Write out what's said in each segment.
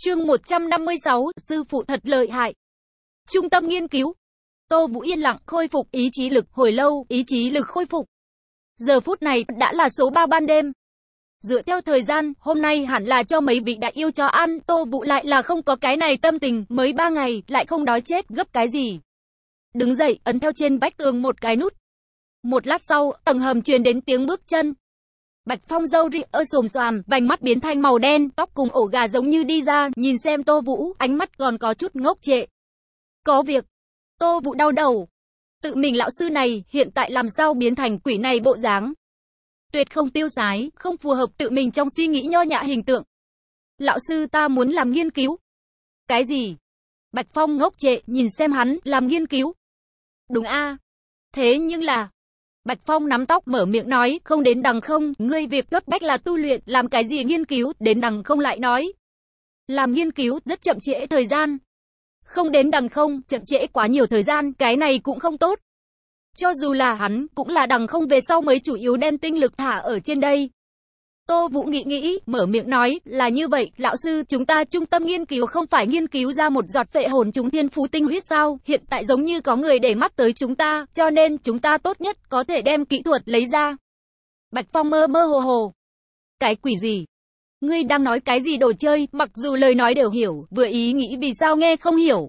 Chương 156, sư phụ thật lợi hại. Trung tâm nghiên cứu. Tô Vũ yên lặng khôi phục ý chí lực hồi lâu, ý chí lực khôi phục. Giờ phút này đã là số 3 ban đêm. Dựa theo thời gian, hôm nay hẳn là cho mấy vị đại yêu cho ăn, Tô Vũ lại là không có cái này tâm tình, mới 3 ngày, lại không đói chết, gấp cái gì. Đứng dậy, ấn theo trên vách tường một cái nút. Một lát sau, tầng hầm truyền đến tiếng bước chân. Bạch Phong dâu ri ơ xồm xoàm, vành mắt biến thành màu đen, tóc cùng ổ gà giống như đi ra, nhìn xem Tô Vũ, ánh mắt còn có chút ngốc trệ. Có việc. Tô Vũ đau đầu. Tự mình lão sư này, hiện tại làm sao biến thành quỷ này bộ dáng. Tuyệt không tiêu sái, không phù hợp tự mình trong suy nghĩ nho nhã hình tượng. Lão sư ta muốn làm nghiên cứu. Cái gì? Bạch Phong ngốc trệ, nhìn xem hắn, làm nghiên cứu. Đúng a Thế nhưng là, Bạch Phong nắm tóc mở miệng nói, không đến đằng không, ngươi việc cấp bách là tu luyện, làm cái gì nghiên cứu, đến đằng không lại nói. Làm nghiên cứu rất chậm trễ thời gian. Không đến đằng không, chậm trễ quá nhiều thời gian, cái này cũng không tốt. Cho dù là hắn, cũng là đằng không về sau mới chủ yếu đem tinh lực thả ở trên đây. Tô Vũ nghĩ nghĩ, mở miệng nói, là như vậy, lão sư, chúng ta trung tâm nghiên cứu không phải nghiên cứu ra một giọt phệ hồn chúng thiên phú tinh huyết sao, hiện tại giống như có người để mắt tới chúng ta, cho nên chúng ta tốt nhất có thể đem kỹ thuật lấy ra. Bạch Phong mơ mơ hồ hồ. Cái quỷ gì? Ngươi đang nói cái gì đồ chơi, mặc dù lời nói đều hiểu, vừa ý nghĩ vì sao nghe không hiểu.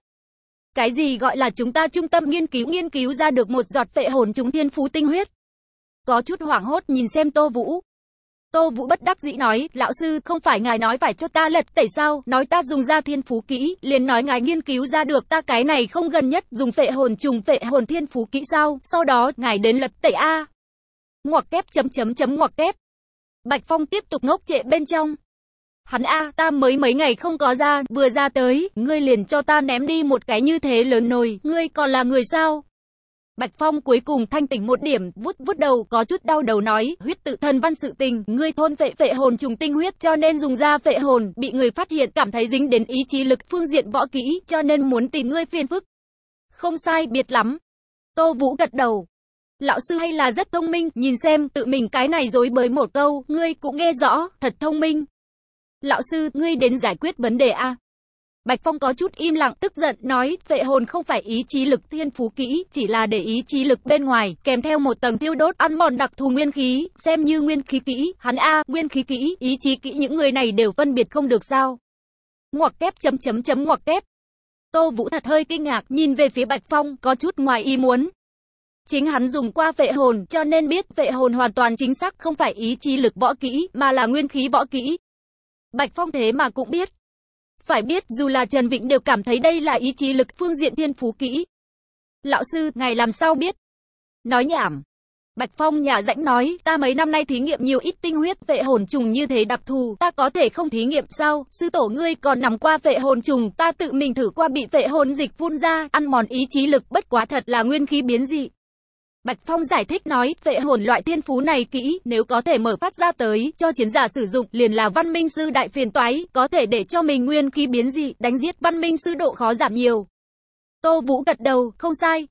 Cái gì gọi là chúng ta trung tâm nghiên cứu nghiên cứu ra được một giọt phệ hồn chúng thiên phú tinh huyết? Có chút hoảng hốt nhìn xem Tô Vũ, Tô Vũ bất đắc dĩ nói, lão sư, không phải ngài nói phải cho ta lật tẩy sao, nói ta dùng ra thiên phú kỹ, liền nói ngài nghiên cứu ra được ta cái này không gần nhất, dùng phệ hồn trùng phệ hồn thiên phú kỹ sao, sau đó, ngài đến lật tẩy A. Ngoặc kép chấm chấm chấm ngoặc kép. Bạch Phong tiếp tục ngốc trệ bên trong. Hắn A, ta mới mấy ngày không có ra, vừa ra tới, ngươi liền cho ta ném đi một cái như thế lớn nồi, ngươi còn là người sao? Bạch Phong cuối cùng thanh tỉnh một điểm, vút vút đầu có chút đau đầu nói, huyết tự thân văn sự tình, ngươi thôn vệ phệ hồn trùng tinh huyết cho nên dùng ra phệ hồn, bị người phát hiện cảm thấy dính đến ý chí lực phương diện võ kỹ, cho nên muốn tìm ngươi phiền phức. Không sai biệt lắm. Tô Vũ gật đầu. Lão sư hay là rất thông minh, nhìn xem tự mình cái này dối bới một câu, ngươi cũng nghe rõ, thật thông minh. Lão sư, ngươi đến giải quyết vấn đề A. Bạch Phong có chút im lặng, tức giận, nói, vệ hồn không phải ý chí lực thiên phú kỹ, chỉ là để ý chí lực bên ngoài, kèm theo một tầng tiêu đốt, ăn mòn đặc thù nguyên khí, xem như nguyên khí kỹ, hắn A, nguyên khí kỹ, ý chí kỹ những người này đều phân biệt không được sao. Ngoặc kép chấm chấm chấm ngoặc kép. Tô Vũ thật hơi kinh ngạc, nhìn về phía Bạch Phong, có chút ngoài ý muốn. Chính hắn dùng qua vệ hồn, cho nên biết vệ hồn hoàn toàn chính xác không phải ý chí lực võ kỹ, mà là nguyên khí võ kỹ. Bạch Phong thế mà cũng biết, phải biết dù là Trần Vịnh đều cảm thấy đây là ý chí lực phương diện thiên phú kỹ. Lão sư, ngài làm sao biết? Nói nhảm. Bạch Phong nhà rãnh nói, ta mấy năm nay thí nghiệm nhiều ít tinh huyết vệ hồn trùng như thế đặc thù, ta có thể không thí nghiệm sao? Sư tổ ngươi còn nằm qua vệ hồn trùng, ta tự mình thử qua bị vệ hồn dịch phun ra, ăn mòn ý chí lực bất quá thật là nguyên khí biến dị. Bạch Phong giải thích nói, vệ hồn loại thiên phú này kỹ, nếu có thể mở phát ra tới, cho chiến giả sử dụng, liền là văn minh sư đại phiền toái, có thể để cho mình nguyên khí biến dị, đánh giết văn minh sư độ khó giảm nhiều. Tô Vũ gật đầu, không sai.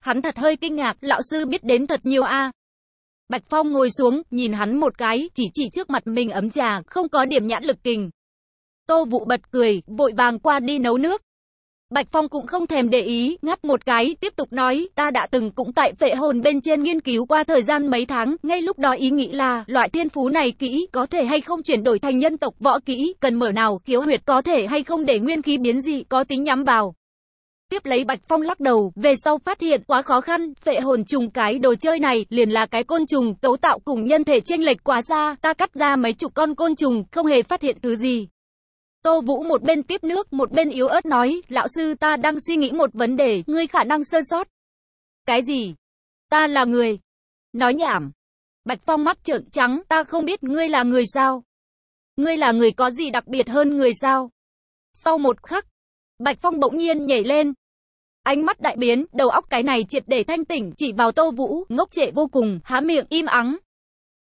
Hắn thật hơi kinh ngạc, lão sư biết đến thật nhiều a. Bạch Phong ngồi xuống, nhìn hắn một cái, chỉ chỉ trước mặt mình ấm trà, không có điểm nhãn lực kình. Tô Vũ bật cười, vội vàng qua đi nấu nước. Bạch Phong cũng không thèm để ý, ngắt một cái, tiếp tục nói, ta đã từng cũng tại vệ hồn bên trên nghiên cứu qua thời gian mấy tháng, ngay lúc đó ý nghĩ là, loại thiên phú này kỹ, có thể hay không chuyển đổi thành nhân tộc võ kỹ, cần mở nào, khiếu huyệt có thể hay không để nguyên khí biến dị, có tính nhắm vào. Tiếp lấy Bạch Phong lắc đầu, về sau phát hiện quá khó khăn, vệ hồn trùng cái đồ chơi này, liền là cái côn trùng, cấu tạo cùng nhân thể chênh lệch quá xa, ta cắt ra mấy chục con côn trùng, không hề phát hiện thứ gì, Tô Vũ một bên tiếp nước, một bên yếu ớt nói, lão sư ta đang suy nghĩ một vấn đề, ngươi khả năng sơ sót. Cái gì? Ta là người. Nói nhảm. Bạch Phong mắt trợn trắng, ta không biết ngươi là người sao. Ngươi là người có gì đặc biệt hơn người sao? Sau một khắc, Bạch Phong bỗng nhiên nhảy lên. Ánh mắt đại biến, đầu óc cái này triệt để thanh tỉnh, chỉ vào Tô Vũ, ngốc trệ vô cùng, há miệng im ắng.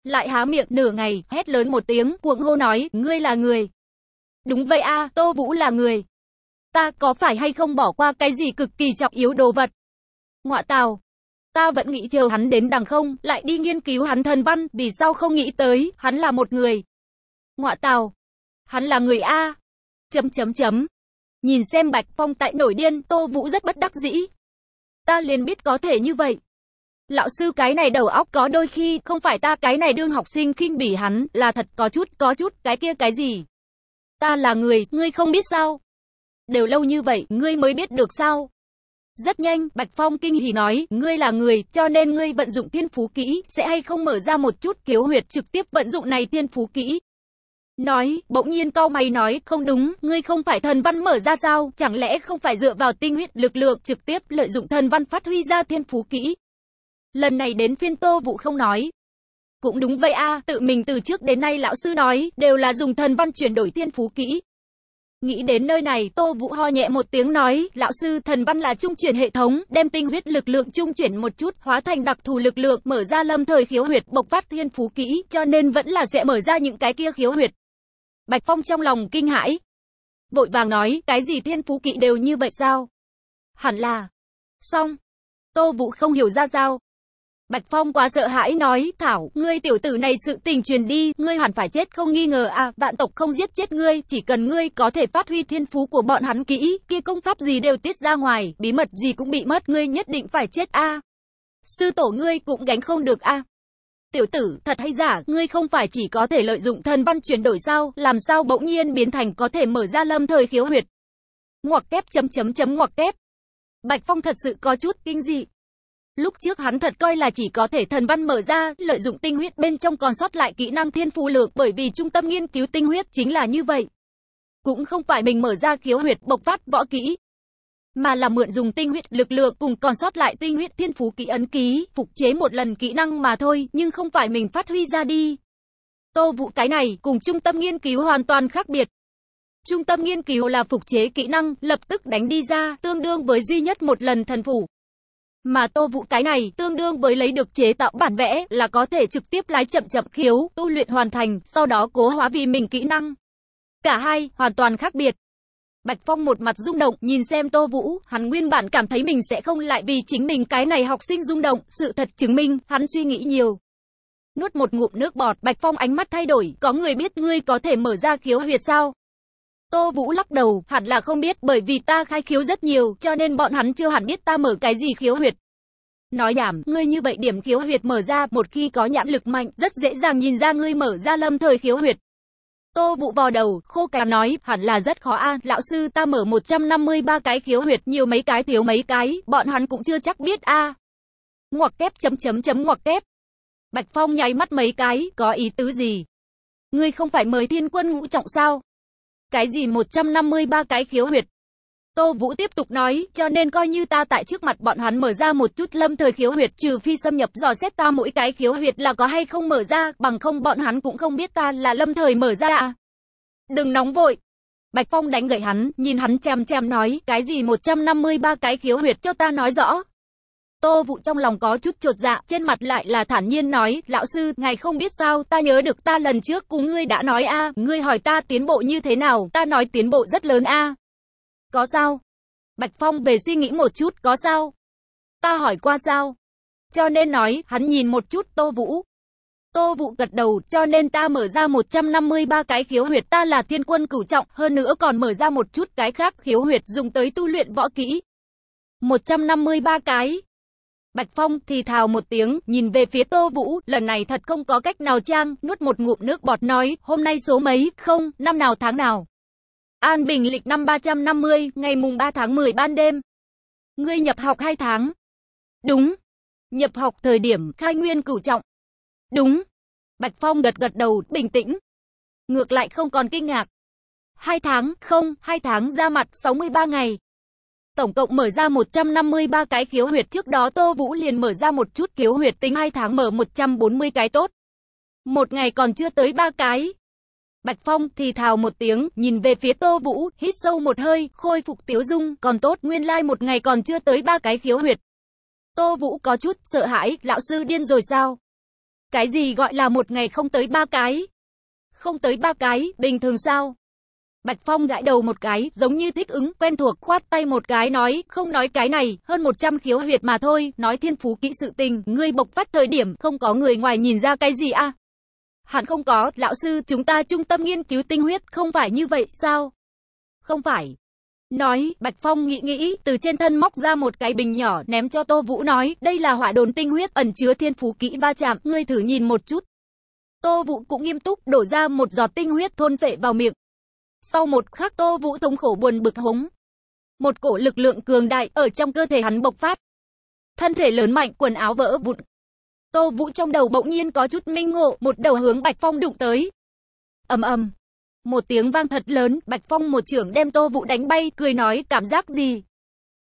Lại há miệng nửa ngày, hét lớn một tiếng, cuồng hô nói, ngươi là người. Đúng vậy a, Tô Vũ là người. Ta có phải hay không bỏ qua cái gì cực kỳ trọng yếu đồ vật? Ngọa tào. Ta vẫn nghĩ chờ hắn đến đằng không, lại đi nghiên cứu hắn thần văn, vì sao không nghĩ tới, hắn là một người. Ngọa tào. Hắn là người A. Chấm chấm chấm. Nhìn xem Bạch Phong tại nổi điên, Tô Vũ rất bất đắc dĩ. Ta liền biết có thể như vậy. Lão sư cái này đầu óc có đôi khi không phải ta cái này đương học sinh khinh bỉ hắn, là thật có chút, có chút, cái kia cái gì. Ta là người, ngươi không biết sao. Đều lâu như vậy, ngươi mới biết được sao. Rất nhanh, Bạch Phong kinh hỉ nói, ngươi là người, cho nên ngươi vận dụng thiên phú kỹ, sẽ hay không mở ra một chút kiếu huyệt trực tiếp vận dụng này thiên phú kỹ. Nói, bỗng nhiên cao mày nói, không đúng, ngươi không phải thần văn mở ra sao, chẳng lẽ không phải dựa vào tinh huyết lực lượng trực tiếp lợi dụng thần văn phát huy ra thiên phú kỹ. Lần này đến phiên tô vụ không nói. Cũng đúng vậy a tự mình từ trước đến nay lão sư nói, đều là dùng thần văn chuyển đổi thiên phú kỹ. Nghĩ đến nơi này, Tô Vũ ho nhẹ một tiếng nói, lão sư thần văn là trung chuyển hệ thống, đem tinh huyết lực lượng trung chuyển một chút, hóa thành đặc thù lực lượng, mở ra lâm thời khiếu huyệt, bộc phát thiên phú kỹ, cho nên vẫn là sẽ mở ra những cái kia khiếu huyệt. Bạch Phong trong lòng kinh hãi. Vội vàng nói, cái gì thiên phú kỵ đều như vậy sao? Hẳn là. Xong. Tô Vũ không hiểu ra sao. Bạch Phong quá sợ hãi nói, Thảo, ngươi tiểu tử này sự tình truyền đi, ngươi hẳn phải chết không nghi ngờ à, vạn tộc không giết chết ngươi, chỉ cần ngươi có thể phát huy thiên phú của bọn hắn kỹ, kia công pháp gì đều tiết ra ngoài, bí mật gì cũng bị mất, ngươi nhất định phải chết a. À. Sư tổ ngươi cũng gánh không được a. À. Tiểu tử, thật hay giả, ngươi không phải chỉ có thể lợi dụng thần văn chuyển đổi sao, làm sao bỗng nhiên biến thành có thể mở ra lâm thời khiếu huyệt. Ngoặc kép chấm chấm chấm ngoặc kép. Bạch Phong thật sự có chút kinh dị. Lúc trước hắn thật coi là chỉ có thể thần văn mở ra, lợi dụng tinh huyết bên trong còn sót lại kỹ năng thiên phù lượng bởi vì trung tâm nghiên cứu tinh huyết chính là như vậy. Cũng không phải mình mở ra khiếu huyệt bộc phát võ kỹ, mà là mượn dùng tinh huyết lực lượng cùng còn sót lại tinh huyết thiên phú kỹ ấn ký, phục chế một lần kỹ năng mà thôi, nhưng không phải mình phát huy ra đi. Tô vụ cái này cùng trung tâm nghiên cứu hoàn toàn khác biệt. Trung tâm nghiên cứu là phục chế kỹ năng, lập tức đánh đi ra, tương đương với duy nhất một lần thần phủ. Mà tô vũ cái này, tương đương với lấy được chế tạo bản vẽ, là có thể trực tiếp lái chậm chậm khiếu, tu luyện hoàn thành, sau đó cố hóa vì mình kỹ năng. Cả hai, hoàn toàn khác biệt. Bạch Phong một mặt rung động, nhìn xem Tô Vũ, hắn nguyên bản cảm thấy mình sẽ không lại vì chính mình cái này học sinh rung động, sự thật chứng minh, hắn suy nghĩ nhiều. Nuốt một ngụm nước bọt, Bạch Phong ánh mắt thay đổi, có người biết ngươi có thể mở ra khiếu huyệt sao? Tô Vũ lắc đầu, hẳn là không biết bởi vì ta khai khiếu rất nhiều, cho nên bọn hắn chưa hẳn biết ta mở cái gì khiếu huyệt. Nói đảm, ngươi như vậy điểm khiếu huyệt mở ra, một khi có nhãn lực mạnh, rất dễ dàng nhìn ra ngươi mở ra lâm thời khiếu huyệt. Tô Vũ vò đầu, khô cằn nói, hẳn là rất khó a, à, lão sư ta mở 153 cái khiếu huyệt, nhiều mấy cái thiếu mấy cái, bọn hắn cũng chưa chắc biết a. Ngoặc kép chấm chấm chấm ngoặc kép. Bạch Phong nháy mắt mấy cái, có ý tứ gì? Ngươi không phải mời thiên quân ngũ trọng sao? Cái gì 153 cái khiếu huyệt? Tô Vũ tiếp tục nói, cho nên coi như ta tại trước mặt bọn hắn mở ra một chút lâm thời khiếu huyệt trừ phi xâm nhập dò xét ta mỗi cái khiếu huyệt là có hay không mở ra, bằng không bọn hắn cũng không biết ta là lâm thời mở ra à. Đừng nóng vội. Bạch Phong đánh gậy hắn, nhìn hắn chằm chằm nói, cái gì 153 cái khiếu huyệt cho ta nói rõ. Tô Vũ trong lòng có chút trột dạ, trên mặt lại là thản nhiên nói, lão sư, ngài không biết sao, ta nhớ được ta lần trước cùng ngươi đã nói a, ngươi hỏi ta tiến bộ như thế nào, ta nói tiến bộ rất lớn a. Có sao? Bạch Phong về suy nghĩ một chút, có sao? Ta hỏi qua sao? Cho nên nói, hắn nhìn một chút Tô Vũ. Tô Vũ gật đầu, cho nên ta mở ra 153 cái khiếu huyệt, ta là thiên quân cửu trọng, hơn nữa còn mở ra một chút cái khác khiếu huyệt dùng tới tu luyện võ kỹ. 153 cái. Bạch Phong thì thào một tiếng, nhìn về phía Tô Vũ, lần này thật không có cách nào trang, nuốt một ngụm nước bọt nói, hôm nay số mấy, không, năm nào tháng nào. An Bình lịch năm 350, ngày mùng 3 tháng 10 ban đêm. Ngươi nhập học 2 tháng. Đúng. Nhập học thời điểm khai nguyên cửu trọng. Đúng. Bạch Phong gật gật đầu, bình tĩnh. Ngược lại không còn kinh ngạc. 2 tháng, không, 2 tháng ra mặt 63 ngày. Tổng cộng mở ra 153 cái khiếu huyệt trước đó Tô Vũ liền mở ra một chút khiếu huyệt tính 2 tháng mở 140 cái tốt. Một ngày còn chưa tới 3 cái. Bạch Phong thì thào một tiếng, nhìn về phía Tô Vũ, hít sâu một hơi, khôi phục tiếu dung, còn tốt, nguyên lai like một ngày còn chưa tới ba cái khiếu huyệt. Tô Vũ có chút sợ hãi, lão sư điên rồi sao? Cái gì gọi là một ngày không tới ba cái? Không tới ba cái, bình thường sao? Bạch Phong gãi đầu một cái, giống như thích ứng, quen thuộc, khoát tay một cái nói, không nói cái này, hơn 100 khiếu huyệt mà thôi, nói thiên phú kỹ sự tình, ngươi bộc phát thời điểm, không có người ngoài nhìn ra cái gì à? Hẳn không có, lão sư, chúng ta trung tâm nghiên cứu tinh huyết, không phải như vậy, sao? Không phải. Nói, Bạch Phong nghĩ nghĩ, từ trên thân móc ra một cái bình nhỏ, ném cho Tô Vũ nói, đây là hỏa đồn tinh huyết, ẩn chứa thiên phú kỹ va chạm, ngươi thử nhìn một chút. Tô Vũ cũng nghiêm túc, đổ ra một giọt tinh huyết thôn phệ vào miệng. Sau một khắc Tô Vũ thống khổ buồn bực hống. Một cổ lực lượng cường đại ở trong cơ thể hắn bộc phát. Thân thể lớn mạnh, quần áo vỡ vụn. Tô Vũ trong đầu bỗng nhiên có chút minh ngộ, một đầu hướng Bạch Phong đụng tới. ầm ầm, một tiếng vang thật lớn, Bạch Phong một trưởng đem Tô Vũ đánh bay, cười nói cảm giác gì.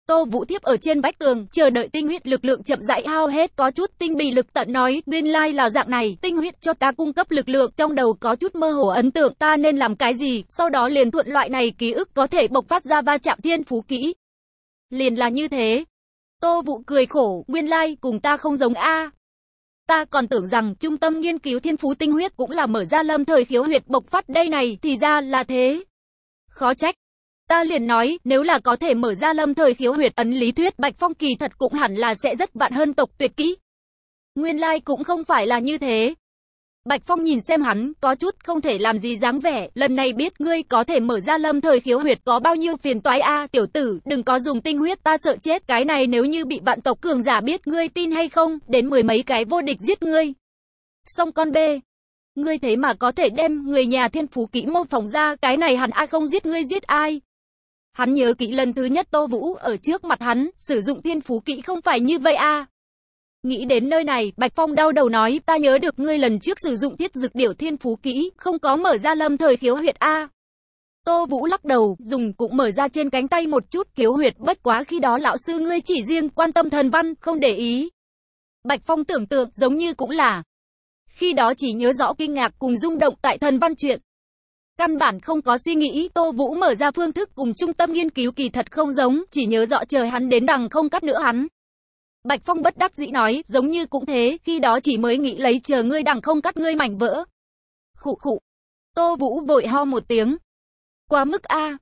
Tô Vũ tiếp ở trên vách tường, chờ đợi tinh huyết lực lượng chậm rãi hao hết, có chút tinh bì lực tận nói, nguyên lai là dạng này, tinh huyết cho ta cung cấp lực lượng, trong đầu có chút mơ hồ ấn tượng, ta nên làm cái gì, sau đó liền thuận loại này ký ức có thể bộc phát ra va chạm thiên phú kỹ. Liền là như thế. Tô Vũ cười khổ, nguyên lai, cùng ta không giống A. Ta còn tưởng rằng trung tâm nghiên cứu thiên phú tinh huyết cũng là mở ra lâm thời khiếu huyệt bộc phát đây này, thì ra là thế. Khó trách. Ta liền nói, nếu là có thể mở ra lâm thời khiếu huyệt ấn lý thuyết Bạch Phong kỳ thật cũng hẳn là sẽ rất vạn hơn tộc tuyệt kỹ. Nguyên lai like cũng không phải là như thế. Bạch Phong nhìn xem hắn, có chút không thể làm gì dáng vẻ, lần này biết ngươi có thể mở ra lâm thời khiếu huyệt có bao nhiêu phiền toái a tiểu tử, đừng có dùng tinh huyết ta sợ chết, cái này nếu như bị vạn tộc cường giả biết ngươi tin hay không, đến mười mấy cái vô địch giết ngươi. Xong con B. Ngươi thế mà có thể đem người nhà thiên phú kỹ mô phỏng ra, cái này hẳn ai không giết ngươi giết ai. Hắn nhớ kỹ lần thứ nhất Tô Vũ ở trước mặt hắn, sử dụng thiên phú kỹ không phải như vậy a Nghĩ đến nơi này, Bạch Phong đau đầu nói, ta nhớ được ngươi lần trước sử dụng thiết dực điểu thiên phú kỹ, không có mở ra lâm thời khiếu huyệt A. Tô Vũ lắc đầu, dùng cũng mở ra trên cánh tay một chút khiếu huyệt, bất quá khi đó lão sư ngươi chỉ riêng quan tâm thần văn, không để ý. Bạch Phong tưởng tượng, giống như cũng là. Khi đó chỉ nhớ rõ kinh ngạc cùng rung động tại thần văn chuyện. Căn bản không có suy nghĩ, Tô Vũ mở ra phương thức cùng trung tâm nghiên cứu kỳ thật không giống, chỉ nhớ rõ chờ hắn đến đằng không cắt nữa hắn. Bạch Phong bất đắc dĩ nói, giống như cũng thế, khi đó chỉ mới nghĩ lấy chờ ngươi đằng không cắt ngươi mảnh vỡ. Khụ khụ. Tô Vũ vội ho một tiếng. Quá mức A.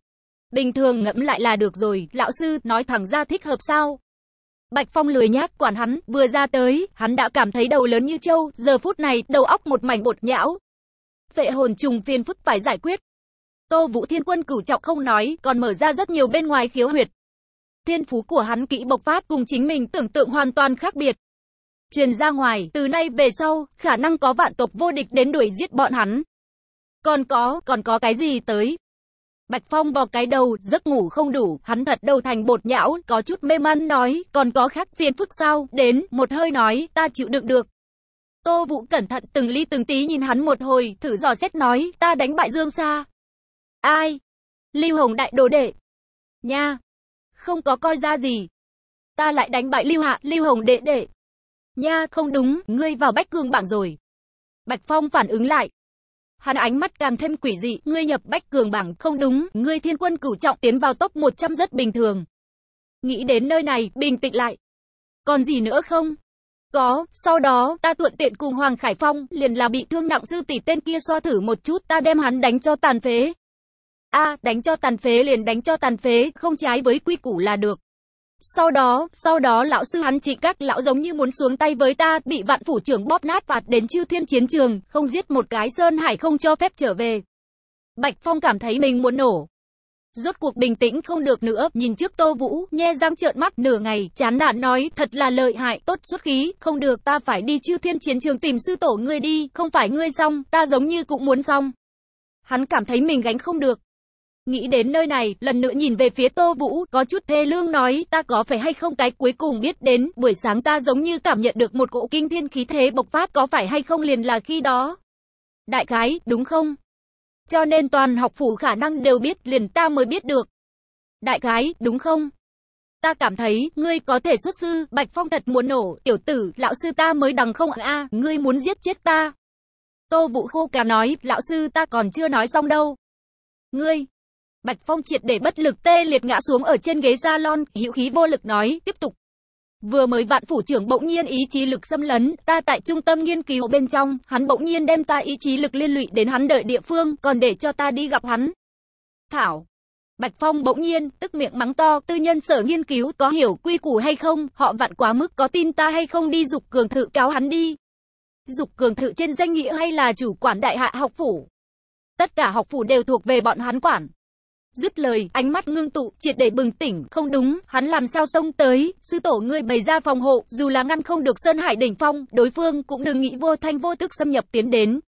Bình thường ngẫm lại là được rồi, lão sư nói thẳng ra thích hợp sao. Bạch Phong lười nhác quản hắn, vừa ra tới, hắn đã cảm thấy đầu lớn như trâu, giờ phút này, đầu óc một mảnh bột nhão. Vệ hồn trùng phiền phức phải giải quyết. Tô Vũ Thiên Quân cửu trọng không nói, còn mở ra rất nhiều bên ngoài khiếu huyệt. Thiên phú của hắn kỹ bộc phát cùng chính mình tưởng tượng hoàn toàn khác biệt. Truyền ra ngoài, từ nay về sau, khả năng có vạn tộc vô địch đến đuổi giết bọn hắn. Còn có, còn có cái gì tới? Bạch Phong bò cái đầu, giấc ngủ không đủ, hắn thật đầu thành bột nhão, có chút mê man nói, còn có khác phiền phức sao, đến, một hơi nói, ta chịu đựng được. Tô Vũ cẩn thận từng ly từng tí nhìn hắn một hồi, thử dò xét nói, ta đánh bại Dương Sa. Ai? Lưu Hồng đại đồ đệ. Nha, không có coi ra gì. Ta lại đánh bại Lưu Hạ, Lưu Hồng đệ đệ. Nha, không đúng, ngươi vào bách cường bảng rồi. Bạch Phong phản ứng lại. Hắn ánh mắt càng thêm quỷ dị, ngươi nhập bách cường bảng, không đúng, ngươi thiên quân cửu trọng tiến vào top 100 rất bình thường. Nghĩ đến nơi này, bình tĩnh lại. Còn gì nữa không? Có, sau đó, ta thuận tiện cùng Hoàng Khải Phong, liền là bị thương nặng sư tỷ tên kia so thử một chút, ta đem hắn đánh cho tàn phế a đánh cho tàn phế liền đánh cho tàn phế, không trái với quy củ là được. Sau đó, sau đó lão sư hắn chỉ các lão giống như muốn xuống tay với ta, bị vạn phủ trưởng bóp nát phạt đến chư thiên chiến trường, không giết một cái sơn hải không cho phép trở về. Bạch Phong cảm thấy mình muốn nổ. Rốt cuộc bình tĩnh không được nữa, nhìn trước Tô Vũ, nhe răng trợn mắt nửa ngày, chán nản nói, thật là lợi hại, tốt xuất khí, không được, ta phải đi chư thiên chiến trường tìm sư tổ ngươi đi, không phải ngươi xong, ta giống như cũng muốn xong. Hắn cảm thấy mình gánh không được, Nghĩ đến nơi này, lần nữa nhìn về phía Tô Vũ, có chút thê lương nói, ta có phải hay không cái cuối cùng biết đến, buổi sáng ta giống như cảm nhận được một cỗ kinh thiên khí thế bộc phát có phải hay không liền là khi đó. Đại khái, đúng không? Cho nên toàn học phủ khả năng đều biết liền ta mới biết được. Đại khái, đúng không? Ta cảm thấy, ngươi có thể xuất sư, Bạch Phong thật muốn nổ, tiểu tử, lão sư ta mới đằng không a ngươi muốn giết chết ta. Tô Vũ khô cà nói, lão sư ta còn chưa nói xong đâu. Ngươi, Bạch Phong triệt để bất lực tê liệt ngã xuống ở trên ghế salon, hữu khí vô lực nói, tiếp tục. Vừa mới vạn phủ trưởng bỗng nhiên ý chí lực xâm lấn, ta tại trung tâm nghiên cứu bên trong, hắn bỗng nhiên đem ta ý chí lực liên lụy đến hắn đợi địa phương, còn để cho ta đi gặp hắn. Thảo. Bạch Phong bỗng nhiên, tức miệng mắng to, tư nhân sở nghiên cứu có hiểu quy củ hay không, họ vặn quá mức có tin ta hay không đi dục cường thự cáo hắn đi. Dục cường thự trên danh nghĩa hay là chủ quản đại hạ học phủ. Tất cả học phủ đều thuộc về bọn hắn quản. Dứt lời, ánh mắt ngưng tụ, triệt để bừng tỉnh, không đúng, hắn làm sao xông tới, sư tổ ngươi bày ra phòng hộ, dù là ngăn không được Sơn Hải đỉnh phong, đối phương cũng đừng nghĩ vô thanh vô tức xâm nhập tiến đến.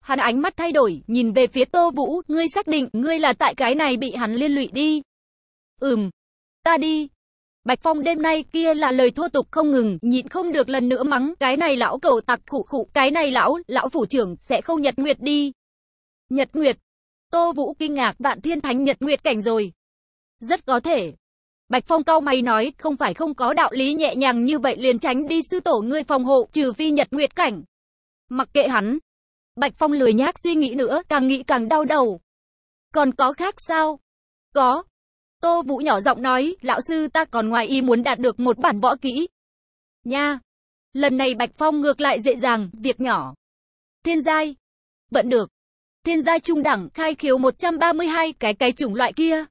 Hắn ánh mắt thay đổi, nhìn về phía Tô Vũ, ngươi xác định, ngươi là tại cái này bị hắn liên lụy đi. Ừm, ta đi. Bạch Phong đêm nay kia là lời thô tục không ngừng, nhịn không được lần nữa mắng, cái này lão cầu tặc khụ khụ, cái này lão, lão phủ trưởng, sẽ không nhật nguyệt đi. Nhật nguyệt. Tô Vũ kinh ngạc, vạn thiên thánh nhật nguyệt cảnh rồi. Rất có thể. Bạch Phong cao mày nói, không phải không có đạo lý nhẹ nhàng như vậy liền tránh đi sư tổ ngươi phòng hộ, trừ phi nhật nguyệt cảnh. Mặc kệ hắn, Bạch Phong lười nhác suy nghĩ nữa, càng nghĩ càng đau đầu. Còn có khác sao? Có. Tô Vũ nhỏ giọng nói, lão sư ta còn ngoài ý muốn đạt được một bản võ kỹ. Nha. Lần này Bạch Phong ngược lại dễ dàng, việc nhỏ. Thiên giai. Vẫn được. Thiên giai trung đẳng, khai khiếu 132, cái cái chủng loại kia.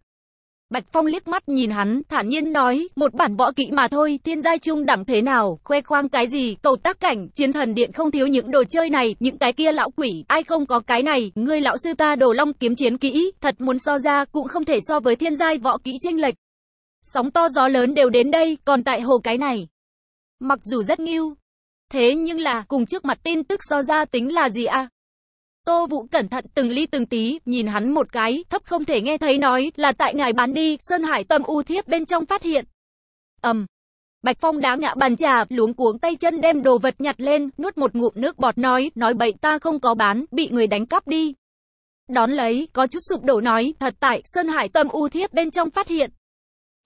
Bạch Phong liếc mắt nhìn hắn, thản nhiên nói, một bản võ kỹ mà thôi, thiên giai trung đẳng thế nào, khoe khoang cái gì, cầu tác cảnh, chiến thần điện không thiếu những đồ chơi này, những cái kia lão quỷ, ai không có cái này, ngươi lão sư ta đồ long kiếm chiến kỹ, thật muốn so ra, cũng không thể so với thiên giai võ kỹ chênh lệch. Sóng to gió lớn đều đến đây, còn tại hồ cái này. Mặc dù rất nghiêu, thế nhưng là, cùng trước mặt tin tức so ra tính là gì à? Tô Vũ cẩn thận từng ly từng tí, nhìn hắn một cái, thấp không thể nghe thấy nói, là tại ngài bán đi, Sơn Hải tâm u thiếp bên trong phát hiện. ầm, um. Bạch Phong đá ngã bàn trà, luống cuống tay chân đem đồ vật nhặt lên, nuốt một ngụm nước bọt nói, nói bậy ta không có bán, bị người đánh cắp đi. Đón lấy, có chút sụp đổ nói, thật tại, Sơn Hải tâm u thiếp bên trong phát hiện.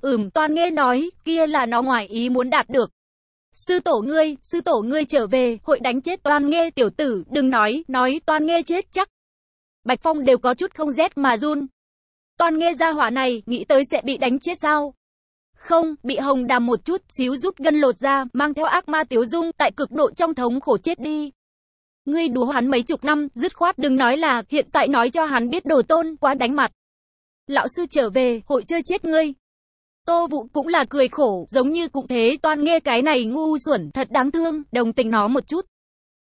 Ừm, toàn nghe nói, kia là nó ngoài ý muốn đạt được. Sư tổ ngươi, sư tổ ngươi trở về, hội đánh chết toan nghe tiểu tử, đừng nói, nói toan nghe chết chắc. Bạch Phong đều có chút không rét mà run. Toan nghe ra hỏa này, nghĩ tới sẽ bị đánh chết sao? Không, bị hồng đàm một chút, xíu rút gân lột ra, mang theo ác ma tiếu dung, tại cực độ trong thống khổ chết đi. Ngươi đùa hắn mấy chục năm, dứt khoát đừng nói là, hiện tại nói cho hắn biết đồ tôn, quá đánh mặt. Lão sư trở về, hội chơi chết ngươi. Tô Vũ cũng là cười khổ, giống như cũng thế, Toan nghe cái này ngu xuẩn, thật đáng thương, đồng tình nó một chút.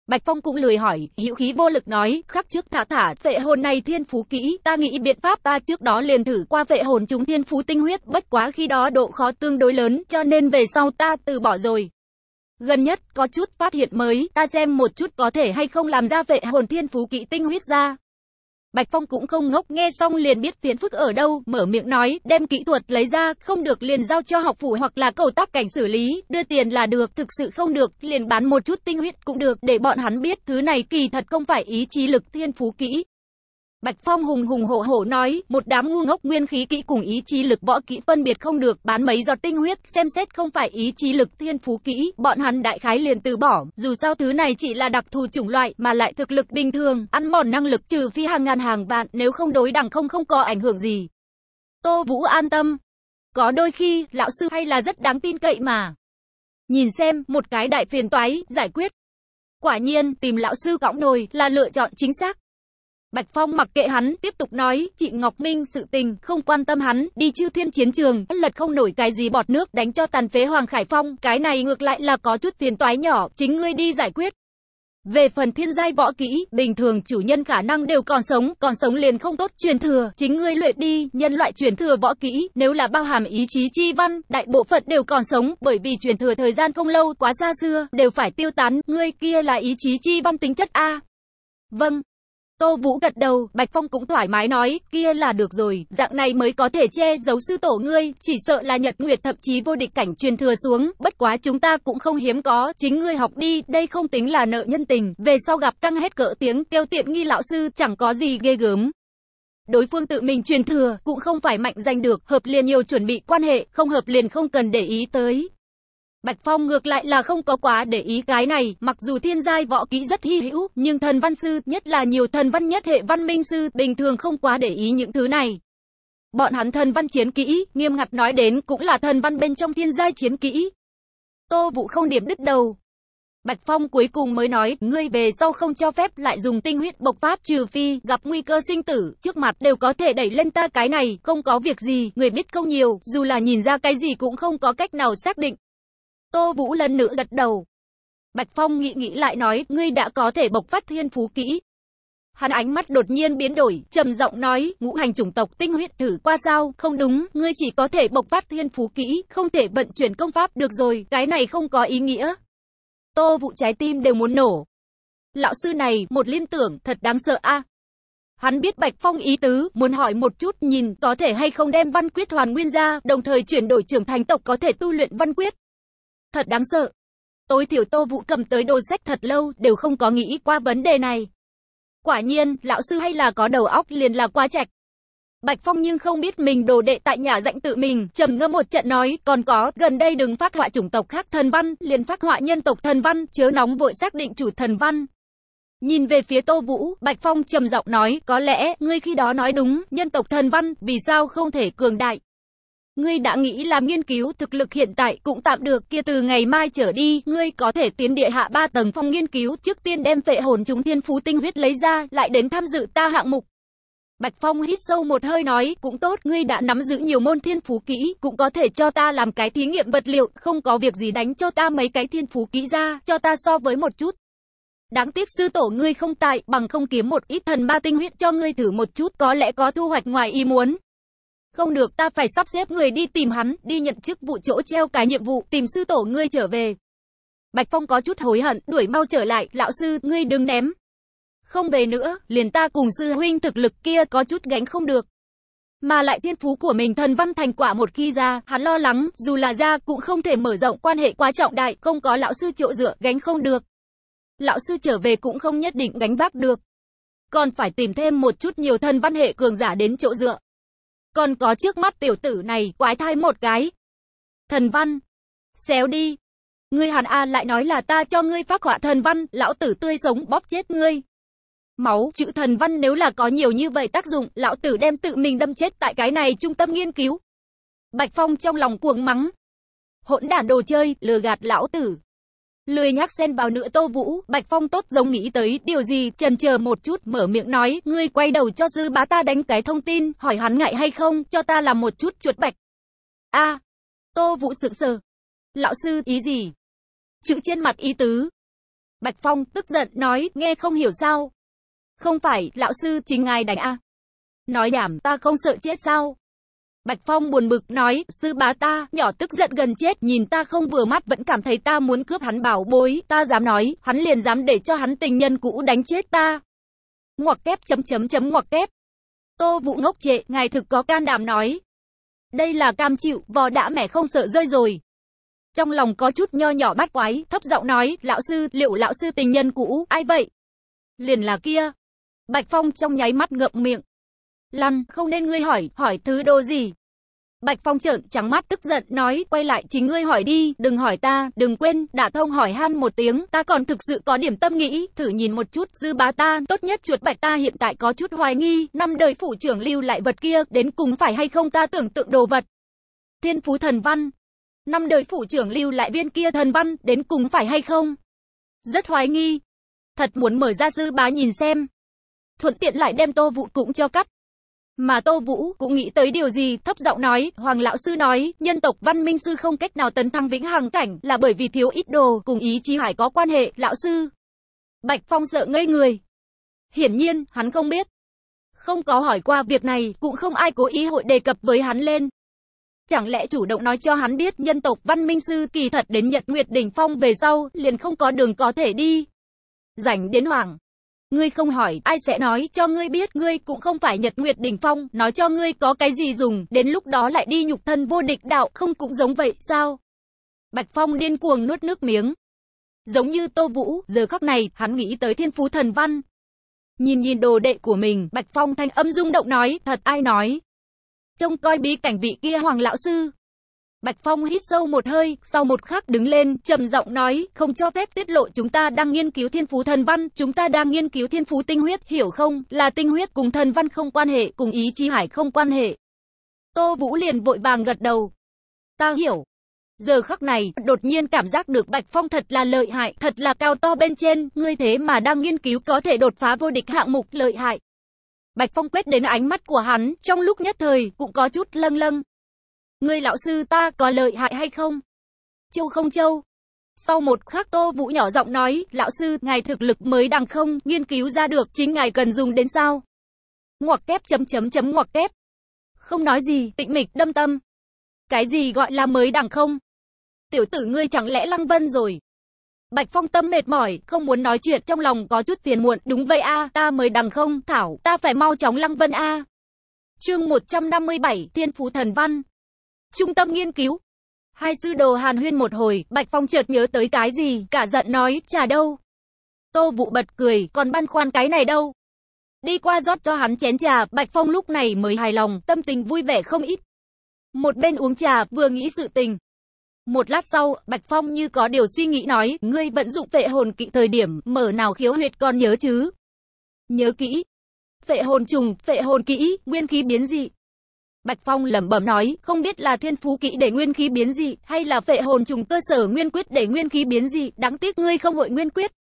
Bạch Phong cũng lười hỏi, hữu khí vô lực nói, khắc trước thả thả, vệ hồn này thiên phú kỹ, ta nghĩ biện pháp ta trước đó liền thử qua vệ hồn chúng thiên phú tinh huyết, bất quá khi đó độ khó tương đối lớn, cho nên về sau ta từ bỏ rồi. Gần nhất, có chút phát hiện mới, ta xem một chút có thể hay không làm ra vệ hồn thiên phú kỹ tinh huyết ra. Bạch Phong cũng không ngốc, nghe xong liền biết phiền phức ở đâu, mở miệng nói, đem kỹ thuật lấy ra, không được liền giao cho học phủ hoặc là cầu tác cảnh xử lý, đưa tiền là được, thực sự không được, liền bán một chút tinh huyết cũng được, để bọn hắn biết thứ này kỳ thật không phải ý chí lực thiên phú kỹ, Bạch Phong hùng hùng hổ hổ nói, một đám ngu ngốc nguyên khí kỹ cùng ý chí lực võ kỹ phân biệt không được, bán mấy giọt tinh huyết, xem xét không phải ý chí lực thiên phú kỹ, bọn hắn đại khái liền từ bỏ, dù sao thứ này chỉ là đặc thù chủng loại, mà lại thực lực bình thường, ăn mòn năng lực trừ phi hàng ngàn hàng vạn, nếu không đối đẳng không không có ảnh hưởng gì. Tô Vũ an tâm. Có đôi khi, lão sư hay là rất đáng tin cậy mà. Nhìn xem, một cái đại phiền toái, giải quyết. Quả nhiên, tìm lão sư cõng nồi là lựa chọn chính xác. Bạch Phong mặc kệ hắn, tiếp tục nói, chị Ngọc Minh sự tình, không quan tâm hắn, đi chư thiên chiến trường, lật không nổi cái gì bọt nước đánh cho tàn phế Hoàng Khải Phong, cái này ngược lại là có chút phiền toái nhỏ, chính ngươi đi giải quyết. Về phần thiên giai võ kỹ, bình thường chủ nhân khả năng đều còn sống, còn sống liền không tốt, truyền thừa, chính ngươi luyện đi, nhân loại truyền thừa võ kỹ, nếu là bao hàm ý chí chi văn, đại bộ phận đều còn sống, bởi vì truyền thừa thời gian không lâu, quá xa xưa, đều phải tiêu tán, ngươi kia là ý chí chi văn tính chất A. Vâng. Tô Vũ gật đầu, Bạch Phong cũng thoải mái nói, kia là được rồi, dạng này mới có thể che giấu sư tổ ngươi, chỉ sợ là Nhật Nguyệt thậm chí vô địch cảnh truyền thừa xuống, bất quá chúng ta cũng không hiếm có, chính ngươi học đi, đây không tính là nợ nhân tình, về sau gặp căng hết cỡ tiếng, kêu tiện nghi lão sư, chẳng có gì ghê gớm. Đối phương tự mình truyền thừa, cũng không phải mạnh danh được, hợp liền nhiều chuẩn bị quan hệ, không hợp liền không cần để ý tới. Bạch Phong ngược lại là không có quá để ý cái này, mặc dù thiên giai võ kỹ rất hy hữu, nhưng thần văn sư, nhất là nhiều thần văn nhất hệ văn minh sư, bình thường không quá để ý những thứ này. Bọn hắn thần văn chiến kỹ, nghiêm ngặt nói đến cũng là thần văn bên trong thiên giai chiến kỹ. Tô Vũ không điểm đứt đầu. Bạch Phong cuối cùng mới nói, ngươi về sau không cho phép lại dùng tinh huyết bộc phát trừ phi, gặp nguy cơ sinh tử, trước mặt đều có thể đẩy lên ta cái này, không có việc gì, người biết không nhiều, dù là nhìn ra cái gì cũng không có cách nào xác định. Tô Vũ lần nữa gật đầu. Bạch Phong nghĩ nghĩ lại nói, ngươi đã có thể bộc phát thiên phú kỹ. Hắn ánh mắt đột nhiên biến đổi, trầm giọng nói, ngũ hành chủng tộc tinh huyết thử qua sao, không đúng, ngươi chỉ có thể bộc phát thiên phú kỹ, không thể vận chuyển công pháp được rồi, cái này không có ý nghĩa. Tô vụ trái tim đều muốn nổ. Lão sư này, một liên tưởng, thật đáng sợ a. Hắn biết Bạch Phong ý tứ, muốn hỏi một chút nhìn có thể hay không đem văn quyết hoàn nguyên ra, đồng thời chuyển đổi trưởng thành tộc có thể tu luyện văn quyết. Thật đáng sợ. Tối thiểu Tô Vũ cầm tới đồ sách thật lâu, đều không có nghĩ qua vấn đề này. Quả nhiên, lão sư hay là có đầu óc liền là quá chạch. Bạch Phong nhưng không biết mình đồ đệ tại nhà rãnh tự mình, trầm ngâm một trận nói, còn có, gần đây đừng phát họa chủng tộc khác thần văn, liền phát họa nhân tộc thần văn, chớ nóng vội xác định chủ thần văn. Nhìn về phía Tô Vũ, Bạch Phong trầm giọng nói, có lẽ, ngươi khi đó nói đúng, nhân tộc thần văn, vì sao không thể cường đại. Ngươi đã nghĩ làm nghiên cứu thực lực hiện tại cũng tạm được kia từ ngày mai trở đi, ngươi có thể tiến địa hạ ba tầng phòng nghiên cứu trước tiên đem phệ hồn chúng thiên phú tinh huyết lấy ra, lại đến tham dự ta hạng mục. Bạch Phong hít sâu một hơi nói, cũng tốt, ngươi đã nắm giữ nhiều môn thiên phú kỹ, cũng có thể cho ta làm cái thí nghiệm vật liệu, không có việc gì đánh cho ta mấy cái thiên phú kỹ ra, cho ta so với một chút. Đáng tiếc sư tổ ngươi không tại, bằng không kiếm một ít thần ma tinh huyết cho ngươi thử một chút, có lẽ có thu hoạch ngoài ý muốn. Không được, ta phải sắp xếp người đi tìm hắn, đi nhận chức vụ chỗ treo cái nhiệm vụ, tìm sư tổ ngươi trở về. Bạch Phong có chút hối hận, đuổi mau trở lại, lão sư, ngươi đừng ném. Không về nữa, liền ta cùng sư huynh thực lực kia có chút gánh không được. Mà lại thiên phú của mình thần văn thành quả một khi ra, hắn lo lắng, dù là ra cũng không thể mở rộng quan hệ quá trọng đại, không có lão sư chỗ dựa, gánh không được. Lão sư trở về cũng không nhất định gánh vác được. Còn phải tìm thêm một chút nhiều thân văn hệ cường giả đến chỗ dựa. Còn có trước mắt tiểu tử này, quái thai một cái. Thần văn. Xéo đi. Ngươi Hàn A lại nói là ta cho ngươi phát họa thần văn, lão tử tươi sống bóp chết ngươi. Máu, chữ thần văn nếu là có nhiều như vậy tác dụng, lão tử đem tự mình đâm chết tại cái này trung tâm nghiên cứu. Bạch Phong trong lòng cuồng mắng. Hỗn đản đồ chơi, lừa gạt lão tử. Lười nhắc xen vào nữa Tô Vũ, Bạch Phong tốt giống nghĩ tới điều gì, chần chờ một chút, mở miệng nói, ngươi quay đầu cho dư bá ta đánh cái thông tin, hỏi hắn ngại hay không, cho ta làm một chút chuột bạch. A, Tô Vũ sững sờ. Lão sư, ý gì? Chữ trên mặt ý tứ. Bạch Phong tức giận nói, nghe không hiểu sao. Không phải, lão sư, chính ngài đánh a. Nói đảm, ta không sợ chết sao? Bạch Phong buồn bực nói, sư bá ta, nhỏ tức giận gần chết, nhìn ta không vừa mắt vẫn cảm thấy ta muốn cướp hắn bảo bối, ta dám nói, hắn liền dám để cho hắn tình nhân cũ đánh chết ta. Ngoặc kép chấm chấm chấm ngoặc kép. Tô Vũ ngốc trệ, ngài thực có can đảm nói. Đây là cam chịu, vò đã mẻ không sợ rơi rồi. Trong lòng có chút nho nhỏ bắt quái, thấp giọng nói, lão sư, liệu lão sư tình nhân cũ, ai vậy? Liền là kia. Bạch Phong trong nháy mắt ngậm miệng. Lăn, không nên ngươi hỏi, hỏi thứ đồ gì. Bạch Phong trợn trắng mắt tức giận nói, quay lại chính ngươi hỏi đi, đừng hỏi ta, đừng quên, đã thông hỏi han một tiếng, ta còn thực sự có điểm tâm nghĩ, thử nhìn một chút, dư bá ta, tốt nhất chuột bạch ta hiện tại có chút hoài nghi, năm đời phủ trưởng lưu lại vật kia, đến cùng phải hay không ta tưởng tượng đồ vật. Thiên phú thần văn. Năm đời phủ trưởng lưu lại viên kia thần văn, đến cùng phải hay không? Rất hoài nghi. Thật muốn mở ra dư bá nhìn xem. Thuận tiện lại đem tô vụ cũng cho cắt. Mà Tô Vũ cũng nghĩ tới điều gì, thấp giọng nói, Hoàng Lão Sư nói, nhân tộc văn minh sư không cách nào tấn thăng vĩnh hằng cảnh, là bởi vì thiếu ít đồ, cùng ý chí hải có quan hệ, Lão Sư. Bạch Phong sợ ngây người. Hiển nhiên, hắn không biết. Không có hỏi qua việc này, cũng không ai cố ý hội đề cập với hắn lên. Chẳng lẽ chủ động nói cho hắn biết nhân tộc văn minh sư kỳ thật đến Nhật Nguyệt Đỉnh Phong về sau, liền không có đường có thể đi. Rảnh đến hoảng, Ngươi không hỏi, ai sẽ nói cho ngươi biết, ngươi cũng không phải Nhật Nguyệt Đỉnh Phong, nói cho ngươi có cái gì dùng, đến lúc đó lại đi nhục thân vô địch đạo, không cũng giống vậy, sao? Bạch Phong điên cuồng nuốt nước miếng. Giống như Tô Vũ, giờ khắc này, hắn nghĩ tới thiên phú thần văn. Nhìn nhìn đồ đệ của mình, Bạch Phong thanh âm rung động nói, thật ai nói. Trông coi bí cảnh vị kia hoàng lão sư, Bạch Phong hít sâu một hơi, sau một khắc đứng lên, trầm giọng nói, không cho phép tiết lộ chúng ta đang nghiên cứu thiên phú thần văn, chúng ta đang nghiên cứu thiên phú tinh huyết, hiểu không, là tinh huyết cùng thần văn không quan hệ, cùng ý chí hải không quan hệ. Tô Vũ liền vội vàng gật đầu. Ta hiểu. Giờ khắc này, đột nhiên cảm giác được Bạch Phong thật là lợi hại, thật là cao to bên trên, ngươi thế mà đang nghiên cứu có thể đột phá vô địch hạng mục lợi hại. Bạch Phong quét đến ánh mắt của hắn, trong lúc nhất thời, cũng có chút lâng lâng người lão sư ta có lợi hại hay không? Châu không châu? Sau một khắc Tô Vũ nhỏ giọng nói, lão sư, ngài thực lực mới đằng không, nghiên cứu ra được, chính ngài cần dùng đến sao? Ngoặc kép chấm chấm chấm ngoặc kép. Không nói gì, tịnh mịch đâm tâm. Cái gì gọi là mới đằng không? Tiểu tử ngươi chẳng lẽ lăng vân rồi? Bạch Phong tâm mệt mỏi, không muốn nói chuyện trong lòng có chút phiền muộn. Đúng vậy a, ta mới đằng không, Thảo, ta phải mau chóng lăng vân a. Chương 157, Thiên Phú Thần Văn. Trung tâm nghiên cứu. Hai sư đồ hàn huyên một hồi, Bạch Phong chợt nhớ tới cái gì, cả giận nói, trà đâu. Tô vụ bật cười, còn băn khoăn cái này đâu. Đi qua rót cho hắn chén trà, Bạch Phong lúc này mới hài lòng, tâm tình vui vẻ không ít. Một bên uống trà, vừa nghĩ sự tình. Một lát sau, Bạch Phong như có điều suy nghĩ nói, ngươi vận dụng vệ hồn kỵ thời điểm, mở nào khiếu huyệt còn nhớ chứ? Nhớ kỹ. vệ hồn trùng, vệ hồn kỹ, nguyên khí biến dị. Bạch Phong lẩm bẩm nói, không biết là thiên phú kỹ để nguyên khí biến dị, hay là phệ hồn trùng cơ sở nguyên quyết để nguyên khí biến dị, đáng tiếc ngươi không hội nguyên quyết.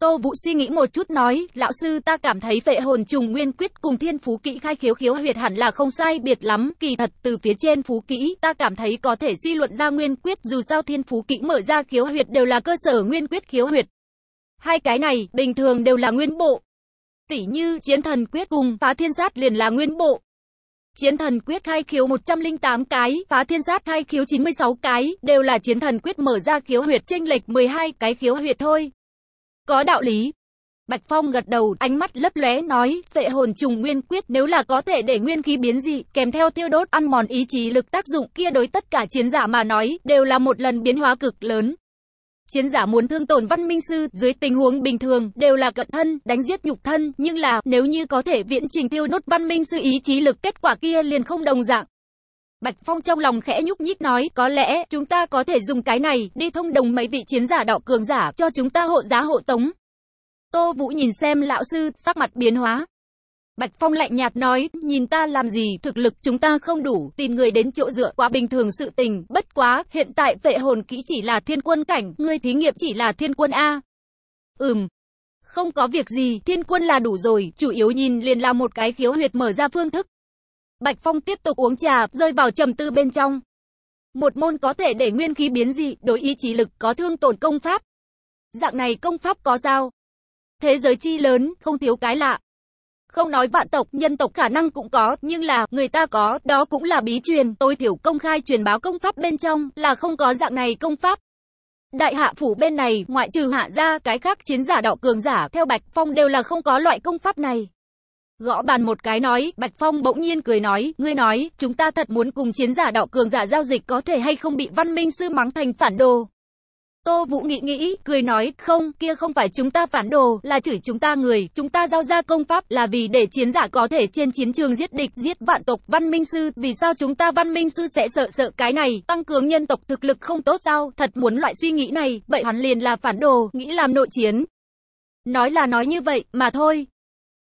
Tô Vũ suy nghĩ một chút nói, lão sư ta cảm thấy phệ hồn trùng nguyên quyết cùng thiên phú kỹ khai khiếu khiếu huyệt hẳn là không sai biệt lắm, kỳ thật từ phía trên phú kỹ ta cảm thấy có thể suy luận ra nguyên quyết dù sao thiên phú kỹ mở ra khiếu huyệt đều là cơ sở nguyên quyết khiếu huyệt. Hai cái này bình thường đều là nguyên bộ. Tỷ như chiến thần quyết cùng phá thiên sát liền là nguyên bộ. Chiến thần quyết khai khiếu 108 cái, phá thiên sát khai khiếu 96 cái, đều là chiến thần quyết mở ra khiếu huyệt chênh lệch 12 cái khiếu huyệt thôi. Có đạo lý. Bạch Phong gật đầu, ánh mắt lấp lóe nói, vệ hồn trùng nguyên quyết nếu là có thể để nguyên khí biến dị, kèm theo tiêu đốt ăn mòn ý chí lực tác dụng kia đối tất cả chiến giả mà nói, đều là một lần biến hóa cực lớn. Chiến giả muốn thương tổn văn minh sư, dưới tình huống bình thường, đều là cận thân, đánh giết nhục thân, nhưng là, nếu như có thể viễn trình tiêu đốt văn minh sư ý chí lực kết quả kia liền không đồng dạng. Bạch Phong trong lòng khẽ nhúc nhích nói, có lẽ, chúng ta có thể dùng cái này, đi thông đồng mấy vị chiến giả đạo cường giả, cho chúng ta hộ giá hộ tống. Tô Vũ nhìn xem lão sư, sắc mặt biến hóa. Bạch Phong lạnh nhạt nói, nhìn ta làm gì, thực lực chúng ta không đủ, tìm người đến chỗ dựa quá bình thường sự tình, bất quá, hiện tại vệ hồn kỹ chỉ là thiên quân cảnh, người thí nghiệm chỉ là thiên quân A. Ừm. Không có việc gì, thiên quân là đủ rồi, chủ yếu nhìn liền là một cái khiếu huyệt mở ra phương thức. Bạch Phong tiếp tục uống trà, rơi vào trầm tư bên trong. Một môn có thể để nguyên khí biến dị, đối ý chí lực có thương tổn công pháp. Dạng này công pháp có sao? Thế giới chi lớn, không thiếu cái lạ. Không nói vạn tộc, nhân tộc khả năng cũng có, nhưng là, người ta có, đó cũng là bí truyền, tôi thiểu công khai truyền báo công pháp bên trong, là không có dạng này công pháp. Đại hạ phủ bên này, ngoại trừ hạ ra, cái khác chiến giả đạo cường giả, theo Bạch Phong đều là không có loại công pháp này. Gõ bàn một cái nói, Bạch Phong bỗng nhiên cười nói, ngươi nói, chúng ta thật muốn cùng chiến giả đạo cường giả giao dịch có thể hay không bị văn minh sư mắng thành phản đồ. Tô Vũ nghĩ nghĩ, cười nói, không, kia không phải chúng ta phản đồ, là chửi chúng ta người, chúng ta giao ra công pháp là vì để chiến giả có thể trên chiến trường giết địch, giết vạn tộc, văn minh sư, vì sao chúng ta văn minh sư sẽ sợ sợ cái này, tăng cường nhân tộc thực lực không tốt sao, thật muốn loại suy nghĩ này, vậy hắn liền là phản đồ, nghĩ làm nội chiến. Nói là nói như vậy, mà thôi,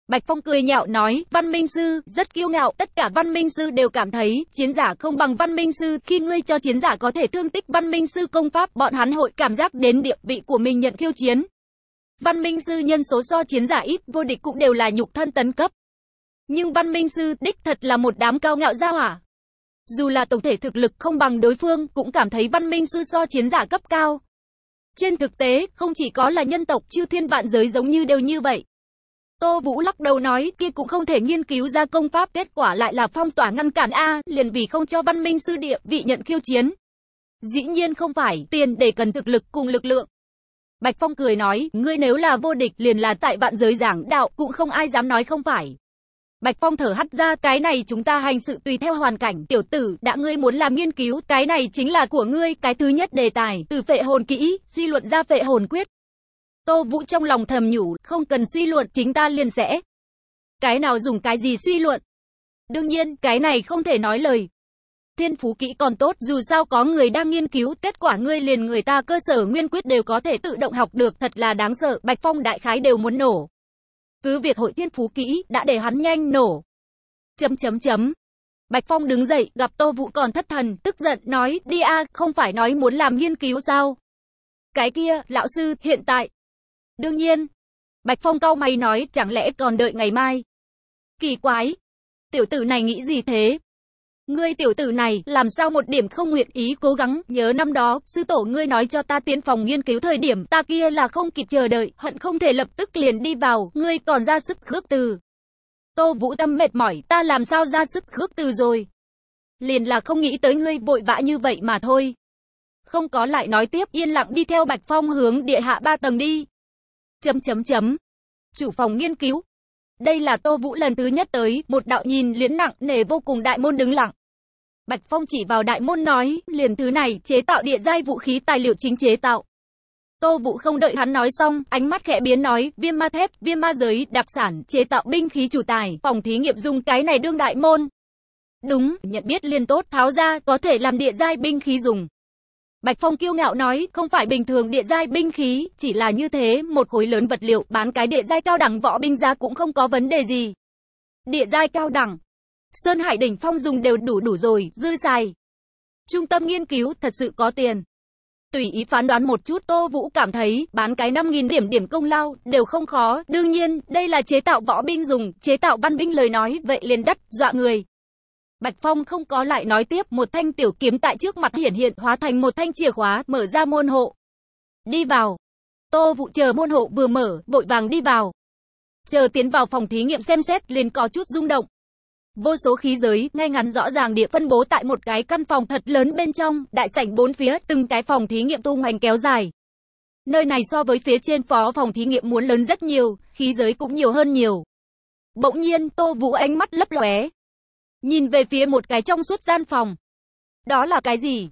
Bạch Phong cười nhạo nói, văn minh sư, rất kiêu ngạo, tất cả văn minh sư đều cảm thấy, chiến giả không bằng văn minh sư, khi ngươi cho chiến giả có thể thương tích văn minh sư công pháp, bọn hắn hội cảm giác đến địa vị của mình nhận khiêu chiến. Văn minh sư nhân số so chiến giả ít, vô địch cũng đều là nhục thân tấn cấp. Nhưng văn minh sư, đích thật là một đám cao ngạo ra hỏa. Dù là tổng thể thực lực không bằng đối phương, cũng cảm thấy văn minh sư so chiến giả cấp cao. Trên thực tế, không chỉ có là nhân tộc, chư thiên vạn giới giống như đều như vậy. Tô Vũ lắc đầu nói, kia cũng không thể nghiên cứu ra công pháp, kết quả lại là phong tỏa ngăn cản A, liền vì không cho văn minh sư địa vị nhận khiêu chiến. Dĩ nhiên không phải, tiền để cần thực lực cùng lực lượng. Bạch Phong cười nói, ngươi nếu là vô địch liền là tại vạn giới giảng đạo, cũng không ai dám nói không phải. Bạch Phong thở hắt ra, cái này chúng ta hành sự tùy theo hoàn cảnh, tiểu tử, đã ngươi muốn làm nghiên cứu, cái này chính là của ngươi, cái thứ nhất đề tài, từ phệ hồn kỹ, suy luận ra phệ hồn quyết. Tô Vũ trong lòng thầm nhủ, không cần suy luận, chính ta liền sẽ. Cái nào dùng cái gì suy luận? Đương nhiên, cái này không thể nói lời. Thiên phú kỹ còn tốt, dù sao có người đang nghiên cứu, kết quả ngươi liền người ta cơ sở nguyên quyết đều có thể tự động học được, thật là đáng sợ, Bạch Phong đại khái đều muốn nổ. Cứ việc hội thiên phú kỹ, đã để hắn nhanh nổ. Chấm chấm chấm. Bạch Phong đứng dậy, gặp Tô Vũ còn thất thần, tức giận, nói, đi a không phải nói muốn làm nghiên cứu sao? Cái kia, lão sư, hiện tại, Đương nhiên. Bạch Phong cau mày nói, chẳng lẽ còn đợi ngày mai? Kỳ quái. Tiểu tử này nghĩ gì thế? Ngươi tiểu tử này, làm sao một điểm không nguyện ý cố gắng, nhớ năm đó, sư tổ ngươi nói cho ta tiến phòng nghiên cứu thời điểm, ta kia là không kịp chờ đợi, hận không thể lập tức liền đi vào, ngươi còn ra sức khước từ. Tô Vũ Tâm mệt mỏi, ta làm sao ra sức khước từ rồi. Liền là không nghĩ tới ngươi vội vã như vậy mà thôi. Không có lại nói tiếp, yên lặng đi theo Bạch Phong hướng địa hạ ba tầng đi. Chấm chấm chấm. Chủ phòng nghiên cứu. Đây là Tô Vũ lần thứ nhất tới, một đạo nhìn liễn nặng nề vô cùng đại môn đứng lặng. Bạch Phong chỉ vào đại môn nói, liền thứ này, chế tạo địa giai vũ khí tài liệu chính chế tạo. Tô Vũ không đợi hắn nói xong, ánh mắt khẽ biến nói, viêm ma thép, viêm ma giới, đặc sản, chế tạo binh khí chủ tài, phòng thí nghiệm dùng cái này đương đại môn. Đúng, nhận biết liền tốt, tháo ra, có thể làm địa giai binh khí dùng. Bạch Phong kiêu ngạo nói, không phải bình thường địa giai binh khí, chỉ là như thế, một khối lớn vật liệu, bán cái địa giai cao đẳng võ binh ra cũng không có vấn đề gì. Địa giai cao đẳng, Sơn Hải đỉnh phong dùng đều đủ đủ rồi, dư xài. Trung tâm nghiên cứu thật sự có tiền. Tùy ý phán đoán một chút Tô Vũ cảm thấy bán cái 5.000 điểm điểm công lao đều không khó. Đương nhiên, đây là chế tạo võ binh dùng, chế tạo văn binh lời nói vậy liền đắt, dọa người. Bạch Phong không có lại nói tiếp, một thanh tiểu kiếm tại trước mặt hiển hiện hóa thành một thanh chìa khóa, mở ra môn hộ. Đi vào. Tô Vũ chờ môn hộ vừa mở, vội vàng đi vào. Chờ tiến vào phòng thí nghiệm xem xét, liền có chút rung động. Vô số khí giới, ngay ngắn rõ ràng địa phân bố tại một cái căn phòng thật lớn bên trong, đại sảnh bốn phía, từng cái phòng thí nghiệm tung hoành kéo dài. Nơi này so với phía trên phó phòng thí nghiệm muốn lớn rất nhiều, khí giới cũng nhiều hơn nhiều. Bỗng nhiên, Tô Vũ ánh mắt lấp lóe, nhìn về phía một cái trong suốt gian phòng. Đó là cái gì?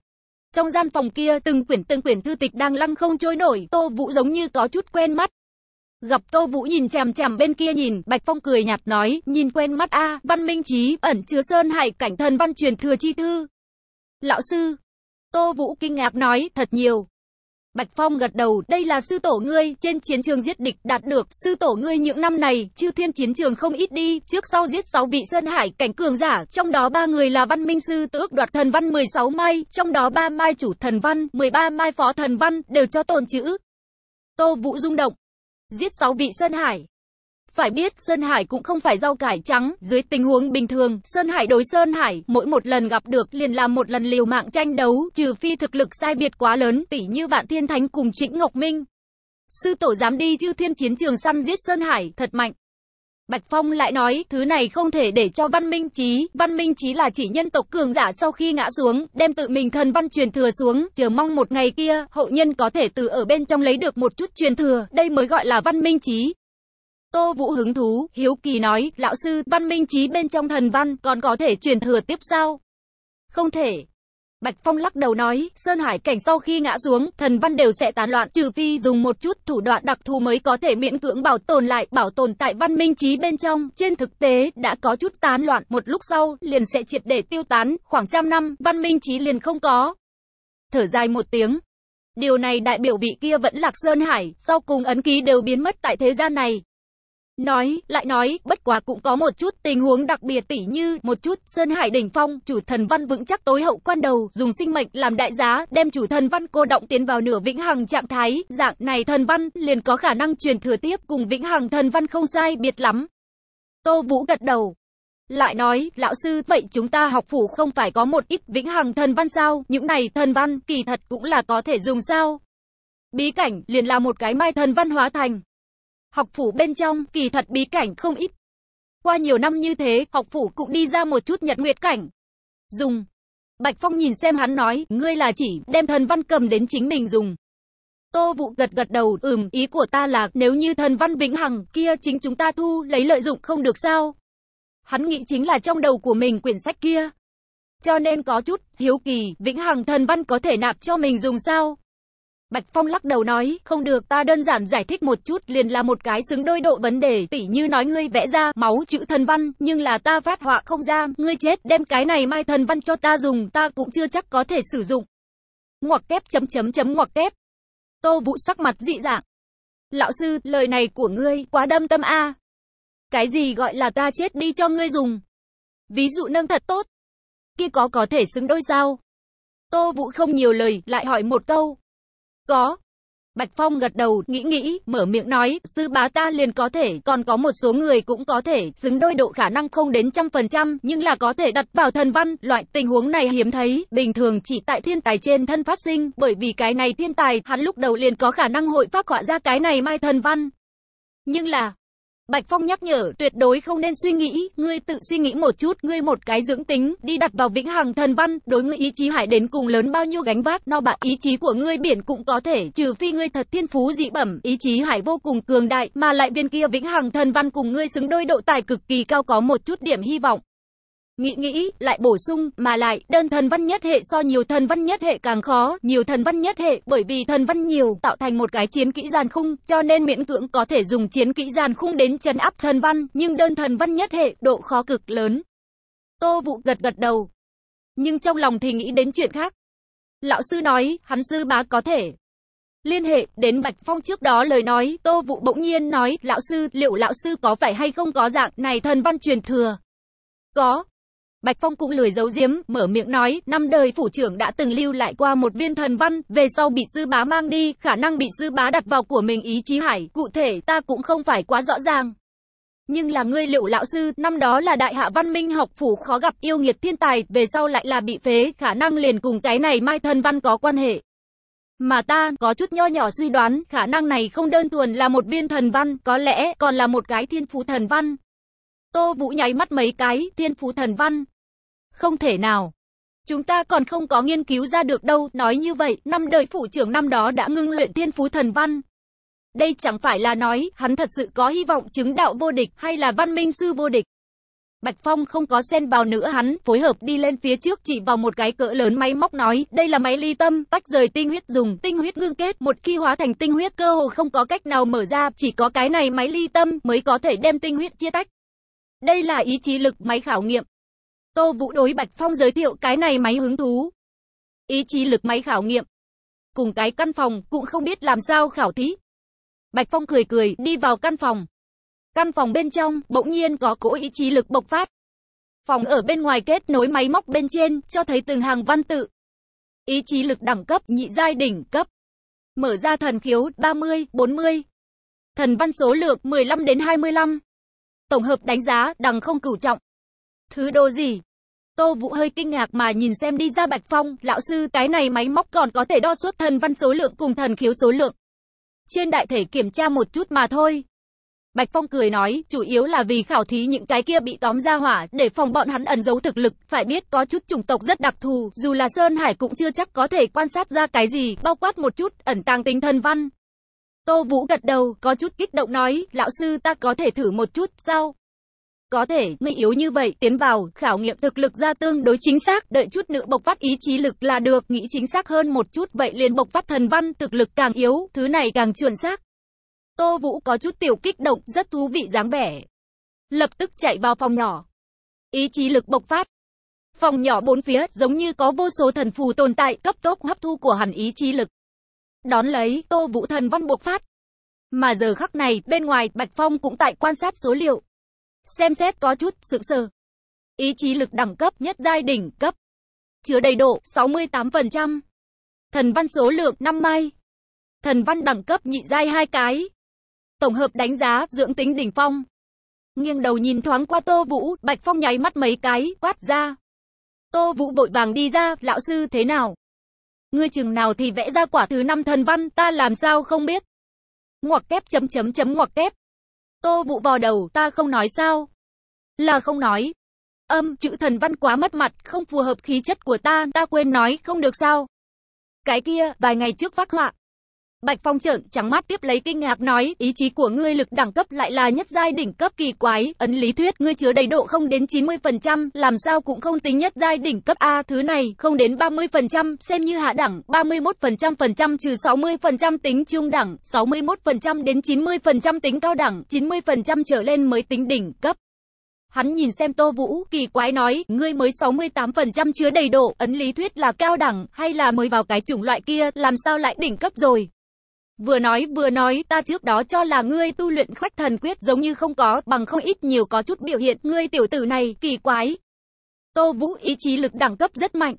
Trong gian phòng kia, từng quyển từng quyển thư tịch đang lăng không trôi nổi, Tô Vũ giống như có chút quen mắt. Gặp Tô Vũ nhìn chằm chằm bên kia nhìn, Bạch Phong cười nhạt nói, nhìn quen mắt a, Văn Minh trí ẩn chứa sơn hải cảnh thần văn truyền thừa chi thư. Lão sư, Tô Vũ kinh ngạc nói, thật nhiều. Bạch Phong gật đầu, đây là sư tổ ngươi, trên chiến trường giết địch đạt được, sư tổ ngươi những năm này, chư thiên chiến trường không ít đi, trước sau giết 6 vị sơn hải cảnh cường giả, trong đó ba người là văn minh sư tước đoạt thần văn 16 mai, trong đó ba mai chủ thần văn, 13 mai phó thần văn, đều cho tồn chữ. Tô Vũ rung động, giết 6 vị Sơn Hải. Phải biết, Sơn Hải cũng không phải rau cải trắng, dưới tình huống bình thường, Sơn Hải đối Sơn Hải, mỗi một lần gặp được liền làm một lần liều mạng tranh đấu, trừ phi thực lực sai biệt quá lớn, tỷ như Vạn Thiên Thánh cùng Trịnh Ngọc Minh. Sư tổ dám đi chư thiên chiến trường săn giết Sơn Hải, thật mạnh. Bạch Phong lại nói, thứ này không thể để cho văn minh trí, văn minh trí là chỉ nhân tộc cường giả sau khi ngã xuống, đem tự mình thần văn truyền thừa xuống, chờ mong một ngày kia, hậu nhân có thể từ ở bên trong lấy được một chút truyền thừa, đây mới gọi là văn minh trí. Tô Vũ hứng thú, hiếu kỳ nói, lão sư, văn minh trí bên trong thần văn, còn có thể truyền thừa tiếp sao? Không thể, Bạch Phong lắc đầu nói, Sơn Hải cảnh sau khi ngã xuống, thần văn đều sẽ tán loạn, trừ phi dùng một chút thủ đoạn đặc thù mới có thể miễn cưỡng bảo tồn lại, bảo tồn tại văn minh trí bên trong. Trên thực tế, đã có chút tán loạn, một lúc sau, liền sẽ triệt để tiêu tán, khoảng trăm năm, văn minh trí liền không có. Thở dài một tiếng. Điều này đại biểu vị kia vẫn lạc Sơn Hải, sau cùng ấn ký đều biến mất tại thế gian này. Nói, lại nói, bất quá cũng có một chút tình huống đặc biệt tỉ như, một chút, Sơn Hải đỉnh phong, chủ thần văn vững chắc tối hậu quan đầu, dùng sinh mệnh làm đại giá, đem chủ thần văn cô động tiến vào nửa vĩnh hằng trạng thái, dạng này thần văn, liền có khả năng truyền thừa tiếp cùng vĩnh hằng thần văn không sai biệt lắm. Tô Vũ gật đầu. Lại nói, lão sư, vậy chúng ta học phủ không phải có một ít vĩnh hằng thần văn sao, những này thần văn, kỳ thật cũng là có thể dùng sao. Bí cảnh, liền là một cái mai thần văn hóa thành. Học phủ bên trong, kỳ thật bí cảnh không ít. Qua nhiều năm như thế, học phủ cũng đi ra một chút nhật nguyệt cảnh. Dùng. Bạch Phong nhìn xem hắn nói, ngươi là chỉ đem thần văn cầm đến chính mình dùng. Tô Vũ gật gật đầu, ừm, ý của ta là nếu như thần văn vĩnh hằng kia chính chúng ta thu lấy lợi dụng không được sao? Hắn nghĩ chính là trong đầu của mình quyển sách kia. Cho nên có chút hiếu kỳ, vĩnh hằng thần văn có thể nạp cho mình dùng sao? Bạch Phong lắc đầu nói, không được, ta đơn giản giải thích một chút, liền là một cái xứng đôi độ vấn đề, tỉ như nói ngươi vẽ ra máu chữ thần văn, nhưng là ta phát họa không ra, ngươi chết, đem cái này mai thần văn cho ta dùng, ta cũng chưa chắc có thể sử dụng. Ngoặc kép chấm chấm chấm ngoặc kép. Tô Vũ sắc mặt dị dạng. Lão sư, lời này của ngươi quá đâm tâm a. Cái gì gọi là ta chết đi cho ngươi dùng? Ví dụ nâng thật tốt. Kia có có thể xứng đôi sao? Tô Vũ không nhiều lời, lại hỏi một câu. Có. Bạch Phong gật đầu, nghĩ nghĩ, mở miệng nói, sư bá ta liền có thể, còn có một số người cũng có thể, xứng đôi độ khả năng không đến trăm phần trăm, nhưng là có thể đặt vào thần văn, loại tình huống này hiếm thấy, bình thường chỉ tại thiên tài trên thân phát sinh, bởi vì cái này thiên tài, hắn lúc đầu liền có khả năng hội phát họa ra cái này mai thần văn. Nhưng là, Bạch Phong nhắc nhở, tuyệt đối không nên suy nghĩ, ngươi tự suy nghĩ một chút, ngươi một cái dưỡng tính, đi đặt vào vĩnh hằng thần văn, đối ngươi ý chí hải đến cùng lớn bao nhiêu gánh vác, no bạc ý chí của ngươi biển cũng có thể, trừ phi ngươi thật thiên phú dị bẩm, ý chí hải vô cùng cường đại, mà lại viên kia vĩnh hằng thần văn cùng ngươi xứng đôi độ tài cực kỳ cao có một chút điểm hy vọng. Nghĩ nghĩ, lại bổ sung, mà lại, đơn thần văn nhất hệ so nhiều thần văn nhất hệ càng khó, nhiều thần văn nhất hệ, bởi vì thần văn nhiều, tạo thành một cái chiến kỹ giàn khung, cho nên miễn cưỡng có thể dùng chiến kỹ giàn khung đến chấn áp thần văn, nhưng đơn thần văn nhất hệ, độ khó cực lớn. Tô Vụ gật gật đầu. Nhưng trong lòng thì nghĩ đến chuyện khác. Lão sư nói, hắn sư bá có thể. Liên hệ đến Bạch Phong trước đó lời nói, Tô Vụ bỗng nhiên nói, lão sư, liệu lão sư có phải hay không có dạng này thần văn truyền thừa? Có, Bạch Phong cũng lười giấu giếm, mở miệng nói, năm đời phủ trưởng đã từng lưu lại qua một viên thần văn, về sau bị sư bá mang đi, khả năng bị sư bá đặt vào của mình ý chí hải, cụ thể ta cũng không phải quá rõ ràng. Nhưng là ngươi liệu lão sư, năm đó là đại hạ văn minh học phủ khó gặp yêu nghiệt thiên tài, về sau lại là bị phế, khả năng liền cùng cái này mai thần văn có quan hệ. Mà ta có chút nho nhỏ suy đoán, khả năng này không đơn thuần là một viên thần văn, có lẽ còn là một cái thiên phú thần văn. Tô Vũ nháy mắt mấy cái, thiên phú thần văn. Không thể nào. Chúng ta còn không có nghiên cứu ra được đâu, nói như vậy, năm đời phụ trưởng năm đó đã ngưng luyện thiên phú thần văn. Đây chẳng phải là nói, hắn thật sự có hy vọng chứng đạo vô địch, hay là văn minh sư vô địch. Bạch Phong không có xen vào nữa hắn, phối hợp đi lên phía trước chỉ vào một cái cỡ lớn máy móc nói, đây là máy ly tâm, tách rời tinh huyết dùng, tinh huyết ngưng kết, một khi hóa thành tinh huyết cơ hồ không có cách nào mở ra, chỉ có cái này máy ly tâm mới có thể đem tinh huyết chia tách. Đây là ý chí lực máy khảo nghiệm. Tô Vũ đối Bạch Phong giới thiệu cái này máy hứng thú. Ý chí lực máy khảo nghiệm. Cùng cái căn phòng cũng không biết làm sao khảo thí. Bạch Phong cười cười đi vào căn phòng. Căn phòng bên trong bỗng nhiên có cỗ ý chí lực bộc phát. Phòng ở bên ngoài kết nối máy móc bên trên cho thấy từng hàng văn tự. Ý chí lực đẳng cấp nhị giai đỉnh cấp. Mở ra thần khiếu 30, 40. Thần văn số lượng 15 đến 25. Tổng hợp đánh giá, đằng không cửu trọng. Thứ đồ gì? Tô Vũ hơi kinh ngạc mà nhìn xem đi ra Bạch Phong, lão sư cái này máy móc còn có thể đo suốt thần văn số lượng cùng thần khiếu số lượng. Trên đại thể kiểm tra một chút mà thôi. Bạch Phong cười nói, chủ yếu là vì khảo thí những cái kia bị tóm ra hỏa, để phòng bọn hắn ẩn giấu thực lực, phải biết có chút chủng tộc rất đặc thù, dù là Sơn Hải cũng chưa chắc có thể quan sát ra cái gì, bao quát một chút, ẩn tàng tính thần văn. Tô Vũ gật đầu, có chút kích động nói, lão sư ta có thể thử một chút, sao? Có thể, ngươi yếu như vậy, tiến vào, khảo nghiệm thực lực ra tương đối chính xác, đợi chút nữa bộc phát ý chí lực là được, nghĩ chính xác hơn một chút, vậy liền bộc phát thần văn, thực lực càng yếu, thứ này càng chuẩn xác. Tô Vũ có chút tiểu kích động, rất thú vị dáng vẻ. Lập tức chạy vào phòng nhỏ. Ý chí lực bộc phát. Phòng nhỏ bốn phía, giống như có vô số thần phù tồn tại, cấp tốc hấp thu của hẳn ý chí lực. Đón lấy, Tô Vũ thần văn bộc phát. Mà giờ khắc này, bên ngoài, Bạch Phong cũng tại quan sát số liệu. Xem xét có chút sững sờ. Ý chí lực đẳng cấp nhất giai đỉnh cấp. Chứa đầy độ 68%. Thần văn số lượng 5 mai. Thần văn đẳng cấp nhị giai hai cái. Tổng hợp đánh giá dưỡng tính đỉnh phong. Nghiêng đầu nhìn thoáng qua Tô Vũ, Bạch Phong nháy mắt mấy cái, quát ra. Tô Vũ vội vàng đi ra, lão sư thế nào? Ngươi chừng nào thì vẽ ra quả thứ năm thần văn, ta làm sao không biết? Ngoặc kép chấm chấm chấm ngoặc kép. Tô vụ vò đầu, ta không nói sao? Là không nói. Âm, chữ thần văn quá mất mặt, không phù hợp khí chất của ta, ta quên nói, không được sao? Cái kia, vài ngày trước phát họa, Bạch Phong trợn trắng mắt tiếp lấy kinh ngạc nói, ý chí của ngươi lực đẳng cấp lại là nhất giai đỉnh cấp kỳ quái, ấn lý thuyết ngươi chứa đầy độ không đến 90%, làm sao cũng không tính nhất giai đỉnh cấp A, thứ này không đến 30%, xem như hạ đẳng, 31% phần trăm trừ 60% tính trung đẳng, 61% đến 90% tính cao đẳng, 90% trở lên mới tính đỉnh cấp. Hắn nhìn xem Tô Vũ, kỳ quái nói, ngươi mới 68% chứa đầy độ, ấn lý thuyết là cao đẳng, hay là mới vào cái chủng loại kia, làm sao lại đỉnh cấp rồi. Vừa nói vừa nói ta trước đó cho là ngươi tu luyện khoách thần quyết giống như không có, bằng không ít nhiều có chút biểu hiện, ngươi tiểu tử này, kỳ quái. Tô Vũ ý chí lực đẳng cấp rất mạnh.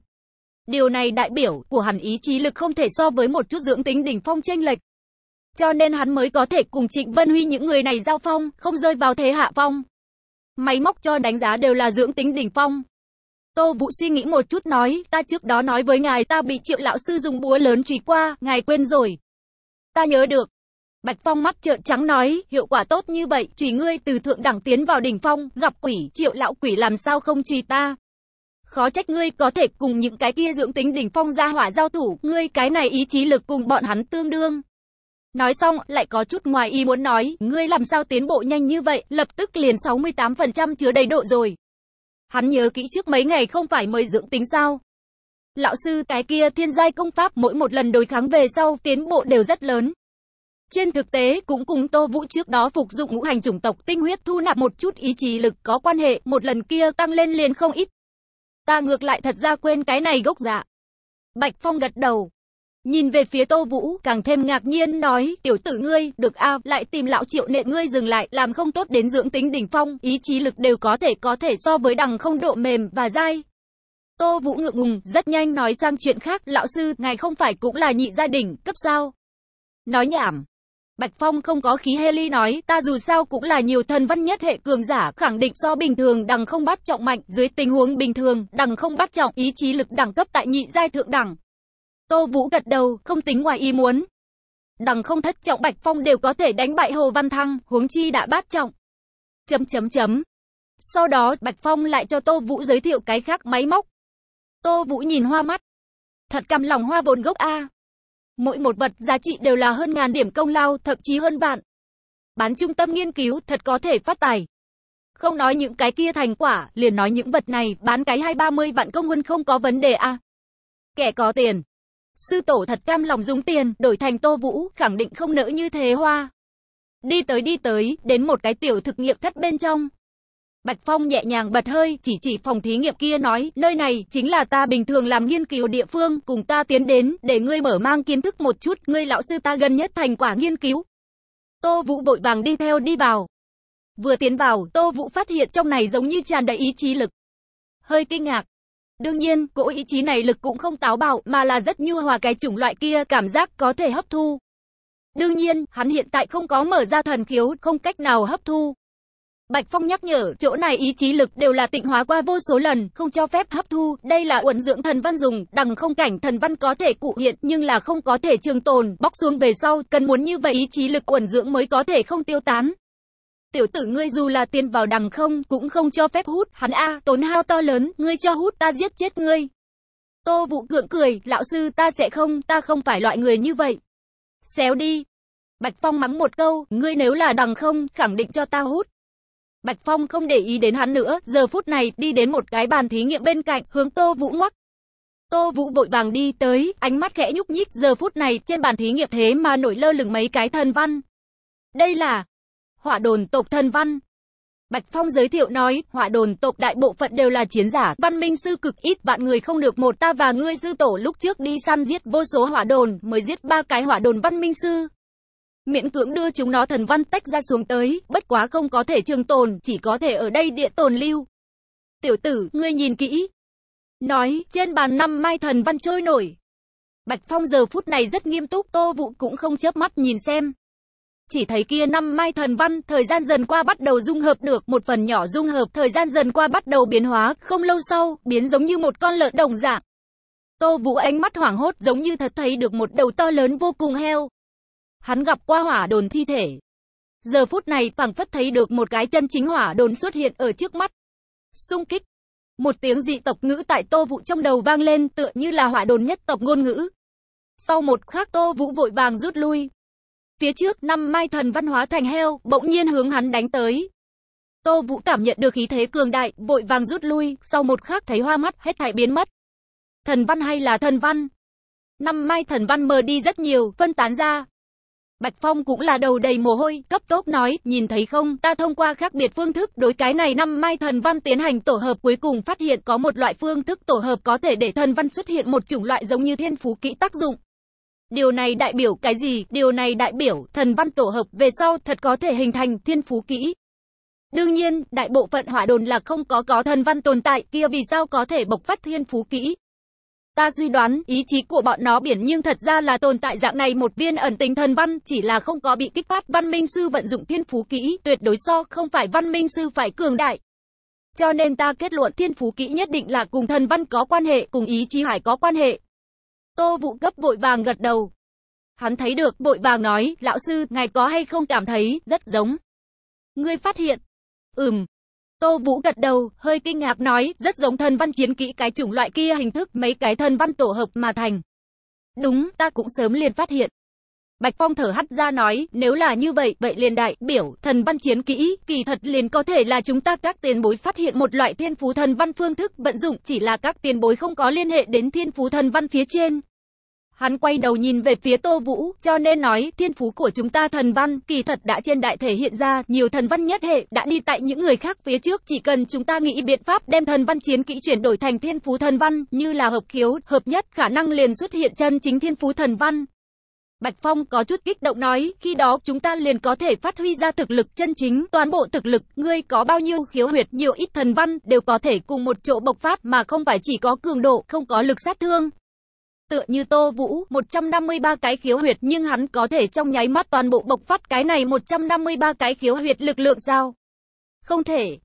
Điều này đại biểu của hắn ý chí lực không thể so với một chút dưỡng tính đỉnh phong chênh lệch. Cho nên hắn mới có thể cùng Trịnh Vân Huy những người này giao phong, không rơi vào thế hạ phong. Máy móc cho đánh giá đều là dưỡng tính đỉnh phong. Tô Vũ suy nghĩ một chút nói, ta trước đó nói với ngài ta bị triệu lão sư dùng búa lớn trùy qua, ngài quên rồi. Ta nhớ được. Bạch Phong mắt trợn trắng nói, hiệu quả tốt như vậy, truy ngươi từ thượng đẳng tiến vào đỉnh phong, gặp quỷ, triệu lão quỷ làm sao không truy ta. Khó trách ngươi có thể cùng những cái kia dưỡng tính đỉnh phong ra hỏa giao thủ, ngươi cái này ý chí lực cùng bọn hắn tương đương. Nói xong, lại có chút ngoài ý muốn nói, ngươi làm sao tiến bộ nhanh như vậy, lập tức liền 68% chứa đầy độ rồi. Hắn nhớ kỹ trước mấy ngày không phải mới dưỡng tính sao. Lão sư cái kia thiên giai công pháp mỗi một lần đối kháng về sau tiến bộ đều rất lớn. Trên thực tế cũng cùng Tô Vũ trước đó phục dụng ngũ hành chủng tộc tinh huyết thu nạp một chút ý chí lực có quan hệ, một lần kia tăng lên liền không ít. Ta ngược lại thật ra quên cái này gốc dạ. Bạch Phong gật đầu. Nhìn về phía Tô Vũ, càng thêm ngạc nhiên nói, tiểu tử ngươi, được a lại tìm lão triệu nệ ngươi dừng lại, làm không tốt đến dưỡng tính đỉnh phong, ý chí lực đều có thể có thể so với đằng không độ mềm và dai. Tô Vũ ngượng ngùng, rất nhanh nói sang chuyện khác, lão sư, ngài không phải cũng là nhị gia đình, cấp sao? Nói nhảm. Bạch Phong không có khí heli nói, ta dù sao cũng là nhiều thần văn nhất hệ cường giả, khẳng định so bình thường đằng không bắt trọng mạnh, dưới tình huống bình thường, đằng không bắt trọng, ý chí lực đẳng cấp tại nhị giai thượng đẳng. Tô Vũ gật đầu, không tính ngoài ý muốn. Đằng không thất trọng Bạch Phong đều có thể đánh bại Hồ Văn Thăng, huống chi đã bát trọng. Chấm chấm chấm. Sau đó, Bạch Phong lại cho Tô Vũ giới thiệu cái khác máy móc. Tô Vũ nhìn hoa mắt. Thật cầm lòng hoa vốn gốc A. Mỗi một vật giá trị đều là hơn ngàn điểm công lao, thậm chí hơn vạn. Bán trung tâm nghiên cứu thật có thể phát tài. Không nói những cái kia thành quả, liền nói những vật này, bán cái hai ba mươi vạn công nguyên không có vấn đề a. Kẻ có tiền. Sư tổ thật cam lòng dùng tiền, đổi thành tô vũ, khẳng định không nỡ như thế hoa. Đi tới đi tới, đến một cái tiểu thực nghiệm thất bên trong. Bạch Phong nhẹ nhàng bật hơi, chỉ chỉ phòng thí nghiệm kia nói, nơi này chính là ta bình thường làm nghiên cứu địa phương, cùng ta tiến đến, để ngươi mở mang kiến thức một chút, ngươi lão sư ta gần nhất thành quả nghiên cứu. Tô Vũ vội vàng đi theo đi vào. Vừa tiến vào, Tô Vũ phát hiện trong này giống như tràn đầy ý chí lực. Hơi kinh ngạc. Đương nhiên, cỗ ý chí này lực cũng không táo bạo, mà là rất nhu hòa cái chủng loại kia, cảm giác có thể hấp thu. Đương nhiên, hắn hiện tại không có mở ra thần khiếu, không cách nào hấp thu. Bạch Phong nhắc nhở, chỗ này ý chí lực đều là tịnh hóa qua vô số lần, không cho phép hấp thu, đây là uẩn dưỡng thần văn dùng, đằng không cảnh thần văn có thể cụ hiện nhưng là không có thể trường tồn, bóc xuống về sau, cần muốn như vậy ý chí lực uẩn dưỡng mới có thể không tiêu tán. Tiểu tử ngươi dù là tiền vào đằng không, cũng không cho phép hút, hắn a, tốn hao to lớn, ngươi cho hút ta giết chết ngươi. Tô Vũ gượng cười, lão sư ta sẽ không, ta không phải loại người như vậy. Xéo đi. Bạch Phong mắng một câu, ngươi nếu là đằng không, khẳng định cho ta hút. Bạch Phong không để ý đến hắn nữa, giờ phút này đi đến một cái bàn thí nghiệm bên cạnh, hướng Tô Vũ ngoắc. Tô Vũ vội vàng đi tới, ánh mắt khẽ nhúc nhích, giờ phút này trên bàn thí nghiệm thế mà nổi lơ lửng mấy cái thần văn. Đây là hỏa đồn tộc thần văn. Bạch Phong giới thiệu nói, hỏa đồn tộc đại bộ phận đều là chiến giả, văn minh sư cực ít, Vạn người không được một ta và ngươi sư tổ lúc trước đi săn giết vô số hỏa đồn, mới giết ba cái hỏa đồn văn minh sư. Miễn cưỡng đưa chúng nó thần văn tách ra xuống tới, bất quá không có thể trường tồn, chỉ có thể ở đây địa tồn lưu. Tiểu tử, ngươi nhìn kỹ. Nói, trên bàn năm mai thần văn trôi nổi. Bạch Phong giờ phút này rất nghiêm túc, Tô Vũ cũng không chớp mắt nhìn xem. Chỉ thấy kia năm mai thần văn, thời gian dần qua bắt đầu dung hợp được, một phần nhỏ dung hợp, thời gian dần qua bắt đầu biến hóa, không lâu sau, biến giống như một con lợn đồng dạng. Tô Vũ ánh mắt hoảng hốt giống như thật thấy được một đầu to lớn vô cùng heo. Hắn gặp qua hỏa đồn thi thể. Giờ phút này phảng phất thấy được một cái chân chính hỏa đồn xuất hiện ở trước mắt. Xung kích. Một tiếng dị tộc ngữ tại Tô Vũ trong đầu vang lên tựa như là hỏa đồn nhất tộc ngôn ngữ. Sau một khắc Tô Vũ vội vàng rút lui. Phía trước năm mai thần văn hóa thành heo, bỗng nhiên hướng hắn đánh tới. Tô Vũ cảm nhận được khí thế cường đại, vội vàng rút lui, sau một khắc thấy hoa mắt, hết thảy biến mất. Thần văn hay là thần văn? Năm mai thần văn mờ đi rất nhiều, phân tán ra, Bạch Phong cũng là đầu đầy mồ hôi, cấp tốc nói, nhìn thấy không, ta thông qua khác biệt phương thức đối cái này năm mai thần văn tiến hành tổ hợp cuối cùng phát hiện có một loại phương thức tổ hợp có thể để thần văn xuất hiện một chủng loại giống như thiên phú kỹ tác dụng. Điều này đại biểu cái gì? Điều này đại biểu thần văn tổ hợp về sau thật có thể hình thành thiên phú kỹ. Đương nhiên, đại bộ phận hỏa đồn là không có có thần văn tồn tại kia vì sao có thể bộc phát thiên phú kỹ ta suy đoán, ý chí của bọn nó biển nhưng thật ra là tồn tại dạng này một viên ẩn tính thần văn, chỉ là không có bị kích phát văn minh sư vận dụng thiên phú kỹ, tuyệt đối so không phải văn minh sư phải cường đại. Cho nên ta kết luận thiên phú kỹ nhất định là cùng thần văn có quan hệ, cùng ý chí hải có quan hệ. Tô Vũ cấp vội vàng gật đầu. Hắn thấy được, vội vàng nói, lão sư, ngài có hay không cảm thấy, rất giống. Ngươi phát hiện. Ừm. Tô Vũ gật đầu, hơi kinh ngạc nói, rất giống thần văn chiến kỹ cái chủng loại kia hình thức, mấy cái thần văn tổ hợp mà thành. Đúng, ta cũng sớm liền phát hiện. Bạch Phong thở hắt ra nói, nếu là như vậy, vậy liền đại, biểu, thần văn chiến kỹ, kỳ thật liền có thể là chúng ta các tiền bối phát hiện một loại thiên phú thần văn phương thức vận dụng, chỉ là các tiền bối không có liên hệ đến thiên phú thần văn phía trên. Hắn quay đầu nhìn về phía Tô Vũ, cho nên nói, thiên phú của chúng ta thần văn, kỳ thật đã trên đại thể hiện ra, nhiều thần văn nhất hệ, đã đi tại những người khác phía trước, chỉ cần chúng ta nghĩ biện pháp đem thần văn chiến kỹ chuyển đổi thành thiên phú thần văn, như là hợp khiếu, hợp nhất, khả năng liền xuất hiện chân chính thiên phú thần văn. Bạch Phong có chút kích động nói, khi đó chúng ta liền có thể phát huy ra thực lực chân chính, toàn bộ thực lực, ngươi có bao nhiêu khiếu huyệt, nhiều ít thần văn, đều có thể cùng một chỗ bộc phát mà không phải chỉ có cường độ, không có lực sát thương. Tựa như Tô Vũ, 153 cái khiếu huyệt nhưng hắn có thể trong nháy mắt toàn bộ bộc phát cái này 153 cái khiếu huyệt lực lượng sao? Không thể.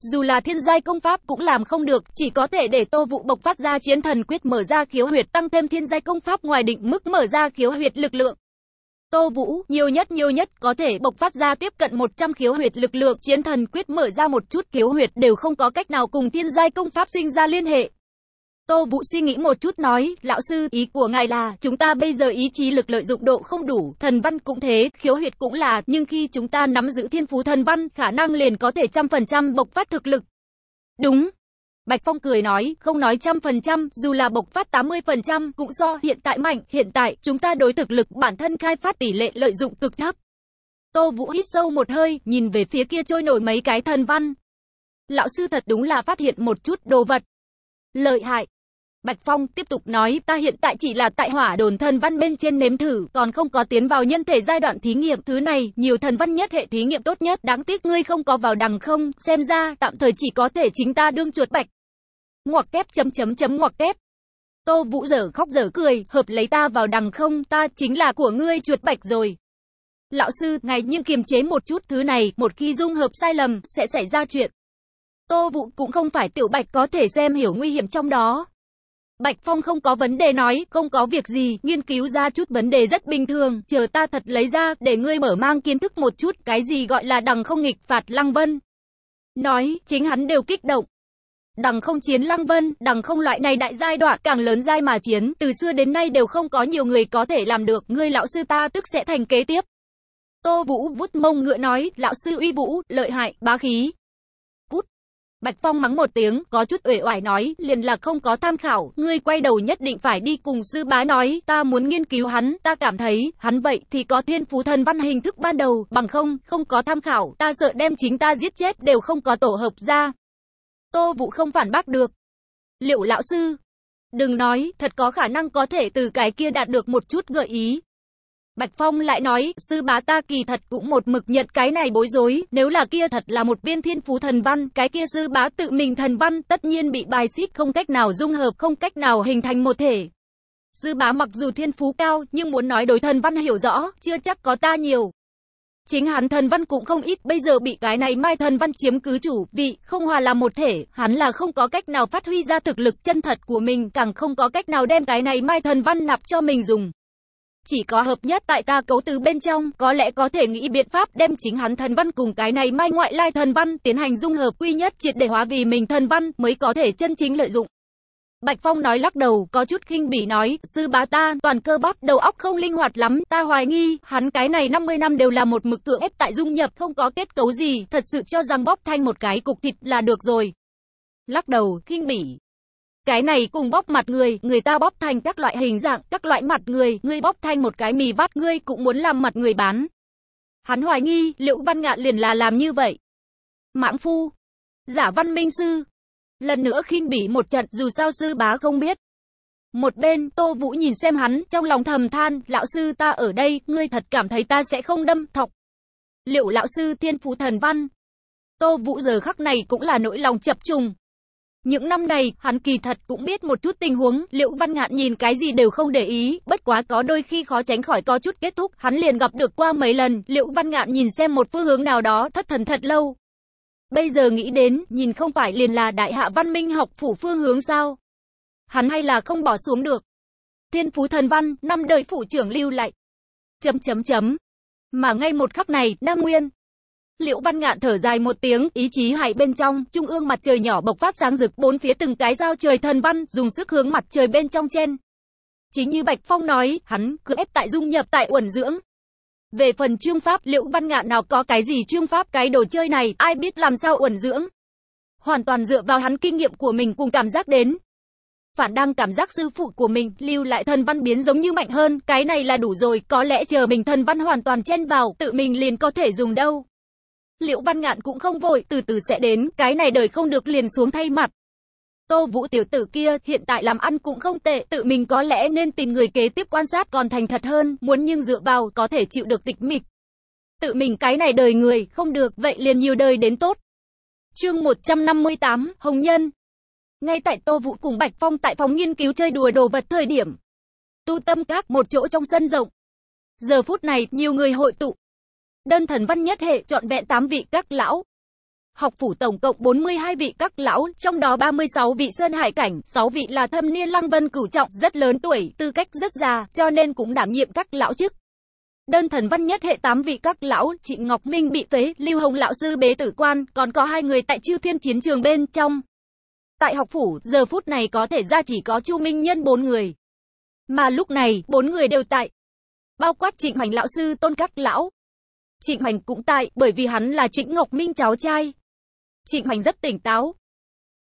Dù là thiên giai công pháp cũng làm không được, chỉ có thể để Tô Vũ bộc phát ra chiến thần quyết mở ra khiếu huyệt tăng thêm thiên giai công pháp ngoài định mức mở ra khiếu huyệt lực lượng. Tô Vũ, nhiều nhất nhiều nhất có thể bộc phát ra tiếp cận 100 khiếu huyệt lực lượng, chiến thần quyết mở ra một chút khiếu huyệt đều không có cách nào cùng thiên giai công pháp sinh ra liên hệ. Tô Vũ suy nghĩ một chút nói, lão sư, ý của ngài là, chúng ta bây giờ ý chí lực lợi dụng độ không đủ, thần văn cũng thế, khiếu huyệt cũng là, nhưng khi chúng ta nắm giữ thiên phú thần văn, khả năng liền có thể trăm phần trăm bộc phát thực lực. Đúng. Bạch Phong cười nói, không nói trăm phần trăm, dù là bộc phát 80% cũng do hiện tại mạnh, hiện tại chúng ta đối thực lực bản thân khai phát tỷ lệ lợi dụng cực thấp. Tô Vũ hít sâu một hơi, nhìn về phía kia trôi nổi mấy cái thần văn. Lão sư thật đúng là phát hiện một chút đồ vật. Lợi hại. Bạch Phong tiếp tục nói, ta hiện tại chỉ là tại hỏa đồn thần văn bên trên nếm thử, còn không có tiến vào nhân thể giai đoạn thí nghiệm. Thứ này, nhiều thần văn nhất hệ thí nghiệm tốt nhất, đáng tiếc ngươi không có vào đằng không, xem ra, tạm thời chỉ có thể chính ta đương chuột bạch. Ngoặc kép chấm chấm chấm ngoặc kép. Tô Vũ dở khóc dở cười, hợp lấy ta vào đằng không, ta chính là của ngươi chuột bạch rồi. Lão sư, ngài nhưng kiềm chế một chút thứ này, một khi dung hợp sai lầm, sẽ xảy ra chuyện. Tô Vũ cũng không phải tiểu bạch có thể xem hiểu nguy hiểm trong đó. Bạch Phong không có vấn đề nói, không có việc gì, nghiên cứu ra chút vấn đề rất bình thường, chờ ta thật lấy ra, để ngươi mở mang kiến thức một chút, cái gì gọi là đằng không nghịch phạt Lăng Vân. Nói, chính hắn đều kích động. Đằng không chiến Lăng Vân, đằng không loại này đại giai đoạn, càng lớn giai mà chiến, từ xưa đến nay đều không có nhiều người có thể làm được, ngươi lão sư ta tức sẽ thành kế tiếp. Tô Vũ vút mông ngựa nói, lão sư uy vũ, lợi hại, bá khí, Bạch Phong mắng một tiếng, có chút uể oải nói, liền là không có tham khảo, ngươi quay đầu nhất định phải đi cùng sư bá nói, ta muốn nghiên cứu hắn, ta cảm thấy, hắn vậy thì có thiên phú thần văn hình thức ban đầu, bằng không, không có tham khảo, ta sợ đem chính ta giết chết đều không có tổ hợp ra. Tô Vũ không phản bác được. Liệu lão sư? Đừng nói, thật có khả năng có thể từ cái kia đạt được một chút gợi ý. Bạch Phong lại nói, sư bá ta kỳ thật cũng một mực nhận cái này bối rối, nếu là kia thật là một viên thiên phú thần văn, cái kia sư bá tự mình thần văn tất nhiên bị bài xích không cách nào dung hợp, không cách nào hình thành một thể. Sư bá mặc dù thiên phú cao, nhưng muốn nói đối thần văn hiểu rõ, chưa chắc có ta nhiều. Chính hắn thần văn cũng không ít, bây giờ bị cái này mai thần văn chiếm cứ chủ, vị, không hòa làm một thể, hắn là không có cách nào phát huy ra thực lực chân thật của mình, càng không có cách nào đem cái này mai thần văn nạp cho mình dùng chỉ có hợp nhất tại ta cấu từ bên trong, có lẽ có thể nghĩ biện pháp đem chính hắn thần văn cùng cái này mai ngoại lai thần văn tiến hành dung hợp quy nhất triệt để hóa vì mình thần văn mới có thể chân chính lợi dụng. Bạch Phong nói lắc đầu, có chút khinh bỉ nói, sư bá ta, toàn cơ bắp, đầu óc không linh hoạt lắm, ta hoài nghi, hắn cái này 50 năm đều là một mực cưỡng ép tại dung nhập, không có kết cấu gì, thật sự cho rằng bóp thanh một cái cục thịt là được rồi. Lắc đầu, khinh bỉ, cái này cùng bóp mặt người, người ta bóp thành các loại hình dạng, các loại mặt người, ngươi bóp thành một cái mì vắt, ngươi cũng muốn làm mặt người bán. Hắn hoài nghi, liệu văn ngạn liền là làm như vậy. Mãng phu, giả văn minh sư, lần nữa khinh bỉ một trận dù sao sư bá không biết. Một bên, Tô Vũ nhìn xem hắn, trong lòng thầm than, lão sư ta ở đây, ngươi thật cảm thấy ta sẽ không đâm, thọc. Liệu lão sư thiên phú thần văn? Tô Vũ giờ khắc này cũng là nỗi lòng chập trùng. Những năm này, hắn kỳ thật cũng biết một chút tình huống, Liễu Văn Ngạn nhìn cái gì đều không để ý, bất quá có đôi khi khó tránh khỏi có chút kết thúc, hắn liền gặp được qua mấy lần, Liễu Văn Ngạn nhìn xem một phương hướng nào đó, thất thần thật lâu. Bây giờ nghĩ đến, nhìn không phải liền là đại hạ văn minh học phủ phương hướng sao? Hắn hay là không bỏ xuống được. Thiên phú thần văn, năm đời phủ trưởng lưu lại. Chấm chấm chấm. Mà ngay một khắc này, Nam Nguyên, Liễu Văn Ngạn thở dài một tiếng, ý chí hại bên trong, trung ương mặt trời nhỏ bộc phát sáng rực, bốn phía từng cái giao trời thần văn, dùng sức hướng mặt trời bên trong chen. Chính như Bạch Phong nói, hắn cứ ép tại dung nhập tại uẩn dưỡng. Về phần trương pháp, Liễu Văn Ngạn nào có cái gì trương pháp cái đồ chơi này, ai biết làm sao uẩn dưỡng. Hoàn toàn dựa vào hắn kinh nghiệm của mình cùng cảm giác đến. Phản đang cảm giác sư phụ của mình, lưu lại thần văn biến giống như mạnh hơn, cái này là đủ rồi, có lẽ chờ mình thần văn hoàn toàn chen vào, tự mình liền có thể dùng đâu. Liễu Văn Ngạn cũng không vội, từ từ sẽ đến, cái này đời không được liền xuống thay mặt. Tô Vũ tiểu tử kia hiện tại làm ăn cũng không tệ, tự mình có lẽ nên tìm người kế tiếp quan sát còn thành thật hơn, muốn nhưng dựa vào có thể chịu được tịch mịch. Tự mình cái này đời người không được, vậy liền nhiều đời đến tốt. Chương 158, Hồng Nhân Ngay tại Tô Vũ cùng Bạch Phong tại phòng nghiên cứu chơi đùa đồ vật thời điểm. Tu tâm các một chỗ trong sân rộng. Giờ phút này, nhiều người hội tụ, Đơn thần văn nhất hệ chọn vẹn 8 vị các lão. Học phủ tổng cộng 42 vị các lão, trong đó 36 vị sơn hải cảnh, 6 vị là thâm niên lăng vân cửu trọng, rất lớn tuổi, tư cách rất già, cho nên cũng đảm nhiệm các lão chức. Đơn thần văn nhất hệ 8 vị các lão, chị Ngọc Minh bị phế, Lưu Hồng lão sư bế tử quan, còn có hai người tại chư thiên chiến trường bên trong. Tại học phủ, giờ phút này có thể ra chỉ có Chu Minh Nhân bốn người. Mà lúc này, bốn người đều tại. Bao quát trịnh hoành lão sư tôn các lão, Trịnh Hoành cũng tại, bởi vì hắn là Trịnh Ngọc Minh cháu trai. Trịnh Hoành rất tỉnh táo.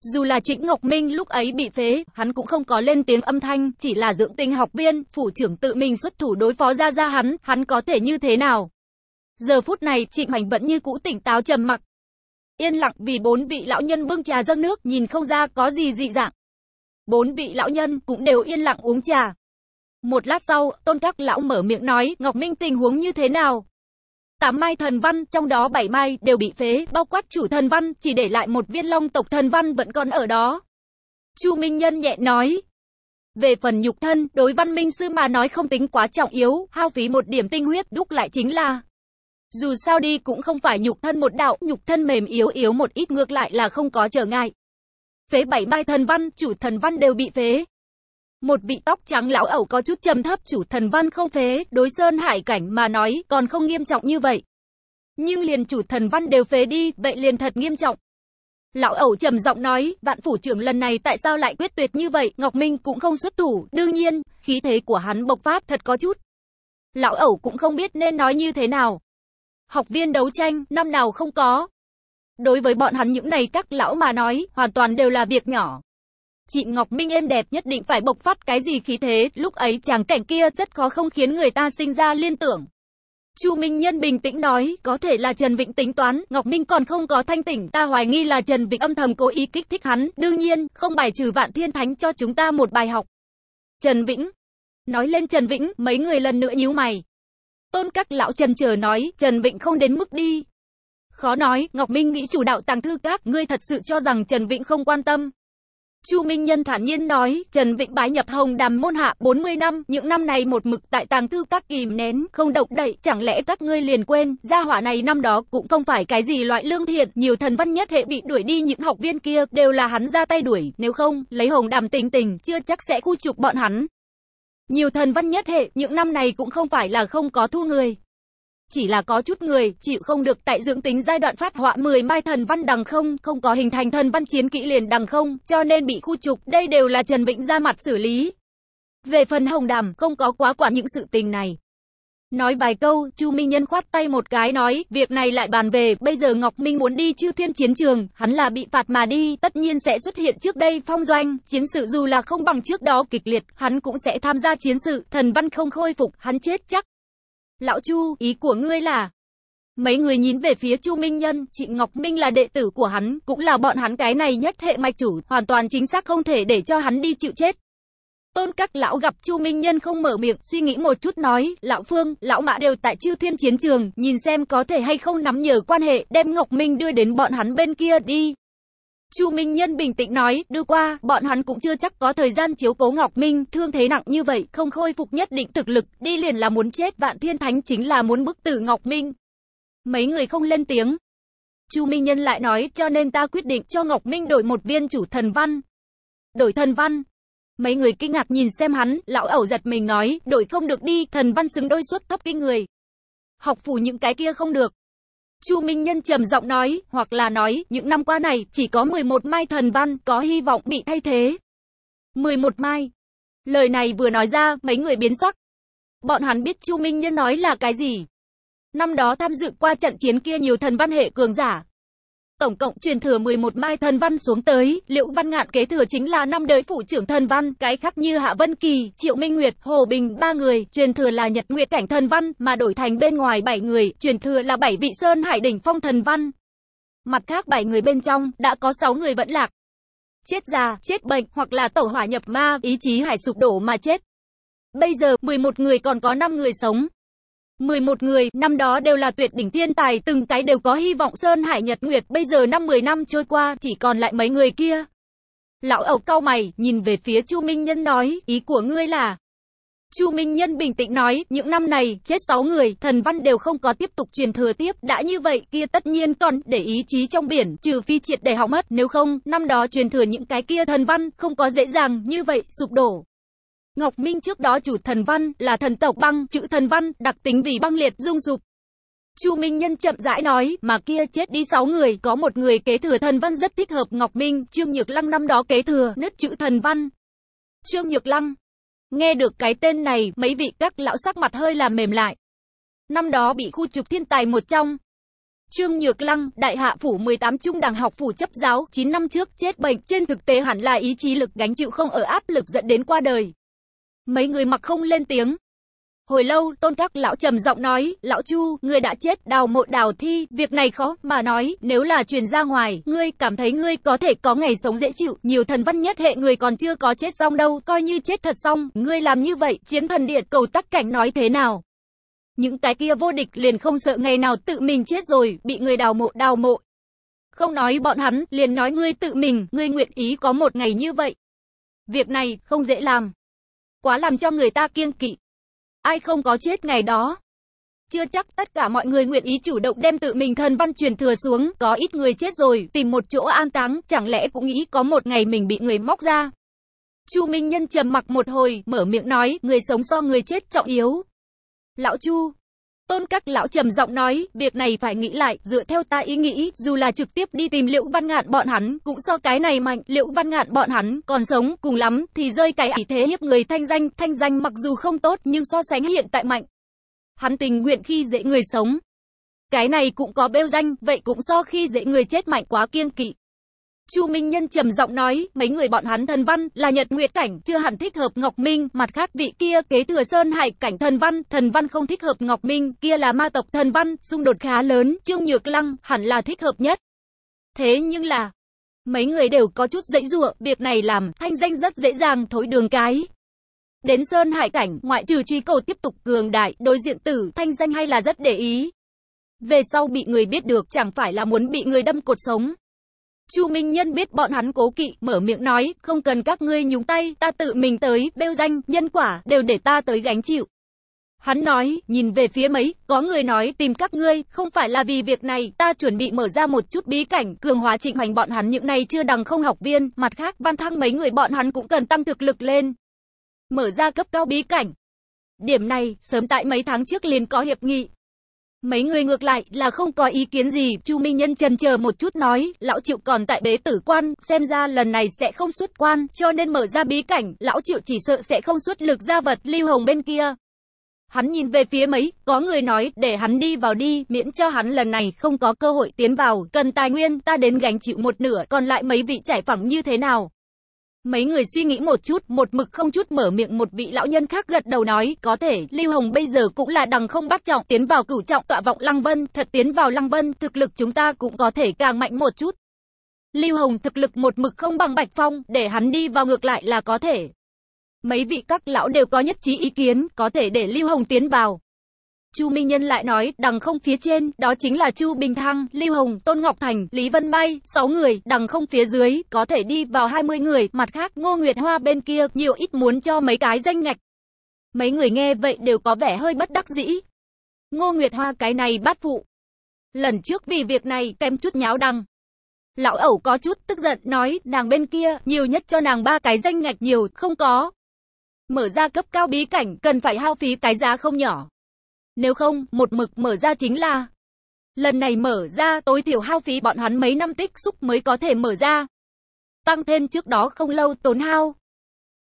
Dù là Trịnh Ngọc Minh lúc ấy bị phế, hắn cũng không có lên tiếng âm thanh, chỉ là dưỡng tinh học viên, phủ trưởng tự mình xuất thủ đối phó ra ra hắn, hắn có thể như thế nào? Giờ phút này, Trịnh Hoành vẫn như cũ tỉnh táo trầm mặc. Yên lặng vì bốn vị lão nhân bưng trà dâng nước, nhìn không ra có gì dị dạng. Bốn vị lão nhân cũng đều yên lặng uống trà. Một lát sau, tôn các lão mở miệng nói, Ngọc Minh tình huống như thế nào? Tám mai thần văn, trong đó bảy mai đều bị phế, bao quát chủ thần văn, chỉ để lại một viên long tộc thần văn vẫn còn ở đó. Chu Minh Nhân nhẹ nói. Về phần nhục thân, đối văn minh sư mà nói không tính quá trọng yếu, hao phí một điểm tinh huyết đúc lại chính là. Dù sao đi cũng không phải nhục thân một đạo, nhục thân mềm yếu yếu một ít ngược lại là không có trở ngại. Phế bảy mai thần văn, chủ thần văn đều bị phế. Một vị tóc trắng lão ẩu có chút trầm thấp chủ thần văn không phế, đối sơn hải cảnh mà nói còn không nghiêm trọng như vậy. Nhưng liền chủ thần văn đều phế đi, vậy liền thật nghiêm trọng. Lão ẩu trầm giọng nói, vạn phủ trưởng lần này tại sao lại quyết tuyệt như vậy, Ngọc Minh cũng không xuất thủ, đương nhiên, khí thế của hắn bộc phát thật có chút. Lão ẩu cũng không biết nên nói như thế nào. Học viên đấu tranh, năm nào không có. Đối với bọn hắn những này các lão mà nói, hoàn toàn đều là việc nhỏ. Chị Ngọc Minh êm đẹp nhất định phải bộc phát cái gì khí thế, lúc ấy chàng cảnh kia rất khó không khiến người ta sinh ra liên tưởng. Chu Minh Nhân bình tĩnh nói, có thể là Trần Vĩnh tính toán, Ngọc Minh còn không có thanh tỉnh, ta hoài nghi là Trần Vĩnh âm thầm cố ý kích thích hắn, đương nhiên, không bài trừ vạn thiên thánh cho chúng ta một bài học. Trần Vĩnh Nói lên Trần Vĩnh, mấy người lần nữa nhíu mày. Tôn các lão Trần chờ nói, Trần Vĩnh không đến mức đi. Khó nói, Ngọc Minh nghĩ chủ đạo tàng thư các, ngươi thật sự cho rằng Trần Vĩnh không quan tâm. Chu Minh Nhân thản nhiên nói, Trần Vĩnh bái nhập Hồng Đàm môn hạ 40 năm, những năm này một mực tại tàng thư các kìm nén, không độc đậy, chẳng lẽ các ngươi liền quên, gia hỏa này năm đó cũng không phải cái gì loại lương thiện, nhiều thần văn nhất hệ bị đuổi đi những học viên kia, đều là hắn ra tay đuổi, nếu không, lấy Hồng Đàm tình tình, chưa chắc sẽ khu trục bọn hắn. Nhiều thần văn nhất hệ, những năm này cũng không phải là không có thu người, chỉ là có chút người chịu không được tại dưỡng tính giai đoạn phát họa 10 mai thần văn đằng không, không có hình thành thần văn chiến kỹ liền đằng không, cho nên bị khu trục, đây đều là Trần Vĩnh ra mặt xử lý. Về phần Hồng Đàm, không có quá quản những sự tình này. Nói vài câu, Chu Minh Nhân khoát tay một cái nói, việc này lại bàn về, bây giờ Ngọc Minh muốn đi chư thiên chiến trường, hắn là bị phạt mà đi, tất nhiên sẽ xuất hiện trước đây phong doanh, chiến sự dù là không bằng trước đó kịch liệt, hắn cũng sẽ tham gia chiến sự, thần văn không khôi phục, hắn chết chắc. Lão Chu, ý của ngươi là... Mấy người nhìn về phía Chu Minh Nhân, chị Ngọc Minh là đệ tử của hắn, cũng là bọn hắn cái này nhất hệ mạch chủ, hoàn toàn chính xác không thể để cho hắn đi chịu chết. Tôn các lão gặp Chu Minh Nhân không mở miệng, suy nghĩ một chút nói, lão Phương, lão Mã đều tại chư thiên chiến trường, nhìn xem có thể hay không nắm nhờ quan hệ, đem Ngọc Minh đưa đến bọn hắn bên kia đi. Chu Minh Nhân bình tĩnh nói, đưa qua, bọn hắn cũng chưa chắc có thời gian chiếu cố Ngọc Minh, thương thế nặng như vậy, không khôi phục nhất định thực lực, đi liền là muốn chết, vạn thiên thánh chính là muốn bức tử Ngọc Minh. Mấy người không lên tiếng. Chu Minh Nhân lại nói, cho nên ta quyết định cho Ngọc Minh đổi một viên chủ thần văn. Đổi thần văn. Mấy người kinh ngạc nhìn xem hắn, lão ẩu giật mình nói, đổi không được đi, thần văn xứng đôi suốt thấp kinh người. Học phủ những cái kia không được. Chu Minh Nhân trầm giọng nói, hoặc là nói, những năm qua này, chỉ có 11 mai thần văn, có hy vọng bị thay thế. 11 mai. Lời này vừa nói ra, mấy người biến sắc. Bọn hắn biết Chu Minh Nhân nói là cái gì. Năm đó tham dự qua trận chiến kia nhiều thần văn hệ cường giả. Tổng cộng truyền thừa 11 mai thần văn xuống tới, liệu văn ngạn kế thừa chính là năm đời phụ trưởng thần văn, cái khác như Hạ Vân Kỳ, Triệu Minh Nguyệt, Hồ Bình ba người, truyền thừa là Nhật Nguyệt cảnh thần văn, mà đổi thành bên ngoài 7 người, truyền thừa là 7 vị Sơn Hải đỉnh phong thần văn. Mặt khác 7 người bên trong, đã có 6 người vẫn lạc. Chết già, chết bệnh, hoặc là tẩu hỏa nhập ma, ý chí hải sụp đổ mà chết. Bây giờ, 11 người còn có 5 người sống, 11 người, năm đó đều là tuyệt đỉnh thiên tài, từng cái đều có hy vọng Sơn Hải Nhật Nguyệt, bây giờ năm 10 năm trôi qua, chỉ còn lại mấy người kia. Lão ẩu cau mày, nhìn về phía Chu Minh Nhân nói, ý của ngươi là... Chu Minh Nhân bình tĩnh nói, những năm này, chết 6 người, thần văn đều không có tiếp tục truyền thừa tiếp, đã như vậy, kia tất nhiên còn để ý chí trong biển, trừ phi triệt để hỏng mất, nếu không, năm đó truyền thừa những cái kia thần văn, không có dễ dàng như vậy, sụp đổ. Ngọc Minh trước đó chủ thần văn là thần tộc băng, chữ thần văn, đặc tính vì băng liệt dung dục. Chu Minh Nhân chậm rãi nói, mà kia chết đi 6 người, có một người kế thừa thần văn rất thích hợp Ngọc Minh, Trương Nhược Lăng năm đó kế thừa, nứt chữ thần văn. Trương Nhược Lăng. Nghe được cái tên này, mấy vị các lão sắc mặt hơi làm mềm lại. Năm đó bị khu trục thiên tài một trong. Trương Nhược Lăng, đại hạ phủ 18 trung đẳng học phủ chấp giáo, 9 năm trước chết bệnh, trên thực tế hẳn là ý chí lực gánh chịu không ở áp lực dẫn đến qua đời. Mấy người mặc không lên tiếng. Hồi lâu, tôn các lão trầm giọng nói, lão Chu, ngươi đã chết, đào mộ đào thi, việc này khó mà nói, nếu là truyền ra ngoài, ngươi cảm thấy ngươi có thể có ngày sống dễ chịu, nhiều thần văn nhất hệ người còn chưa có chết xong đâu, coi như chết thật xong, ngươi làm như vậy, chiến thần điện cầu tắc cảnh nói thế nào? Những cái kia vô địch liền không sợ ngày nào tự mình chết rồi, bị người đào mộ đào mộ. Không nói bọn hắn, liền nói ngươi tự mình, ngươi nguyện ý có một ngày như vậy. Việc này, không dễ làm quá làm cho người ta kiêng kỵ. Ai không có chết ngày đó? Chưa chắc tất cả mọi người nguyện ý chủ động đem tự mình thần văn truyền thừa xuống, có ít người chết rồi, tìm một chỗ an táng, chẳng lẽ cũng nghĩ có một ngày mình bị người móc ra. Chu Minh Nhân trầm mặc một hồi, mở miệng nói, người sống so người chết trọng yếu. Lão Chu, Tôn các lão trầm giọng nói, việc này phải nghĩ lại, dựa theo ta ý nghĩ, dù là trực tiếp đi tìm Liễu Văn Ngạn bọn hắn, cũng so cái này mạnh, Liễu Văn Ngạn bọn hắn còn sống, cùng lắm thì rơi cái ý thế hiếp người thanh danh, thanh danh mặc dù không tốt nhưng so sánh hiện tại mạnh. Hắn tình nguyện khi dễ người sống. Cái này cũng có bêu danh, vậy cũng so khi dễ người chết mạnh quá kiên kỵ. Chu Minh Nhân trầm giọng nói, mấy người bọn hắn thần văn là Nhật Nguyệt cảnh, chưa hẳn thích hợp Ngọc Minh, mặt khác vị kia kế thừa Sơn Hải cảnh thần văn, thần văn không thích hợp Ngọc Minh, kia là ma tộc thần văn, xung đột khá lớn, Trương Nhược Lăng hẳn là thích hợp nhất. Thế nhưng là mấy người đều có chút dãy dụa, việc này làm thanh danh rất dễ dàng thối đường cái. Đến Sơn Hải cảnh, ngoại trừ truy cầu tiếp tục cường đại, đối diện tử thanh danh hay là rất để ý. Về sau bị người biết được chẳng phải là muốn bị người đâm cột sống. Chu Minh Nhân biết bọn hắn cố kỵ, mở miệng nói, không cần các ngươi nhúng tay, ta tự mình tới, bêu danh, nhân quả, đều để ta tới gánh chịu. Hắn nói, nhìn về phía mấy, có người nói tìm các ngươi, không phải là vì việc này, ta chuẩn bị mở ra một chút bí cảnh, cường hóa trịnh hoành bọn hắn những này chưa đằng không học viên, mặt khác văn thăng mấy người bọn hắn cũng cần tăng thực lực lên. Mở ra cấp cao bí cảnh. Điểm này, sớm tại mấy tháng trước liền có hiệp nghị, Mấy người ngược lại là không có ý kiến gì, Chu Minh Nhân trần chờ một chút nói, lão Triệu còn tại bế tử quan, xem ra lần này sẽ không xuất quan, cho nên mở ra bí cảnh, lão Triệu chỉ sợ sẽ không xuất lực ra vật Lưu Hồng bên kia. Hắn nhìn về phía mấy, có người nói, để hắn đi vào đi, miễn cho hắn lần này không có cơ hội tiến vào, cần tài nguyên, ta đến gánh chịu một nửa, còn lại mấy vị trải phẳng như thế nào. Mấy người suy nghĩ một chút, một mực không chút mở miệng một vị lão nhân khác gật đầu nói, có thể, Lưu Hồng bây giờ cũng là đằng không bắt trọng, tiến vào cửu trọng tọa vọng Lăng Vân, thật tiến vào Lăng Vân, thực lực chúng ta cũng có thể càng mạnh một chút. Lưu Hồng thực lực một mực không bằng Bạch Phong, để hắn đi vào ngược lại là có thể. Mấy vị các lão đều có nhất trí ý kiến, có thể để Lưu Hồng tiến vào. Chu Minh Nhân lại nói, đằng không phía trên, đó chính là Chu Bình Thăng, Lưu Hồng, Tôn Ngọc Thành, Lý Vân Mai, 6 người, đằng không phía dưới, có thể đi vào 20 người, mặt khác Ngô Nguyệt Hoa bên kia, nhiều ít muốn cho mấy cái danh ngạch. Mấy người nghe vậy đều có vẻ hơi bất đắc dĩ. Ngô Nguyệt Hoa cái này bắt phụ. Lần trước vì việc này kém chút nháo đằng. Lão ẩu có chút tức giận nói, nàng bên kia, nhiều nhất cho nàng ba cái danh ngạch nhiều, không có. Mở ra cấp cao bí cảnh, cần phải hao phí cái giá không nhỏ. Nếu không, một mực mở ra chính là... Lần này mở ra, tối thiểu hao phí bọn hắn mấy năm tích xúc mới có thể mở ra. Tăng thêm trước đó không lâu tốn hao.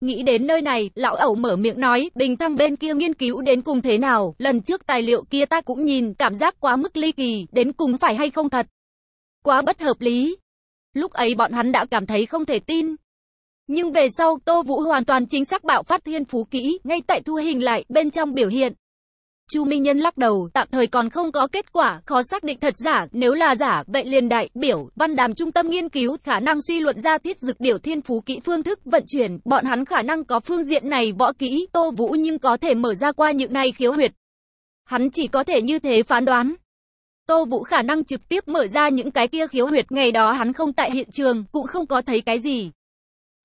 Nghĩ đến nơi này, lão ẩu mở miệng nói, bình thăng bên kia nghiên cứu đến cùng thế nào, lần trước tài liệu kia ta cũng nhìn, cảm giác quá mức ly kỳ, đến cùng phải hay không thật. Quá bất hợp lý. Lúc ấy bọn hắn đã cảm thấy không thể tin. Nhưng về sau, Tô Vũ hoàn toàn chính xác bạo phát thiên phú kỹ, ngay tại thu hình lại, bên trong biểu hiện. Chu Minh Nhân lắc đầu, tạm thời còn không có kết quả, khó xác định thật giả, nếu là giả, vậy liền đại biểu, văn đàm trung tâm nghiên cứu khả năng suy luận ra thiết dược điểu thiên phú kỹ phương thức vận chuyển, bọn hắn khả năng có phương diện này võ kỹ, Tô Vũ nhưng có thể mở ra qua những này khiếu huyệt. Hắn chỉ có thể như thế phán đoán. Tô Vũ khả năng trực tiếp mở ra những cái kia khiếu huyệt, ngày đó hắn không tại hiện trường, cũng không có thấy cái gì.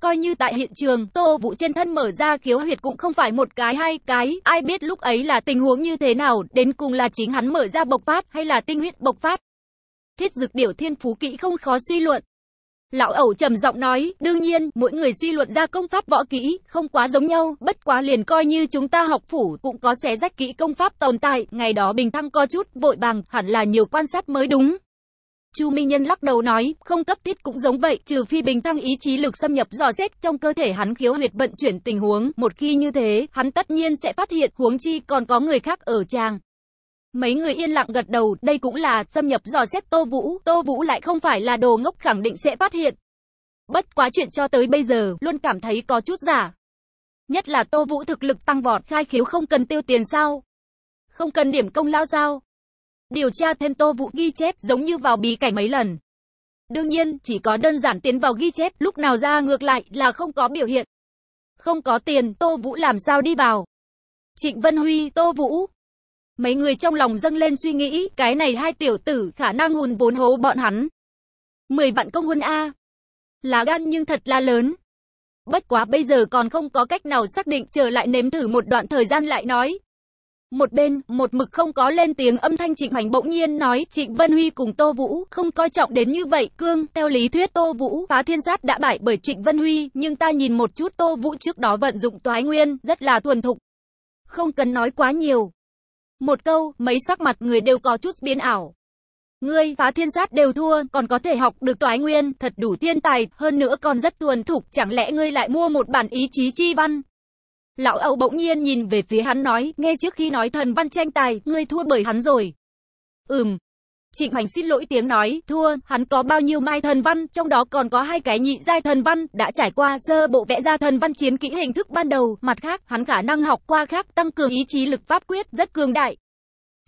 Coi như tại hiện trường, Tô Vũ trên thân mở ra khiếu huyệt cũng không phải một cái hai cái, ai biết lúc ấy là tình huống như thế nào, đến cùng là chính hắn mở ra bộc phát hay là tinh huyết bộc phát. Thiết dực điểu thiên phú kỹ không khó suy luận. Lão ẩu trầm giọng nói, đương nhiên, mỗi người suy luận ra công pháp võ kỹ, không quá giống nhau, bất quá liền coi như chúng ta học phủ, cũng có xé rách kỹ công pháp tồn tại, ngày đó bình thăng có chút, vội vàng, hẳn là nhiều quan sát mới đúng. Chu Minh Nhân lắc đầu nói, không cấp thiết cũng giống vậy, trừ phi bình tăng ý chí lực xâm nhập dò xét trong cơ thể hắn khiếu huyệt vận chuyển tình huống, một khi như thế, hắn tất nhiên sẽ phát hiện, huống chi còn có người khác ở tràng. Mấy người yên lặng gật đầu, đây cũng là xâm nhập dò xét Tô Vũ, Tô Vũ lại không phải là đồ ngốc khẳng định sẽ phát hiện. Bất quá chuyện cho tới bây giờ, luôn cảm thấy có chút giả. Nhất là Tô Vũ thực lực tăng vọt, khai khiếu không cần tiêu tiền sao? Không cần điểm công lao sao? Điều tra thêm Tô Vũ ghi chép giống như vào bí cảnh mấy lần. Đương nhiên, chỉ có đơn giản tiến vào ghi chép, lúc nào ra ngược lại là không có biểu hiện. Không có tiền, Tô Vũ làm sao đi vào? Trịnh Vân Huy, Tô Vũ. Mấy người trong lòng dâng lên suy nghĩ, cái này hai tiểu tử khả năng hùn vốn hố bọn hắn. Mười vạn công huân A. Là gan nhưng thật là lớn. Bất quá bây giờ còn không có cách nào xác định, chờ lại nếm thử một đoạn thời gian lại nói. Một bên, một mực không có lên tiếng âm thanh Trịnh Hoành bỗng nhiên nói Trịnh Vân Huy cùng Tô Vũ không coi trọng đến như vậy. Cương, theo lý thuyết Tô Vũ phá thiên sát đã bại bởi Trịnh Vân Huy, nhưng ta nhìn một chút Tô Vũ trước đó vận dụng toái nguyên, rất là thuần thục. Không cần nói quá nhiều. Một câu, mấy sắc mặt người đều có chút biến ảo. Ngươi, phá thiên sát đều thua, còn có thể học được toái nguyên, thật đủ thiên tài, hơn nữa còn rất thuần thục, chẳng lẽ ngươi lại mua một bản ý chí chi văn, Lão Âu bỗng nhiên nhìn về phía hắn nói, nghe trước khi nói thần văn tranh tài, ngươi thua bởi hắn rồi. Ừm. Trịnh Hoành xin lỗi tiếng nói, thua, hắn có bao nhiêu mai thần văn, trong đó còn có hai cái nhị giai thần văn, đã trải qua sơ bộ vẽ ra thần văn chiến kỹ hình thức ban đầu, mặt khác, hắn khả năng học qua khác, tăng cường ý chí lực pháp quyết, rất cường đại.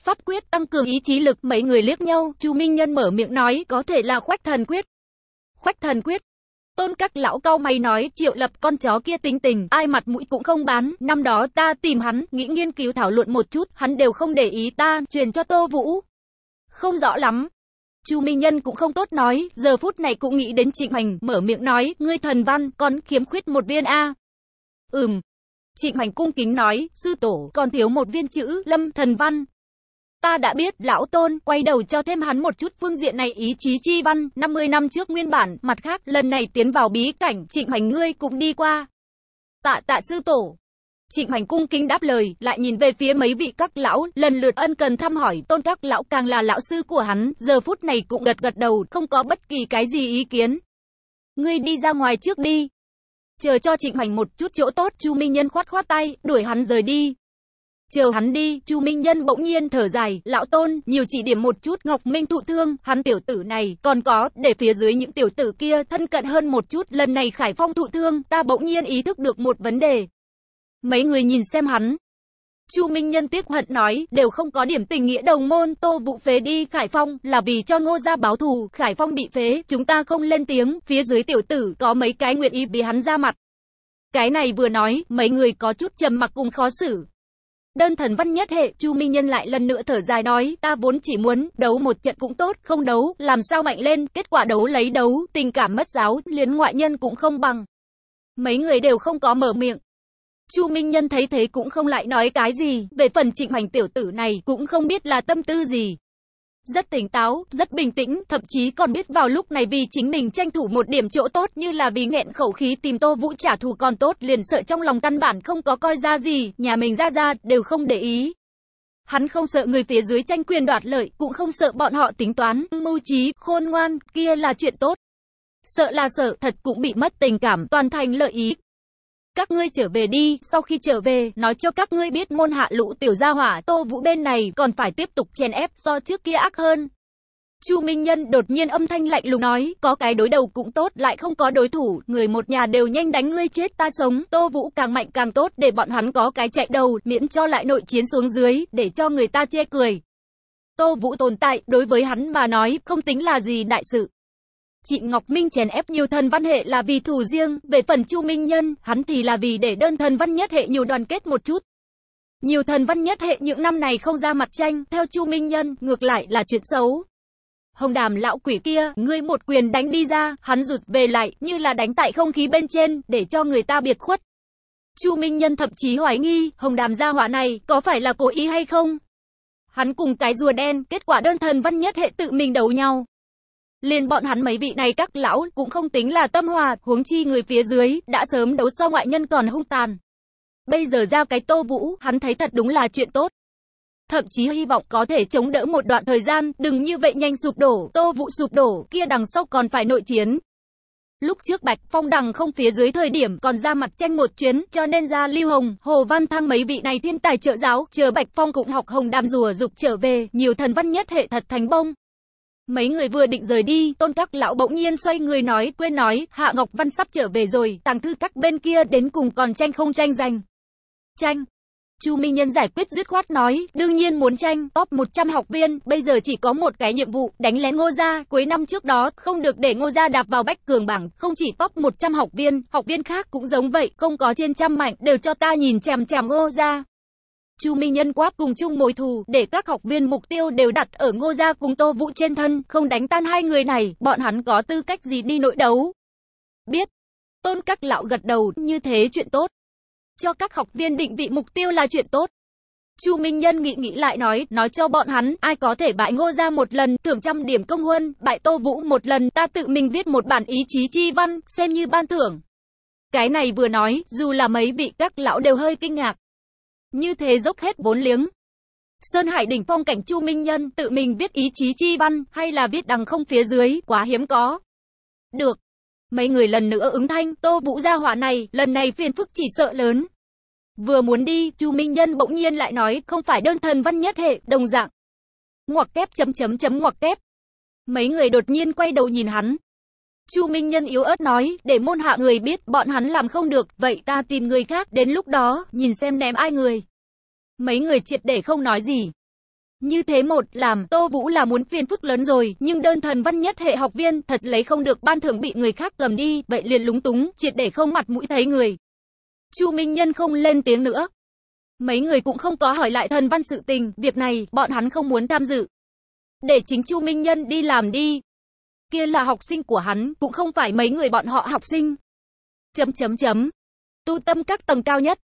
Pháp quyết tăng cường ý chí lực, mấy người liếc nhau, Chu Minh Nhân mở miệng nói, có thể là khoách thần quyết. Khoách thần quyết, Tôn các lão cao mày nói triệu lập con chó kia tính tình, ai mặt mũi cũng không bán, năm đó ta tìm hắn, nghĩ nghiên cứu thảo luận một chút, hắn đều không để ý ta, truyền cho Tô Vũ. Không rõ lắm. Chu Minh Nhân cũng không tốt nói, giờ phút này cũng nghĩ đến Trịnh Hoành, mở miệng nói, ngươi thần văn, còn khiếm khuyết một viên A. Ừm. Trịnh Hoành cung kính nói, sư tổ, còn thiếu một viên chữ, lâm, thần văn, Ta đã biết, lão tôn, quay đầu cho thêm hắn một chút phương diện này ý chí chi văn, 50 năm trước nguyên bản, mặt khác, lần này tiến vào bí cảnh, trịnh hoành ngươi cũng đi qua. Tạ tạ sư tổ. Trịnh hoành cung kính đáp lời, lại nhìn về phía mấy vị các lão, lần lượt ân cần thăm hỏi, tôn các lão càng là lão sư của hắn, giờ phút này cũng gật gật đầu, không có bất kỳ cái gì ý kiến. Ngươi đi ra ngoài trước đi. Chờ cho trịnh hoành một chút chỗ tốt, chu Minh Nhân khoát khoát tay, đuổi hắn rời đi. Chờ hắn đi, Chu Minh Nhân bỗng nhiên thở dài, lão tôn, nhiều chỉ điểm một chút, Ngọc Minh thụ thương, hắn tiểu tử này, còn có, để phía dưới những tiểu tử kia thân cận hơn một chút, lần này Khải Phong thụ thương, ta bỗng nhiên ý thức được một vấn đề. Mấy người nhìn xem hắn. Chu Minh Nhân tiếc hận nói, đều không có điểm tình nghĩa đồng môn, Tô vụ phế đi Khải Phong, là vì cho Ngô gia báo thù, Khải Phong bị phế, chúng ta không lên tiếng, phía dưới tiểu tử có mấy cái nguyện ý bị hắn ra mặt. Cái này vừa nói, mấy người có chút trầm mặc cùng khó xử. Đơn thần văn nhất hệ, Chu Minh Nhân lại lần nữa thở dài nói, ta vốn chỉ muốn đấu một trận cũng tốt, không đấu, làm sao mạnh lên, kết quả đấu lấy đấu, tình cảm mất giáo, liên ngoại nhân cũng không bằng. Mấy người đều không có mở miệng. Chu Minh Nhân thấy thế cũng không lại nói cái gì, về phần trịnh hoành tiểu tử này cũng không biết là tâm tư gì. Rất tỉnh táo, rất bình tĩnh, thậm chí còn biết vào lúc này vì chính mình tranh thủ một điểm chỗ tốt như là vì nghẹn khẩu khí tìm Tô Vũ trả thù còn tốt liền sợ trong lòng căn bản không có coi ra gì, nhà mình ra ra đều không để ý. Hắn không sợ người phía dưới tranh quyền đoạt lợi, cũng không sợ bọn họ tính toán, mưu trí, khôn ngoan, kia là chuyện tốt. Sợ là sợ, thật cũng bị mất tình cảm, toàn thành lợi ý. Các ngươi trở về đi, sau khi trở về, nói cho các ngươi biết môn hạ lũ tiểu gia hỏa Tô Vũ bên này còn phải tiếp tục chèn ép do trước kia ác hơn. Chu Minh Nhân đột nhiên âm thanh lạnh lùng nói, có cái đối đầu cũng tốt, lại không có đối thủ, người một nhà đều nhanh đánh ngươi chết ta sống, Tô Vũ càng mạnh càng tốt để bọn hắn có cái chạy đầu, miễn cho lại nội chiến xuống dưới, để cho người ta chê cười. Tô Vũ tồn tại, đối với hắn mà nói, không tính là gì đại sự. Chị Ngọc Minh chèn ép nhiều thần văn hệ là vì thù riêng, về phần Chu Minh Nhân, hắn thì là vì để đơn thần văn nhất hệ nhiều đoàn kết một chút. Nhiều thần văn nhất hệ những năm này không ra mặt tranh, theo Chu Minh Nhân, ngược lại là chuyện xấu. Hồng đàm lão quỷ kia, ngươi một quyền đánh đi ra, hắn rụt về lại, như là đánh tại không khí bên trên, để cho người ta biệt khuất. Chu Minh Nhân thậm chí hoài nghi, hồng đàm gia hỏa này, có phải là cố ý hay không? Hắn cùng cái rùa đen, kết quả đơn thần văn nhất hệ tự mình đấu nhau. Liền bọn hắn mấy vị này các lão cũng không tính là tâm hòa, huống chi người phía dưới, đã sớm đấu so ngoại nhân còn hung tàn. Bây giờ giao cái tô vũ, hắn thấy thật đúng là chuyện tốt. Thậm chí hy vọng có thể chống đỡ một đoạn thời gian, đừng như vậy nhanh sụp đổ, tô vũ sụp đổ, kia đằng sau còn phải nội chiến. Lúc trước Bạch Phong đằng không phía dưới thời điểm còn ra mặt tranh một chuyến, cho nên ra Lưu Hồng, Hồ Văn Thăng mấy vị này thiên tài trợ giáo, chờ Bạch Phong cũng học Hồng đam rùa dục trở về, nhiều thần văn nhất hệ thật thành bông. Mấy người vừa định rời đi, tôn các lão bỗng nhiên xoay người nói, quên nói, Hạ Ngọc Văn sắp trở về rồi, tàng thư các bên kia đến cùng còn tranh không tranh giành. Tranh. Chu Minh Nhân giải quyết dứt khoát nói, đương nhiên muốn tranh, top 100 học viên, bây giờ chỉ có một cái nhiệm vụ, đánh lén Ngô Gia, cuối năm trước đó, không được để Ngô Gia đạp vào bách cường bảng, không chỉ top 100 học viên, học viên khác cũng giống vậy, không có trên trăm mạnh, đều cho ta nhìn chằm chằm Ngô Gia. Chu Minh Nhân quát cùng chung mối thù, để các học viên mục tiêu đều đặt ở Ngô Gia cùng Tô Vũ trên thân, không đánh tan hai người này, bọn hắn có tư cách gì đi nội đấu. Biết. Tôn các lão gật đầu, như thế chuyện tốt. Cho các học viên định vị mục tiêu là chuyện tốt. Chu Minh Nhân nghĩ nghĩ lại nói, nói cho bọn hắn, ai có thể bại Ngô Gia một lần, thưởng trăm điểm công huân, bại Tô Vũ một lần, ta tự mình viết một bản ý chí chi văn, xem như ban thưởng. Cái này vừa nói, dù là mấy vị các lão đều hơi kinh ngạc. Như thế dốc hết vốn liếng. Sơn Hải đỉnh phong cảnh Chu Minh Nhân tự mình viết ý chí chi văn hay là viết đằng không phía dưới, quá hiếm có. Được. Mấy người lần nữa ứng thanh, Tô Vũ gia hỏa này, lần này phiền phức chỉ sợ lớn. Vừa muốn đi, Chu Minh Nhân bỗng nhiên lại nói, không phải đơn thần văn nhất hệ, đồng dạng. Ngoặc kép chấm chấm chấm ngoặc kép. Mấy người đột nhiên quay đầu nhìn hắn. Chu Minh Nhân yếu ớt nói, để môn hạ người biết bọn hắn làm không được, vậy ta tìm người khác, đến lúc đó, nhìn xem ném ai người. Mấy người triệt để không nói gì. Như thế một, làm, Tô Vũ là muốn phiền phức lớn rồi, nhưng đơn thần văn nhất hệ học viên, thật lấy không được ban thưởng bị người khác cầm đi, vậy liền lúng túng, triệt để không mặt mũi thấy người. Chu Minh Nhân không lên tiếng nữa. Mấy người cũng không có hỏi lại thần văn sự tình, việc này, bọn hắn không muốn tham dự. Để chính Chu Minh Nhân đi làm đi, kia là học sinh của hắn, cũng không phải mấy người bọn họ học sinh. Chấm chấm chấm. Tu tâm các tầng cao nhất.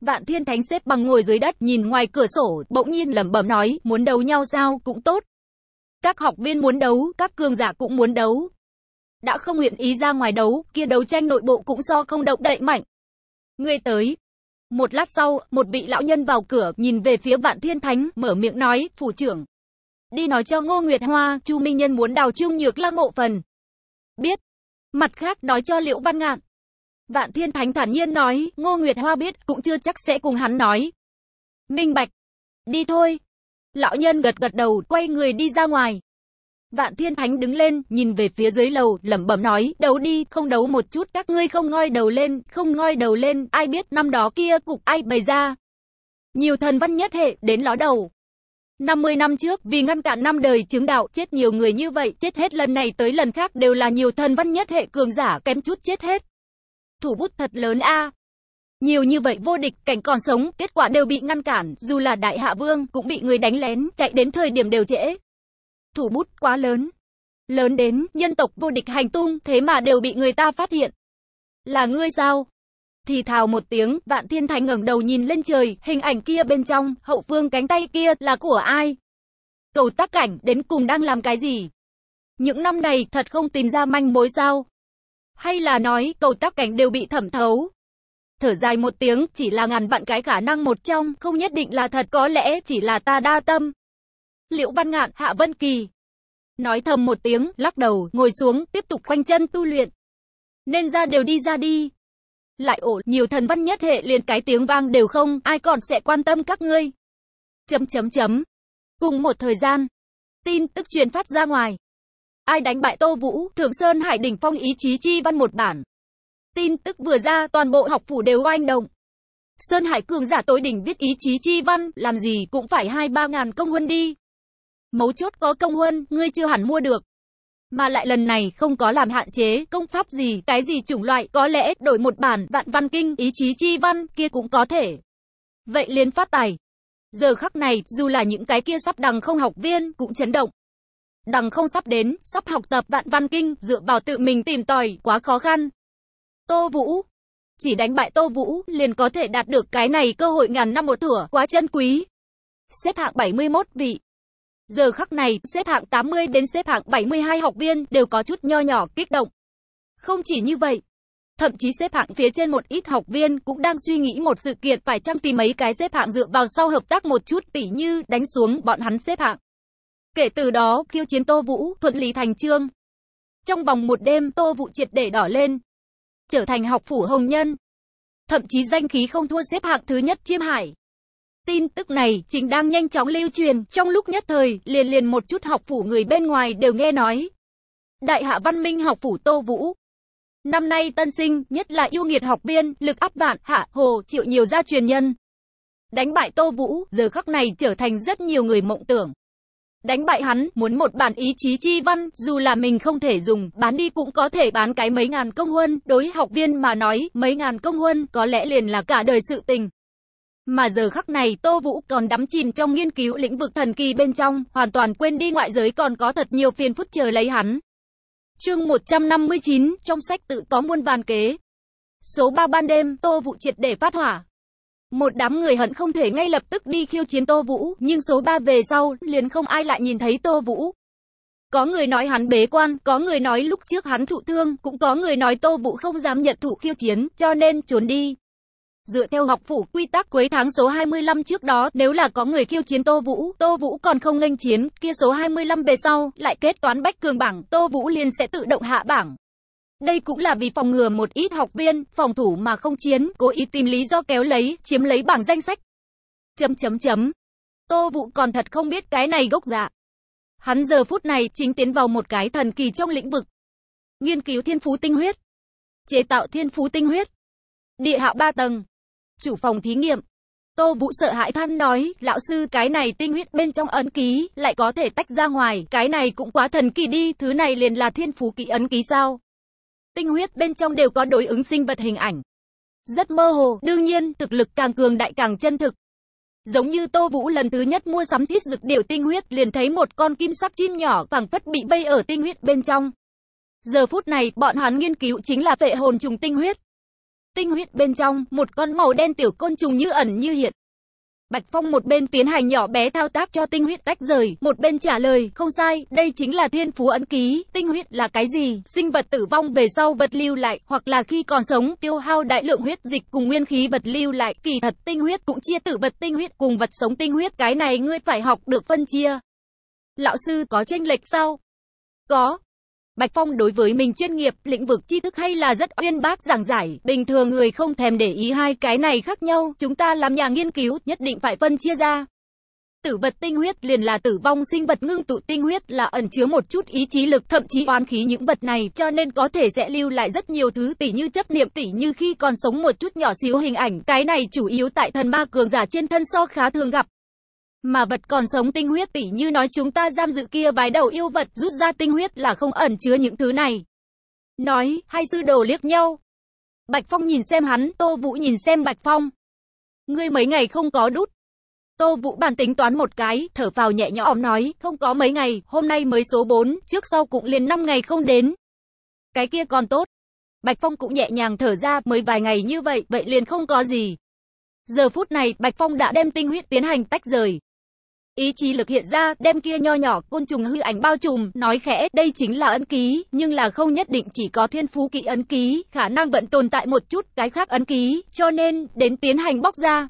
Vạn Thiên Thánh xếp bằng ngồi dưới đất, nhìn ngoài cửa sổ, bỗng nhiên lẩm bẩm nói, muốn đấu nhau sao, cũng tốt. Các học viên muốn đấu, các cường giả cũng muốn đấu. Đã không nguyện ý ra ngoài đấu, kia đấu tranh nội bộ cũng do không động đậy mạnh. Người tới. Một lát sau, một vị lão nhân vào cửa, nhìn về phía Vạn Thiên Thánh, mở miệng nói, phủ trưởng, Đi nói cho Ngô Nguyệt Hoa, Chu Minh Nhân muốn đào Trung Nhược Lang mộ phần. Biết. Mặt khác nói cho Liễu Văn Ngạn. Vạn Thiên Thánh thản nhiên nói, Ngô Nguyệt Hoa biết, cũng chưa chắc sẽ cùng hắn nói. Minh Bạch. Đi thôi. Lão nhân gật gật đầu, quay người đi ra ngoài. Vạn Thiên Thánh đứng lên, nhìn về phía dưới lầu, lẩm bẩm nói, đấu đi, không đấu một chút, các ngươi không ngoi đầu lên, không ngoi đầu lên, ai biết năm đó kia cục ai bày ra. Nhiều thần văn nhất hệ, đến ló đầu. 50 năm trước, vì ngăn cản năm đời chứng đạo, chết nhiều người như vậy, chết hết lần này tới lần khác đều là nhiều thần văn nhất hệ cường giả kém chút chết hết. Thủ bút thật lớn a. Nhiều như vậy vô địch cảnh còn sống, kết quả đều bị ngăn cản, dù là đại hạ vương cũng bị người đánh lén, chạy đến thời điểm đều trễ. Thủ bút quá lớn. Lớn đến, nhân tộc vô địch hành tung, thế mà đều bị người ta phát hiện. Là ngươi sao? Thì thào một tiếng, vạn thiên thánh ngẩng đầu nhìn lên trời, hình ảnh kia bên trong, hậu phương cánh tay kia là của ai? Cầu tác cảnh đến cùng đang làm cái gì? Những năm này thật không tìm ra manh mối sao? Hay là nói cầu tác cảnh đều bị thẩm thấu? Thở dài một tiếng, chỉ là ngàn vạn cái khả năng một trong, không nhất định là thật, có lẽ chỉ là ta đa tâm. Liễu Văn Ngạn, Hạ Vân Kỳ. Nói thầm một tiếng, lắc đầu, ngồi xuống, tiếp tục quanh chân tu luyện. Nên ra đều đi ra đi. Lại ổ, nhiều thần văn nhất hệ liền cái tiếng vang đều không, ai còn sẽ quan tâm các ngươi. Chấm chấm chấm. Cùng một thời gian, tin tức truyền phát ra ngoài. Ai đánh bại Tô Vũ, Thượng Sơn Hải đỉnh phong ý chí chi văn một bản. Tin tức vừa ra, toàn bộ học phủ đều oanh động. Sơn Hải cường giả tối đỉnh viết ý chí chi văn, làm gì cũng phải hai ba ngàn công huân đi. Mấu chốt có công huân, ngươi chưa hẳn mua được. Mà lại lần này không có làm hạn chế, công pháp gì, cái gì chủng loại, có lẽ đổi một bản vạn văn kinh, ý chí chi văn, kia cũng có thể. Vậy liền phát tài. Giờ khắc này, dù là những cái kia sắp đằng không học viên, cũng chấn động. Đằng không sắp đến, sắp học tập vạn văn kinh, dựa vào tự mình tìm tòi, quá khó khăn. Tô Vũ. Chỉ đánh bại Tô Vũ, liền có thể đạt được cái này cơ hội ngàn năm một thửa, quá chân quý. Xếp hạng 71 vị. Giờ khắc này, xếp hạng 80 đến xếp hạng 72 học viên đều có chút nho nhỏ kích động. Không chỉ như vậy, thậm chí xếp hạng phía trên một ít học viên cũng đang suy nghĩ một sự kiện phải chăng tìm mấy cái xếp hạng dựa vào sau hợp tác một chút tỉ như đánh xuống bọn hắn xếp hạng. Kể từ đó, khiêu chiến Tô Vũ thuận lý thành trương. Trong vòng một đêm, Tô Vũ triệt để đỏ lên, trở thành học phủ hồng nhân. Thậm chí danh khí không thua xếp hạng thứ nhất chiêm hải. Tin tức này chính đang nhanh chóng lưu truyền, trong lúc nhất thời, liền liền một chút học phủ người bên ngoài đều nghe nói. Đại hạ văn minh học phủ Tô Vũ. Năm nay tân sinh, nhất là yêu nghiệt học viên, lực áp vạn, hạ, hồ, chịu nhiều gia truyền nhân. Đánh bại Tô Vũ, giờ khắc này trở thành rất nhiều người mộng tưởng. Đánh bại hắn, muốn một bản ý chí chi văn, dù là mình không thể dùng, bán đi cũng có thể bán cái mấy ngàn công huân, đối học viên mà nói, mấy ngàn công huân, có lẽ liền là cả đời sự tình. Mà giờ khắc này Tô Vũ còn đắm chìm trong nghiên cứu lĩnh vực thần kỳ bên trong, hoàn toàn quên đi ngoại giới còn có thật nhiều phiền phức chờ lấy hắn. Chương 159, trong sách tự có muôn vàn kế. Số 3 ban đêm, Tô Vũ triệt để phát hỏa. Một đám người hận không thể ngay lập tức đi khiêu chiến Tô Vũ, nhưng số 3 về sau, liền không ai lại nhìn thấy Tô Vũ. Có người nói hắn bế quan, có người nói lúc trước hắn thụ thương, cũng có người nói Tô Vũ không dám nhận thụ khiêu chiến, cho nên trốn đi. Dựa theo học phủ quy tắc cuối tháng số 25 trước đó, nếu là có người khiêu chiến Tô Vũ, Tô Vũ còn không nghênh chiến, kia số 25 về sau, lại kết toán bách cường bảng, Tô Vũ liền sẽ tự động hạ bảng. Đây cũng là vì phòng ngừa một ít học viên, phòng thủ mà không chiến, cố ý tìm lý do kéo lấy, chiếm lấy bảng danh sách. Chấm chấm chấm. Tô Vũ còn thật không biết cái này gốc dạ. Hắn giờ phút này chính tiến vào một cái thần kỳ trong lĩnh vực. Nghiên cứu thiên phú tinh huyết. Chế tạo thiên phú tinh huyết. Địa hạ ba tầng. Chủ phòng thí nghiệm. Tô Vũ sợ hãi than nói, lão sư cái này tinh huyết bên trong ấn ký, lại có thể tách ra ngoài, cái này cũng quá thần kỳ đi, thứ này liền là thiên phú ký ấn ký sao. Tinh huyết bên trong đều có đối ứng sinh vật hình ảnh. Rất mơ hồ, đương nhiên, thực lực càng cường đại càng chân thực. Giống như Tô Vũ lần thứ nhất mua sắm thiết dược điều tinh huyết liền thấy một con kim sắc chim nhỏ phẳng phất bị vây ở tinh huyết bên trong. Giờ phút này, bọn hắn nghiên cứu chính là vệ hồn trùng tinh huyết. Tinh huyết bên trong, một con màu đen tiểu côn trùng như ẩn như hiện. Bạch Phong một bên tiến hành nhỏ bé thao tác cho tinh huyết tách rời, một bên trả lời, không sai, đây chính là thiên phú ấn ký, tinh huyết là cái gì? Sinh vật tử vong về sau vật lưu lại, hoặc là khi còn sống tiêu hao đại lượng huyết dịch cùng nguyên khí vật lưu lại, kỳ thật tinh huyết cũng chia tử vật tinh huyết cùng vật sống tinh huyết, cái này ngươi phải học được phân chia. Lão sư có tranh lệch sao? Có, Bạch Phong đối với mình chuyên nghiệp, lĩnh vực tri thức hay là rất uyên bác giảng giải, bình thường người không thèm để ý hai cái này khác nhau, chúng ta làm nhà nghiên cứu, nhất định phải phân chia ra. Tử vật tinh huyết liền là tử vong sinh vật ngưng tụ tinh huyết là ẩn chứa một chút ý chí lực thậm chí oán khí những vật này cho nên có thể sẽ lưu lại rất nhiều thứ tỉ như chấp niệm tỉ như khi còn sống một chút nhỏ xíu hình ảnh cái này chủ yếu tại thần ma cường giả trên thân so khá thường gặp. Mà vật còn sống tinh huyết tỉ như nói chúng ta giam giữ kia vái đầu yêu vật rút ra tinh huyết là không ẩn chứa những thứ này. Nói, hai sư đồ liếc nhau. Bạch Phong nhìn xem hắn, Tô Vũ nhìn xem Bạch Phong. Ngươi mấy ngày không có đút. Tô Vũ bàn tính toán một cái, thở vào nhẹ nhõm nói, không có mấy ngày, hôm nay mới số 4, trước sau cũng liền 5 ngày không đến. Cái kia còn tốt. Bạch Phong cũng nhẹ nhàng thở ra, mới vài ngày như vậy, vậy liền không có gì. Giờ phút này, Bạch Phong đã đem tinh huyết tiến hành tách rời. Ý chí lực hiện ra, đem kia nho nhỏ, côn trùng hư ảnh bao trùm, nói khẽ, đây chính là ấn ký, nhưng là không nhất định chỉ có thiên phú kỹ ấn ký, khả năng vẫn tồn tại một chút cái khác ấn ký, cho nên, đến tiến hành bóc ra.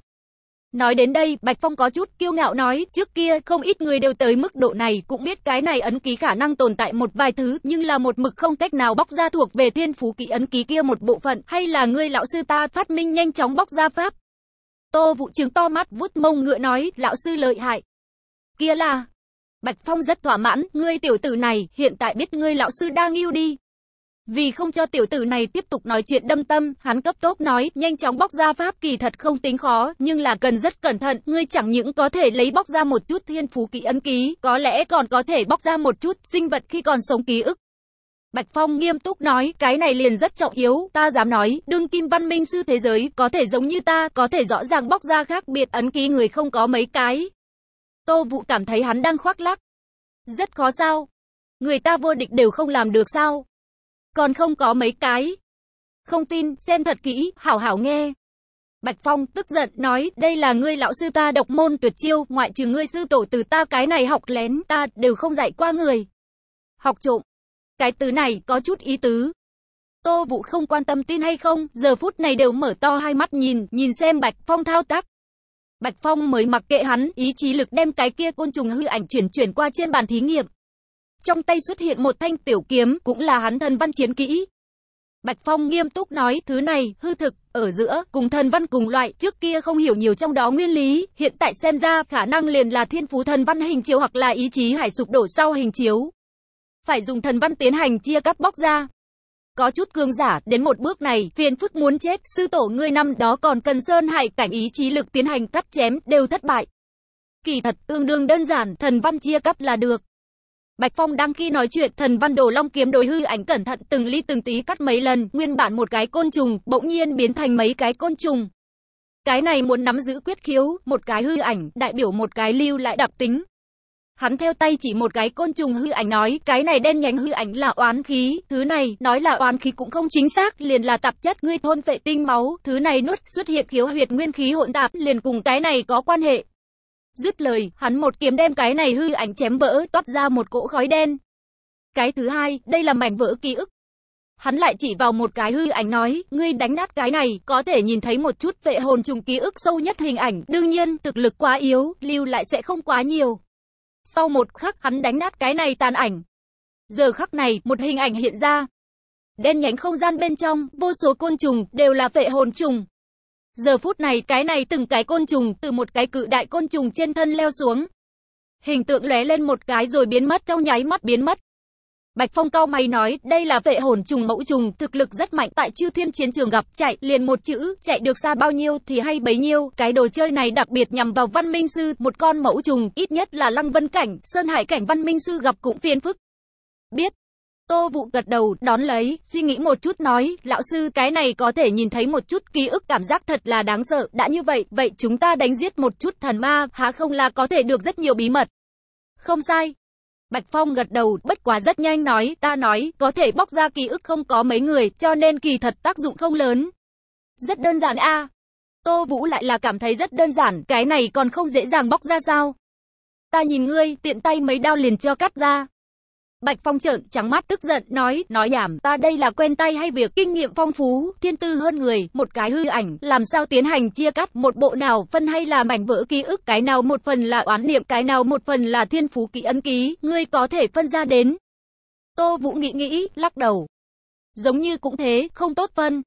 Nói đến đây, Bạch Phong có chút kiêu ngạo nói, trước kia không ít người đều tới mức độ này, cũng biết cái này ấn ký khả năng tồn tại một vài thứ, nhưng là một mực không cách nào bóc ra thuộc về thiên phú kỹ ấn ký kia một bộ phận, hay là ngươi lão sư ta phát minh nhanh chóng bóc ra pháp. Tô vụ trường to mắt vút mông ngựa nói, lão sư lợi hại. Kia là... Bạch Phong rất thỏa mãn, ngươi tiểu tử này, hiện tại biết ngươi lão sư đang yêu đi. Vì không cho tiểu tử này tiếp tục nói chuyện đâm tâm, hắn cấp tốc nói, nhanh chóng bóc ra pháp kỳ thật không tính khó, nhưng là cần rất cẩn thận, ngươi chẳng những có thể lấy bóc ra một chút thiên phú ký ấn ký, có lẽ còn có thể bóc ra một chút sinh vật khi còn sống ký ức. Bạch Phong nghiêm túc nói, cái này liền rất trọng yếu, ta dám nói, đương kim văn minh sư thế giới, có thể giống như ta, có thể rõ ràng bóc ra khác biệt ấn ký người không có mấy cái. Tô Vũ cảm thấy hắn đang khoác lác. Rất khó sao? Người ta vô địch đều không làm được sao? Còn không có mấy cái. Không tin, xem thật kỹ, hảo hảo nghe. Bạch Phong tức giận nói, đây là ngươi lão sư ta độc môn tuyệt chiêu, ngoại trừ ngươi sư tổ từ ta cái này học lén, ta đều không dạy qua người. Học trộm. Cái từ này có chút ý tứ. Tô Vũ không quan tâm tin hay không, giờ phút này đều mở to hai mắt nhìn, nhìn xem Bạch Phong thao tác. Bạch Phong mới mặc kệ hắn, ý chí lực đem cái kia côn trùng hư ảnh chuyển chuyển qua trên bàn thí nghiệm. Trong tay xuất hiện một thanh tiểu kiếm, cũng là hắn thần văn chiến kỹ. Bạch Phong nghiêm túc nói, thứ này, hư thực, ở giữa, cùng thần văn cùng loại, trước kia không hiểu nhiều trong đó nguyên lý, hiện tại xem ra, khả năng liền là thiên phú thần văn hình chiếu hoặc là ý chí hải sụp đổ sau hình chiếu. Phải dùng thần văn tiến hành chia cắt bóc ra. Có chút cường giả, đến một bước này, phiền phức muốn chết, sư tổ ngươi năm đó còn cần sơn hại cảnh ý chí lực tiến hành cắt chém, đều thất bại. Kỳ thật, tương đương đơn giản, thần văn chia cắt là được. Bạch Phong đang khi nói chuyện, thần văn đồ long kiếm đối hư ảnh cẩn thận từng ly từng tí cắt mấy lần, nguyên bản một cái côn trùng, bỗng nhiên biến thành mấy cái côn trùng. Cái này muốn nắm giữ quyết khiếu, một cái hư ảnh, đại biểu một cái lưu lại đặc tính. Hắn theo tay chỉ một cái côn trùng hư ảnh nói, cái này đen nhánh hư ảnh là oán khí, thứ này, nói là oán khí cũng không chính xác, liền là tạp chất ngươi thôn vệ tinh máu, thứ này nuốt xuất hiện khiếu huyệt nguyên khí hỗn tạp, liền cùng cái này có quan hệ. Dứt lời, hắn một kiếm đem cái này hư ảnh chém vỡ, toát ra một cỗ khói đen. Cái thứ hai, đây là mảnh vỡ ký ức. Hắn lại chỉ vào một cái hư ảnh nói, ngươi đánh nát cái này, có thể nhìn thấy một chút vệ hồn trùng ký ức sâu nhất hình ảnh, đương nhiên, thực lực quá yếu, lưu lại sẽ không quá nhiều. Sau một khắc, hắn đánh nát cái này tàn ảnh. Giờ khắc này, một hình ảnh hiện ra. Đen nhánh không gian bên trong, vô số côn trùng, đều là vệ hồn trùng. Giờ phút này cái này từng cái côn trùng từ một cái cự đại côn trùng trên thân leo xuống. Hình tượng lóe lên một cái rồi biến mất trong nháy mắt biến mất. Bạch Phong cao mày nói, đây là vệ hồn trùng mẫu trùng, thực lực rất mạnh tại chư thiên chiến trường gặp, chạy liền một chữ, chạy được xa bao nhiêu thì hay bấy nhiêu, cái đồ chơi này đặc biệt nhằm vào văn minh sư, một con mẫu trùng, ít nhất là lăng vân cảnh, sơn hải cảnh văn minh sư gặp cũng phiền phức. Biết, Tô Vũ gật đầu, đón lấy, suy nghĩ một chút nói, lão sư cái này có thể nhìn thấy một chút ký ức cảm giác thật là đáng sợ, đã như vậy, vậy chúng ta đánh giết một chút thần ma, há không là có thể được rất nhiều bí mật. Không sai. Bạch Phong gật đầu, bất quá rất nhanh nói, ta nói, có thể bóc ra ký ức không có mấy người, cho nên kỳ thật tác dụng không lớn. Rất đơn giản a. Tô Vũ lại là cảm thấy rất đơn giản, cái này còn không dễ dàng bóc ra sao. Ta nhìn ngươi, tiện tay mấy đao liền cho cắt ra. Bạch Phong trợn trắng mắt tức giận nói, nói nhảm, ta đây là quen tay hay việc kinh nghiệm phong phú, thiên tư hơn người, một cái hư ảnh, làm sao tiến hành chia cắt, một bộ nào phân hay là mảnh vỡ ký ức, cái nào một phần là oán niệm, cái nào một phần là thiên phú ký ấn ký, ngươi có thể phân ra đến. Tô Vũ nghĩ nghĩ, lắc đầu. Giống như cũng thế, không tốt phân.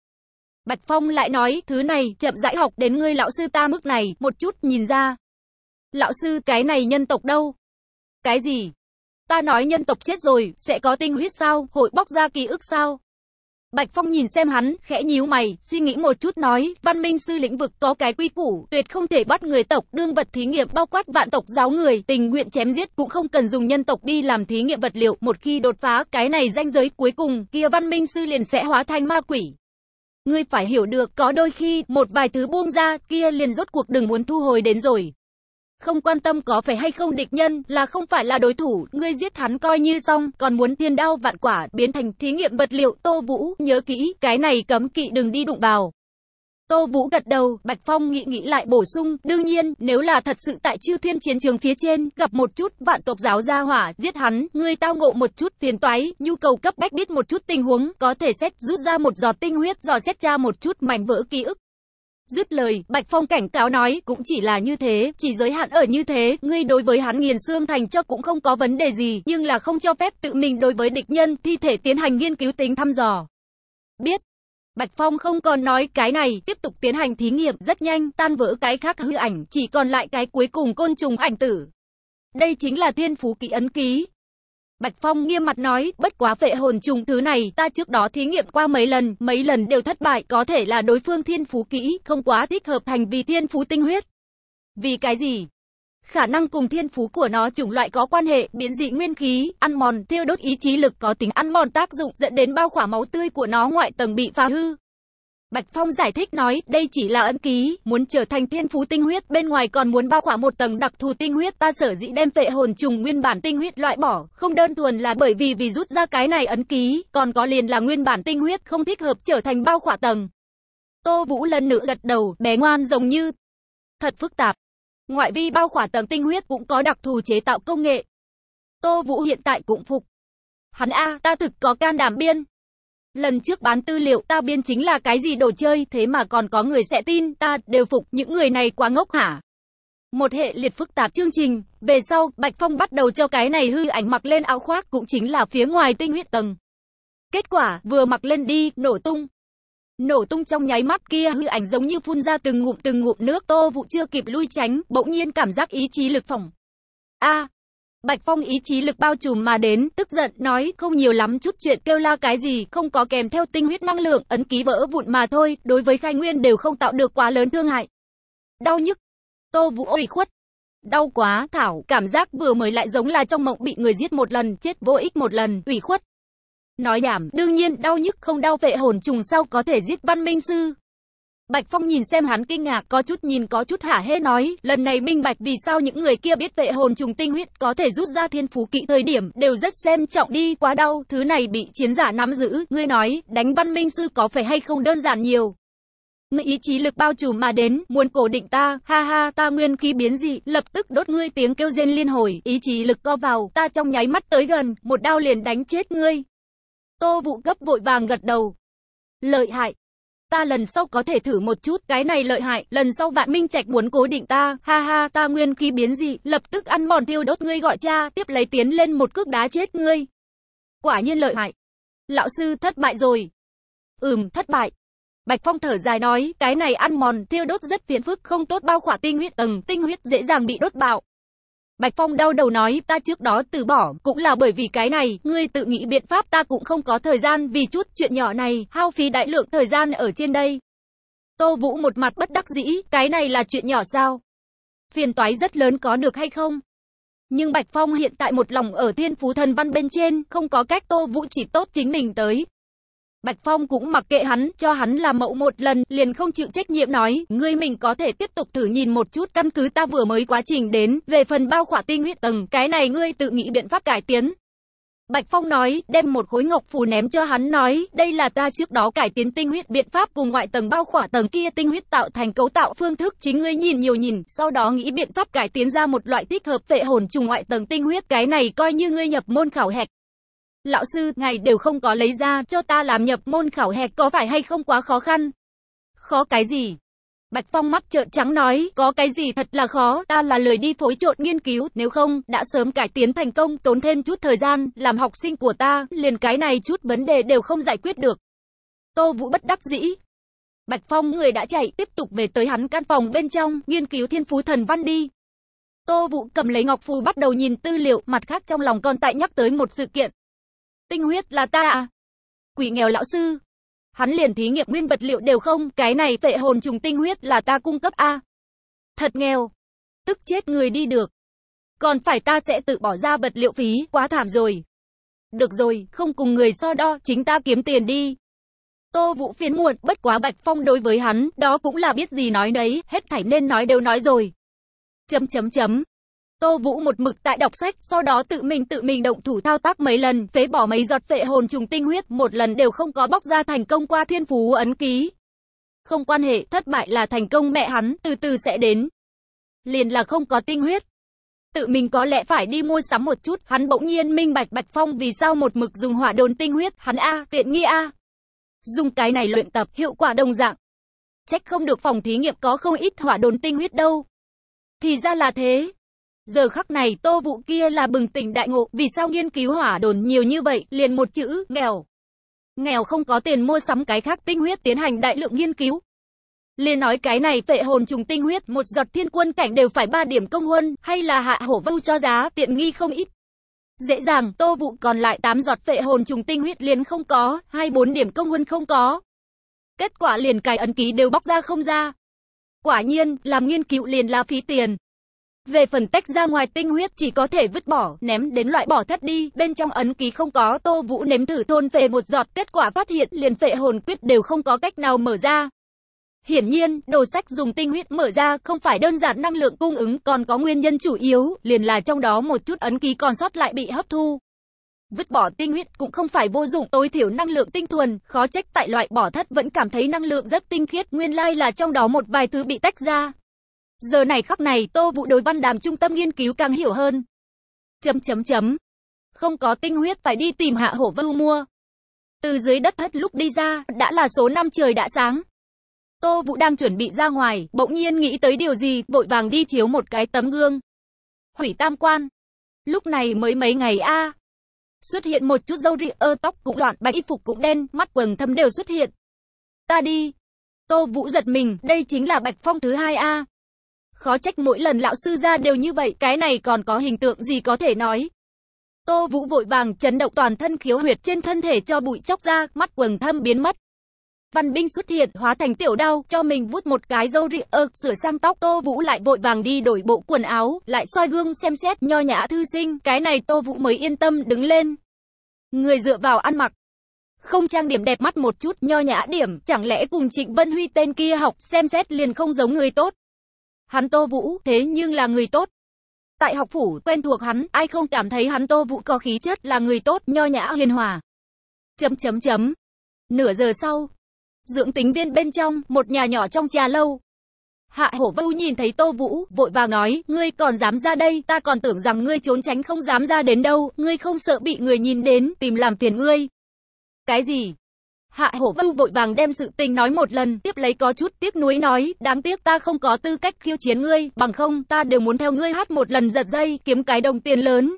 Bạch Phong lại nói, thứ này, chậm rãi học đến ngươi lão sư ta mức này, một chút nhìn ra. Lão sư cái này nhân tộc đâu? Cái gì? Ta nói nhân tộc chết rồi, sẽ có tinh huyết sao, hội bóc ra ký ức sao? Bạch Phong nhìn xem hắn, khẽ nhíu mày, suy nghĩ một chút nói, văn minh sư lĩnh vực có cái quy củ, tuyệt không thể bắt người tộc, đương vật thí nghiệm bao quát vạn tộc giáo người, tình nguyện chém giết cũng không cần dùng nhân tộc đi làm thí nghiệm vật liệu, một khi đột phá cái này ranh giới cuối cùng, kia văn minh sư liền sẽ hóa thành ma quỷ. Ngươi phải hiểu được, có đôi khi, một vài thứ buông ra, kia liền rốt cuộc đừng muốn thu hồi đến rồi. Không quan tâm có phải hay không địch nhân, là không phải là đối thủ, ngươi giết hắn coi như xong, còn muốn thiên đao vạn quả, biến thành thí nghiệm vật liệu, Tô Vũ, nhớ kỹ, cái này cấm kỵ đừng đi đụng vào. Tô Vũ gật đầu, Bạch Phong nghĩ nghĩ lại bổ sung, đương nhiên, nếu là thật sự tại chư thiên chiến trường phía trên, gặp một chút vạn tộc giáo gia hỏa, giết hắn, ngươi tao ngộ một chút phiền toái, nhu cầu cấp bách biết một chút tình huống, có thể xét rút ra một giọt tinh huyết, dò xét tra một chút mảnh vỡ ký ức. Dứt lời, Bạch Phong cảnh cáo nói, cũng chỉ là như thế, chỉ giới hạn ở như thế, ngươi đối với hắn nghiền xương thành cho cũng không có vấn đề gì, nhưng là không cho phép tự mình đối với địch nhân, thi thể tiến hành nghiên cứu tính thăm dò. Biết. Bạch Phong không còn nói cái này, tiếp tục tiến hành thí nghiệm, rất nhanh, tan vỡ cái khác hư ảnh, chỉ còn lại cái cuối cùng côn trùng ảnh tử. Đây chính là thiên phú kỹ ấn ký, Bạch Phong nghiêm mặt nói, bất quá vệ hồn trùng thứ này, ta trước đó thí nghiệm qua mấy lần, mấy lần đều thất bại, có thể là đối phương thiên phú kỹ, không quá thích hợp thành vì thiên phú tinh huyết. Vì cái gì? Khả năng cùng thiên phú của nó chủng loại có quan hệ, biến dị nguyên khí, ăn mòn, tiêu đốt ý chí lực có tính ăn mòn tác dụng dẫn đến bao khỏa máu tươi của nó ngoại tầng bị phá hư. Bạch Phong giải thích nói, đây chỉ là ấn ký, muốn trở thành thiên phú tinh huyết, bên ngoài còn muốn bao khỏa một tầng đặc thù tinh huyết, ta sở dĩ đem phệ hồn trùng nguyên bản tinh huyết loại bỏ, không đơn thuần là bởi vì vì rút ra cái này ấn ký, còn có liền là nguyên bản tinh huyết không thích hợp trở thành bao khỏa tầng. Tô Vũ lần nữa gật đầu, bé ngoan giống như thật phức tạp. Ngoại vi bao khỏa tầng tinh huyết cũng có đặc thù chế tạo công nghệ. Tô Vũ hiện tại cũng phục. Hắn a, ta thực có can đảm biên, Lần trước bán tư liệu ta biên chính là cái gì đồ chơi, thế mà còn có người sẽ tin, ta đều phục, những người này quá ngốc hả? Một hệ liệt phức tạp chương trình, về sau, Bạch Phong bắt đầu cho cái này hư ảnh mặc lên áo khoác cũng chính là phía ngoài tinh huyết tầng. Kết quả, vừa mặc lên đi, nổ tung. Nổ tung trong nháy mắt kia hư ảnh giống như phun ra từng ngụm từng ngụm nước tô vụ chưa kịp lui tránh, bỗng nhiên cảm giác ý chí lực phỏng. A, Bạch Phong ý chí lực bao trùm mà đến, tức giận, nói, không nhiều lắm chút chuyện kêu la cái gì, không có kèm theo tinh huyết năng lượng, ấn ký vỡ vụn mà thôi, đối với khai nguyên đều không tạo được quá lớn thương hại. Đau nhức. Tô Vũ ủy khuất. Đau quá, Thảo, cảm giác vừa mới lại giống là trong mộng bị người giết một lần, chết vô ích một lần, ủy khuất. Nói nhảm, đương nhiên, đau nhức không đau vệ hồn trùng sao có thể giết văn minh sư, Bạch Phong nhìn xem hắn kinh ngạc, có chút nhìn có chút hả hê nói, lần này minh bạch vì sao những người kia biết vệ hồn trùng tinh huyết có thể rút ra thiên phú kỵ thời điểm, đều rất xem trọng đi, quá đau, thứ này bị chiến giả nắm giữ, ngươi nói, đánh văn minh sư có phải hay không đơn giản nhiều. Ngươi ý chí lực bao trùm mà đến, muốn cổ định ta, ha ha, ta nguyên khí biến dị, lập tức đốt ngươi tiếng kêu rên liên hồi, ý chí lực co vào, ta trong nháy mắt tới gần, một đao liền đánh chết ngươi. Tô vụ gấp vội vàng gật đầu. Lợi hại, Ta lần sau có thể thử một chút, cái này lợi hại, lần sau vạn minh trạch muốn cố định ta, ha ha, ta nguyên khí biến gì, lập tức ăn mòn tiêu đốt ngươi gọi cha, tiếp lấy tiến lên một cước đá chết ngươi. Quả nhiên lợi hại. Lão sư thất bại rồi. Ừm, thất bại. Bạch Phong thở dài nói, cái này ăn mòn, tiêu đốt rất phiền phức, không tốt bao khỏa tinh huyết tầng, tinh huyết dễ dàng bị đốt bạo. Bạch Phong đau đầu nói, ta trước đó từ bỏ, cũng là bởi vì cái này, ngươi tự nghĩ biện pháp ta cũng không có thời gian, vì chút chuyện nhỏ này, hao phí đại lượng thời gian ở trên đây. Tô Vũ một mặt bất đắc dĩ, cái này là chuyện nhỏ sao? Phiền toái rất lớn có được hay không? Nhưng Bạch Phong hiện tại một lòng ở thiên phú thần văn bên trên, không có cách Tô Vũ chỉ tốt chính mình tới, Bạch Phong cũng mặc kệ hắn, cho hắn làm mẫu một lần, liền không chịu trách nhiệm nói, ngươi mình có thể tiếp tục thử nhìn một chút căn cứ ta vừa mới quá trình đến, về phần bao khỏa tinh huyết tầng, cái này ngươi tự nghĩ biện pháp cải tiến. Bạch Phong nói, đem một khối ngọc phù ném cho hắn nói, đây là ta trước đó cải tiến tinh huyết biện pháp cùng ngoại tầng bao khỏa tầng kia tinh huyết tạo thành cấu tạo phương thức, chính ngươi nhìn nhiều nhìn, sau đó nghĩ biện pháp cải tiến ra một loại thích hợp vệ hồn trùng ngoại tầng tinh huyết, cái này coi như ngươi nhập môn khảo hạch. Lão sư, ngài đều không có lấy ra cho ta làm nhập môn khảo hạch có phải hay không quá khó khăn? Khó cái gì? Bạch Phong mắt trợn trắng nói, có cái gì thật là khó, ta là lười đi phối trộn nghiên cứu, nếu không, đã sớm cải tiến thành công, tốn thêm chút thời gian, làm học sinh của ta, liền cái này chút vấn đề đều không giải quyết được. Tô Vũ bất đắc dĩ. Bạch Phong người đã chạy, tiếp tục về tới hắn căn phòng bên trong, nghiên cứu thiên phú thần văn đi. Tô Vũ cầm lấy ngọc phù bắt đầu nhìn tư liệu, mặt khác trong lòng còn tại nhắc tới một sự kiện. Tinh huyết là ta à? Quỷ nghèo lão sư. Hắn liền thí nghiệm nguyên vật liệu đều không, cái này phệ hồn trùng tinh huyết là ta cung cấp a. Thật nghèo. Tức chết người đi được. Còn phải ta sẽ tự bỏ ra vật liệu phí, quá thảm rồi. Được rồi, không cùng người so đo, chính ta kiếm tiền đi. Tô Vũ phiền muộn, bất quá Bạch Phong đối với hắn, đó cũng là biết gì nói đấy, hết thảy nên nói đều nói rồi. Chấm chấm chấm. Tô Vũ một mực tại đọc sách, sau đó tự mình tự mình động thủ thao tác mấy lần, phế bỏ mấy giọt vệ hồn trùng tinh huyết, một lần đều không có bóc ra thành công qua thiên phú ấn ký. Không quan hệ, thất bại là thành công mẹ hắn, từ từ sẽ đến. Liền là không có tinh huyết. Tự mình có lẽ phải đi mua sắm một chút, hắn bỗng nhiên minh bạch Bạch Phong vì sao một mực dùng hỏa đồn tinh huyết, hắn a, tiện nghi a. Dùng cái này luyện tập, hiệu quả đồng dạng. Trách không được phòng thí nghiệm có không ít hỏa đồn tinh huyết đâu. Thì ra là thế. Giờ khắc này tô vụ kia là bừng tỉnh đại ngộ, vì sao nghiên cứu hỏa đồn nhiều như vậy, liền một chữ, nghèo. Nghèo không có tiền mua sắm cái khác tinh huyết tiến hành đại lượng nghiên cứu. Liên nói cái này phệ hồn trùng tinh huyết một giọt thiên quân cảnh đều phải ba điểm công huân, hay là hạ hổ vâu cho giá tiện nghi không ít. Dễ dàng, tô vụ còn lại 8 giọt phệ hồn trùng tinh huyết liền không có, 24 điểm công huân không có. Kết quả liền cài ấn ký đều bóc ra không ra. Quả nhiên, làm nghiên cứu liền là phí tiền. Về phần tách ra ngoài tinh huyết chỉ có thể vứt bỏ, ném đến loại bỏ thất đi, bên trong ấn ký không có, Tô Vũ nếm thử thôn phệ một giọt, kết quả phát hiện liền phệ hồn quyết đều không có cách nào mở ra. Hiển nhiên, đồ sách dùng tinh huyết mở ra không phải đơn giản năng lượng cung ứng còn có nguyên nhân chủ yếu, liền là trong đó một chút ấn ký còn sót lại bị hấp thu. Vứt bỏ tinh huyết cũng không phải vô dụng, tối thiểu năng lượng tinh thuần, khó trách tại loại bỏ thất vẫn cảm thấy năng lượng rất tinh khiết, nguyên lai là trong đó một vài thứ bị tách ra. Giờ này khắc này, Tô Vũ đối văn đàm trung tâm nghiên cứu càng hiểu hơn. Chấm chấm chấm. Không có tinh huyết phải đi tìm hạ hổ vưu mua. Từ dưới đất thất lúc đi ra, đã là số năm trời đã sáng. Tô Vũ đang chuẩn bị ra ngoài, bỗng nhiên nghĩ tới điều gì, vội vàng đi chiếu một cái tấm gương. Hủy tam quan. Lúc này mới mấy ngày a Xuất hiện một chút dâu rịa ơ tóc cũng loạn, bạch y phục cũng đen, mắt quầng thâm đều xuất hiện. Ta đi. Tô Vũ giật mình, đây chính là Bạch Phong thứ hai a Khó trách mỗi lần lão sư ra đều như vậy, cái này còn có hình tượng gì có thể nói. Tô Vũ vội vàng chấn động toàn thân khiếu huyệt trên thân thể cho bụi chóc ra, mắt quầng thâm biến mất. Văn binh xuất hiện, hóa thành tiểu đao, cho mình vút một cái dâu rịa ơ, sửa sang tóc, Tô Vũ lại vội vàng đi đổi bộ quần áo, lại soi gương xem xét, nho nhã thư sinh, cái này Tô Vũ mới yên tâm đứng lên. Người dựa vào ăn mặc, không trang điểm đẹp mắt một chút, nho nhã điểm, chẳng lẽ cùng Trịnh Vân Huy tên kia học, xem xét liền không giống người tốt. Hắn Tô Vũ, thế nhưng là người tốt. Tại học phủ, quen thuộc hắn, ai không cảm thấy hắn Tô Vũ có khí chất là người tốt, nho nhã hiền hòa. Chấm chấm chấm. Nửa giờ sau, dưỡng tính viên bên trong, một nhà nhỏ trong trà lâu. Hạ hổ vưu nhìn thấy Tô Vũ, vội vàng nói, ngươi còn dám ra đây, ta còn tưởng rằng ngươi trốn tránh không dám ra đến đâu, ngươi không sợ bị người nhìn đến, tìm làm phiền ngươi. Cái gì? Hạ hổ vưu vội vàng đem sự tình nói một lần, tiếp lấy có chút tiếc nuối nói, đáng tiếc ta không có tư cách khiêu chiến ngươi, bằng không ta đều muốn theo ngươi hát một lần giật dây, kiếm cái đồng tiền lớn.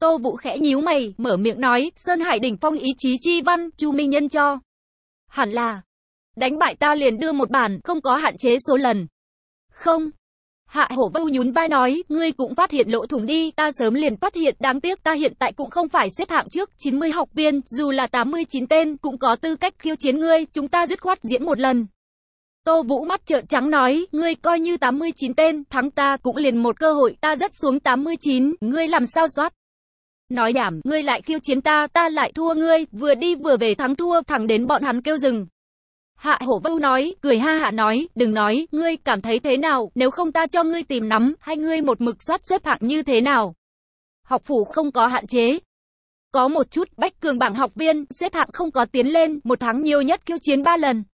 Tô Vũ khẽ nhíu mày, mở miệng nói, Sơn Hải đỉnh phong ý chí chi văn, Chu Minh Nhân cho. Hẳn là, đánh bại ta liền đưa một bản, không có hạn chế số lần. Không. Hạ hổ vâu nhún vai nói, ngươi cũng phát hiện lỗ thủng đi, ta sớm liền phát hiện, đáng tiếc ta hiện tại cũng không phải xếp hạng trước 90 học viên, dù là 89 tên, cũng có tư cách khiêu chiến ngươi, chúng ta dứt khoát diễn một lần. Tô Vũ mắt trợn trắng nói, ngươi coi như 89 tên, thắng ta cũng liền một cơ hội, ta rất xuống 89, ngươi làm sao soát? Nói đảm, ngươi lại khiêu chiến ta, ta lại thua ngươi, vừa đi vừa về thắng thua, thẳng đến bọn hắn kêu dừng. Hạ hổ vâu nói, cười ha hạ nói, đừng nói, ngươi cảm thấy thế nào, nếu không ta cho ngươi tìm nắm, hay ngươi một mực soát xếp hạng như thế nào. Học phủ không có hạn chế. Có một chút, bách cường bảng học viên, xếp hạng không có tiến lên, một tháng nhiều nhất khiêu chiến 3 lần.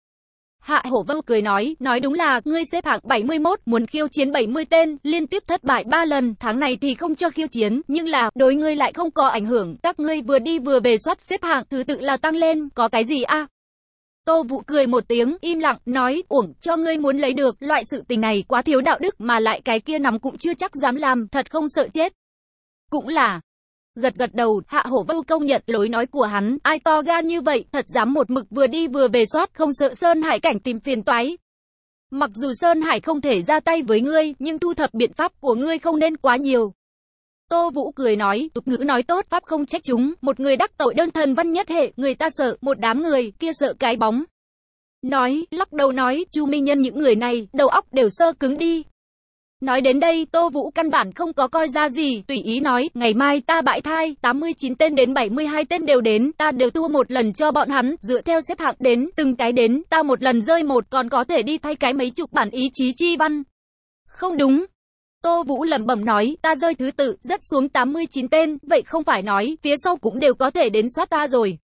Hạ hổ vâu cười nói, nói đúng là, ngươi xếp hạng 71, muốn khiêu chiến 70 tên, liên tiếp thất bại 3 lần, tháng này thì không cho khiêu chiến, nhưng là, đối ngươi lại không có ảnh hưởng, các ngươi vừa đi vừa về soát xếp hạng, thứ tự là tăng lên, có cái gì a Tô Vũ cười một tiếng, im lặng, nói, uổng, cho ngươi muốn lấy được, loại sự tình này quá thiếu đạo đức mà lại cái kia nắm cũng chưa chắc dám làm, thật không sợ chết. Cũng là, gật gật đầu, hạ hổ vâu công nhận lối nói của hắn, ai to gan như vậy, thật dám một mực vừa đi vừa về soát, không sợ Sơn Hải cảnh tìm phiền toái. Mặc dù Sơn Hải không thể ra tay với ngươi, nhưng thu thập biện pháp của ngươi không nên quá nhiều. Tô Vũ cười nói, tục ngữ nói tốt, pháp không trách chúng, một người đắc tội đơn thần văn nhất hệ, người ta sợ, một đám người, kia sợ cái bóng. Nói, lắc đầu nói, Chu Minh Nhân những người này, đầu óc đều sơ cứng đi. Nói đến đây, Tô Vũ căn bản không có coi ra gì, tùy ý nói, ngày mai ta bại thai, 89 tên đến 72 tên đều đến, ta đều thua một lần cho bọn hắn, dựa theo xếp hạng đến, từng cái đến, ta một lần rơi một, còn có thể đi thay cái mấy chục bản ý chí chi văn. Không đúng. Tô Vũ lẩm bẩm nói, ta rơi thứ tự, rất xuống 89 tên, vậy không phải nói, phía sau cũng đều có thể đến soát ta rồi.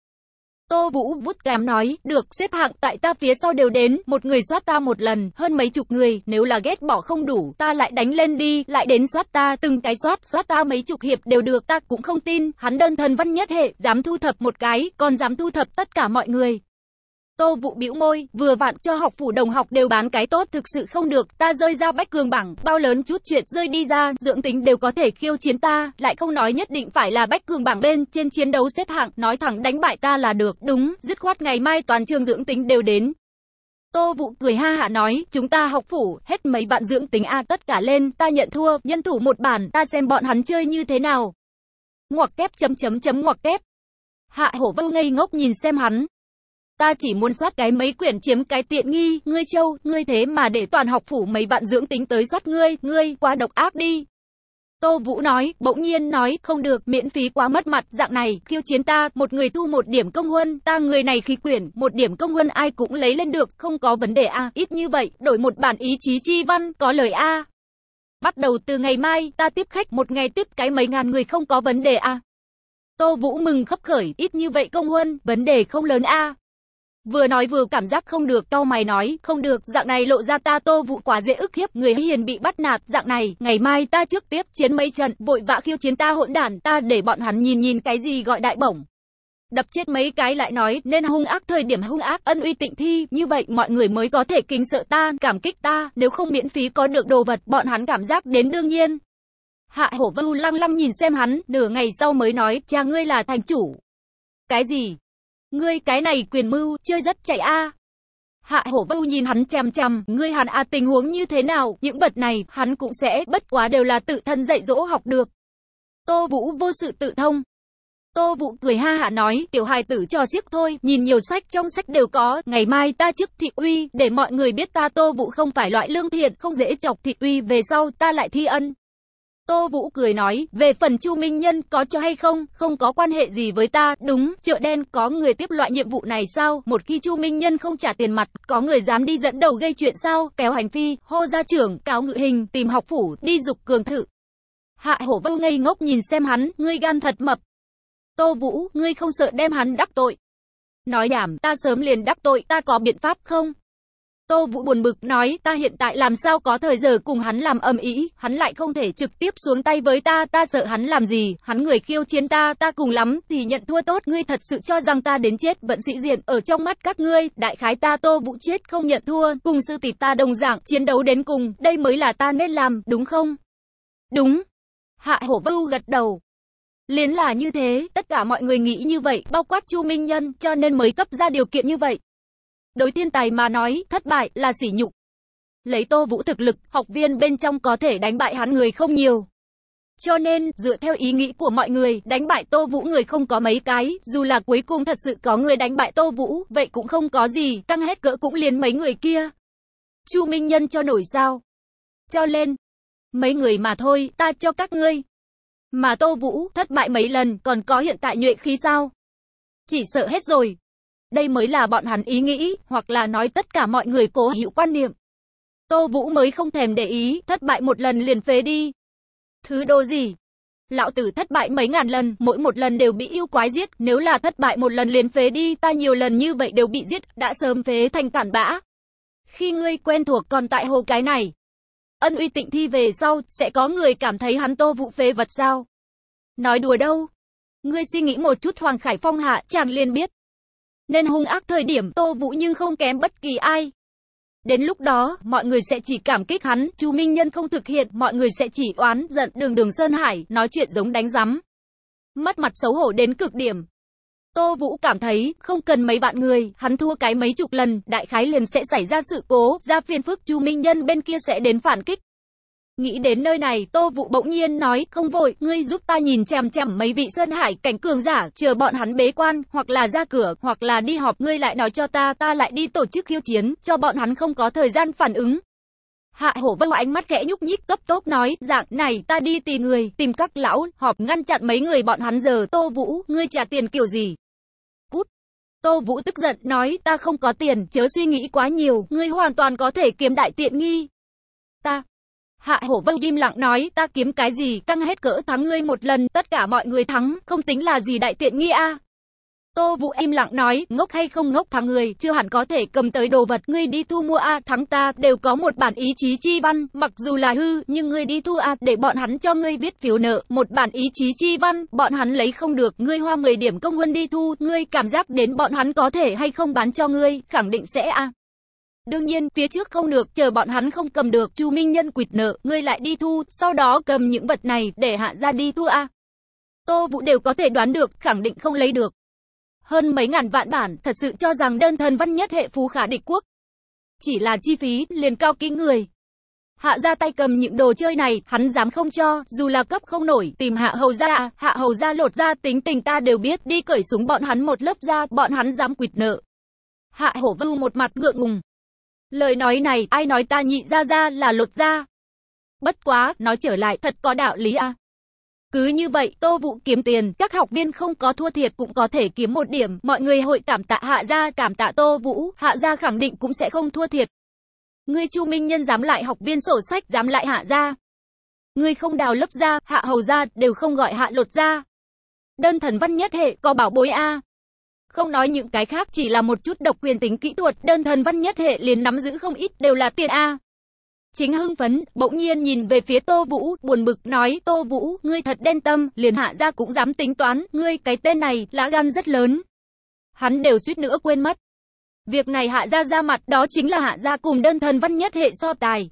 Tô Vũ vút gám nói, được, xếp hạng tại ta phía sau đều đến, một người soát ta một lần, hơn mấy chục người, nếu là ghét bỏ không đủ, ta lại đánh lên đi, lại đến soát ta, từng cái soát, soát ta mấy chục hiệp đều được, ta cũng không tin, hắn đơn thần văn nhất hệ, dám thu thập một cái, còn dám thu thập tất cả mọi người. Tô Vũ bĩu môi, vừa vặn cho học phủ đồng học đều bán cái tốt thực sự không được, ta rơi ra bách cường bảng, bao lớn chút chuyện rơi đi ra, dưỡng tính đều có thể khiêu chiến ta, lại không nói nhất định phải là bách cường bảng bên trên chiến đấu xếp hạng, nói thẳng đánh bại ta là được, đúng, dứt khoát ngày mai toàn trường dưỡng tính đều đến. Tô Vũ cười ha hạ nói, chúng ta học phủ, hết mấy bạn dưỡng tính A tất cả lên, ta nhận thua, nhân thủ một bản, ta xem bọn hắn chơi như thế nào. Ngoặc kép chấm chấm chấm ngoặc kép. Hạ hổ vâu ngây ngốc nhìn xem hắn, Ta chỉ muốn soát cái mấy quyển chiếm cái tiện nghi, ngươi châu, ngươi thế mà để toàn học phủ mấy bạn dưỡng tính tới soát ngươi, ngươi, quá độc ác đi. Tô Vũ nói, bỗng nhiên nói, không được, miễn phí quá mất mặt, dạng này, khiêu chiến ta, một người thu một điểm công huân, ta người này khí quyển, một điểm công huân ai cũng lấy lên được, không có vấn đề a ít như vậy, đổi một bản ý chí chi văn, có lời a. Bắt đầu từ ngày mai, ta tiếp khách một ngày tiếp cái mấy ngàn người không có vấn đề a. Tô Vũ mừng khấp khởi, ít như vậy công huân, vấn đề không lớn a. Vừa nói vừa cảm giác không được, cau mày nói, không được, dạng này lộ ra ta tô vụ quá dễ ức hiếp, người hiền bị bắt nạt, dạng này, ngày mai ta trước tiếp chiến mấy trận, vội vã khiêu chiến ta hỗn đản, ta để bọn hắn nhìn nhìn cái gì gọi đại bổng. Đập chết mấy cái lại nói, nên hung ác thời điểm hung ác, ân uy tịnh thi, như vậy mọi người mới có thể kính sợ ta, cảm kích ta, nếu không miễn phí có được đồ vật, bọn hắn cảm giác đến đương nhiên. Hạ hổ vưu lăng lăng nhìn xem hắn, nửa ngày sau mới nói, cha ngươi là thành chủ. Cái gì? Ngươi cái này quyền mưu, chơi rất chạy a. Hạ hổ vưu nhìn hắn chằm chằm, ngươi hắn a à, tình huống như thế nào, những vật này, hắn cũng sẽ, bất quá đều là tự thân dạy dỗ học được. Tô Vũ vô sự tự thông. Tô Vũ cười ha hạ nói, tiểu hài tử cho xiếc thôi, nhìn nhiều sách trong sách đều có, ngày mai ta chức thị uy, để mọi người biết ta Tô Vũ không phải loại lương thiện, không dễ chọc thị uy, về sau ta lại thi ân. Tô Vũ cười nói, về phần Chu Minh Nhân có cho hay không, không có quan hệ gì với ta, đúng, chợ đen có người tiếp loại nhiệm vụ này sao, một khi Chu Minh Nhân không trả tiền mặt, có người dám đi dẫn đầu gây chuyện sao, kéo hành phi, hô gia trưởng, cáo ngự hình, tìm học phủ, đi dục cường thử. Hạ hổ vô ngây ngốc nhìn xem hắn, ngươi gan thật mập. Tô Vũ, ngươi không sợ đem hắn đắc tội. Nói đảm, ta sớm liền đắc tội, ta có biện pháp không? Tô Vũ buồn bực nói, ta hiện tại làm sao có thời giờ cùng hắn làm âm ý, hắn lại không thể trực tiếp xuống tay với ta, ta sợ hắn làm gì, hắn người khiêu chiến ta, ta cùng lắm, thì nhận thua tốt, ngươi thật sự cho rằng ta đến chết, vẫn sĩ diện, ở trong mắt các ngươi, đại khái ta Tô Vũ chết không nhận thua, cùng sư tỷ ta đồng dạng, chiến đấu đến cùng, đây mới là ta nên làm, đúng không? Đúng. Hạ hổ vưu gật đầu. Liên là như thế, tất cả mọi người nghĩ như vậy, bao quát Chu Minh Nhân, cho nên mới cấp ra điều kiện như vậy. Đối thiên tài mà nói, thất bại là sỉ nhục. Lấy Tô Vũ thực lực, học viên bên trong có thể đánh bại hắn người không nhiều. Cho nên, dựa theo ý nghĩ của mọi người, đánh bại Tô Vũ người không có mấy cái, dù là cuối cùng thật sự có người đánh bại Tô Vũ, vậy cũng không có gì, căng hết cỡ cũng liền mấy người kia. Chu Minh Nhân cho nổi sao? Cho lên. Mấy người mà thôi, ta cho các ngươi. Mà Tô Vũ, thất bại mấy lần, còn có hiện tại nhuệ khí sao? Chỉ sợ hết rồi. Đây mới là bọn hắn ý nghĩ, hoặc là nói tất cả mọi người cố hữu quan niệm. Tô Vũ mới không thèm để ý, thất bại một lần liền phế đi. Thứ đồ gì? Lão tử thất bại mấy ngàn lần, mỗi một lần đều bị yêu quái giết, nếu là thất bại một lần liền phế đi, ta nhiều lần như vậy đều bị giết, đã sớm phế thành cản bã. Khi ngươi quen thuộc còn tại hồ cái này, ân uy tịnh thi về sau, sẽ có người cảm thấy hắn tô vụ phế vật sao? Nói đùa đâu? Ngươi suy nghĩ một chút Hoàng Khải Phong hạ, chàng liền biết nên hung ác thời điểm Tô Vũ nhưng không kém bất kỳ ai. Đến lúc đó, mọi người sẽ chỉ cảm kích hắn, Chu Minh Nhân không thực hiện, mọi người sẽ chỉ oán giận đường đường Sơn Hải, nói chuyện giống đánh rắm. Mất mặt xấu hổ đến cực điểm. Tô Vũ cảm thấy, không cần mấy vạn người, hắn thua cái mấy chục lần, đại khái liền sẽ xảy ra sự cố, ra phiên phức Chu Minh Nhân bên kia sẽ đến phản kích. Nghĩ đến nơi này, Tô Vũ bỗng nhiên nói, không vội, ngươi giúp ta nhìn chằm chằm mấy vị Sơn Hải cảnh cường giả, chờ bọn hắn bế quan, hoặc là ra cửa, hoặc là đi họp, ngươi lại nói cho ta, ta lại đi tổ chức khiêu chiến, cho bọn hắn không có thời gian phản ứng. Hạ hổ vâu ánh mắt khẽ nhúc nhích cấp tốc nói, dạng này ta đi tìm người, tìm các lão, họp ngăn chặn mấy người bọn hắn giờ, Tô Vũ, ngươi trả tiền kiểu gì? Cút. Tô Vũ tức giận, nói, ta không có tiền, chớ suy nghĩ quá nhiều, ngươi hoàn toàn có thể kiếm đại tiện nghi. Ta. Hạ hổ vâu im lặng nói, ta kiếm cái gì, căng hết cỡ thắng ngươi một lần, tất cả mọi người thắng, không tính là gì đại tiện nghi a Tô Vũ im lặng nói, ngốc hay không ngốc thằng người, chưa hẳn có thể cầm tới đồ vật, ngươi đi thu mua a, thắng ta, đều có một bản ý chí chi văn, mặc dù là hư, nhưng ngươi đi thu a, để bọn hắn cho ngươi viết phiếu nợ, một bản ý chí chi văn, bọn hắn lấy không được, ngươi hoa 10 điểm công nguyên đi thu, ngươi cảm giác đến bọn hắn có thể hay không bán cho ngươi, khẳng định sẽ a. Đương nhiên, phía trước không được, chờ bọn hắn không cầm được, Chu Minh Nhân quỵt nợ, ngươi lại đi thu, sau đó cầm những vật này, để hạ ra đi thu a. Tô Vũ đều có thể đoán được, khẳng định không lấy được. Hơn mấy ngàn vạn bản, thật sự cho rằng đơn thần văn nhất hệ phú khả địch quốc. Chỉ là chi phí, liền cao kinh người. Hạ ra tay cầm những đồ chơi này, hắn dám không cho, dù là cấp không nổi, tìm hạ hầu ra hạ hầu ra lột ra tính tình ta đều biết, đi cởi súng bọn hắn một lớp ra, bọn hắn dám quỵt nợ. Hạ hổ vưu một mặt ngượng ngùng. Lời nói này, ai nói ta nhị ra ra là lột ra. Bất quá, nói trở lại, thật có đạo lý à. Cứ như vậy, Tô Vũ kiếm tiền, các học viên không có thua thiệt cũng có thể kiếm một điểm, mọi người hội cảm tạ Hạ gia, cảm tạ Tô Vũ, Hạ gia khẳng định cũng sẽ không thua thiệt. Ngươi Chu Minh Nhân dám lại học viên sổ sách, dám lại Hạ gia. Ngươi không đào lấp ra, Hạ hầu gia đều không gọi Hạ lột ra. Đơn thần văn nhất hệ, có bảo bối a. Không nói những cái khác, chỉ là một chút độc quyền tính kỹ thuật, đơn thần văn nhất hệ liền nắm giữ không ít, đều là tiền a. Chính hưng phấn, bỗng nhiên nhìn về phía Tô Vũ, buồn bực nói, Tô Vũ, ngươi thật đen tâm, liền hạ ra cũng dám tính toán, ngươi cái tên này, lá gan rất lớn. Hắn đều suýt nữa quên mất. Việc này hạ ra ra mặt, đó chính là hạ ra cùng đơn thần văn nhất hệ so tài.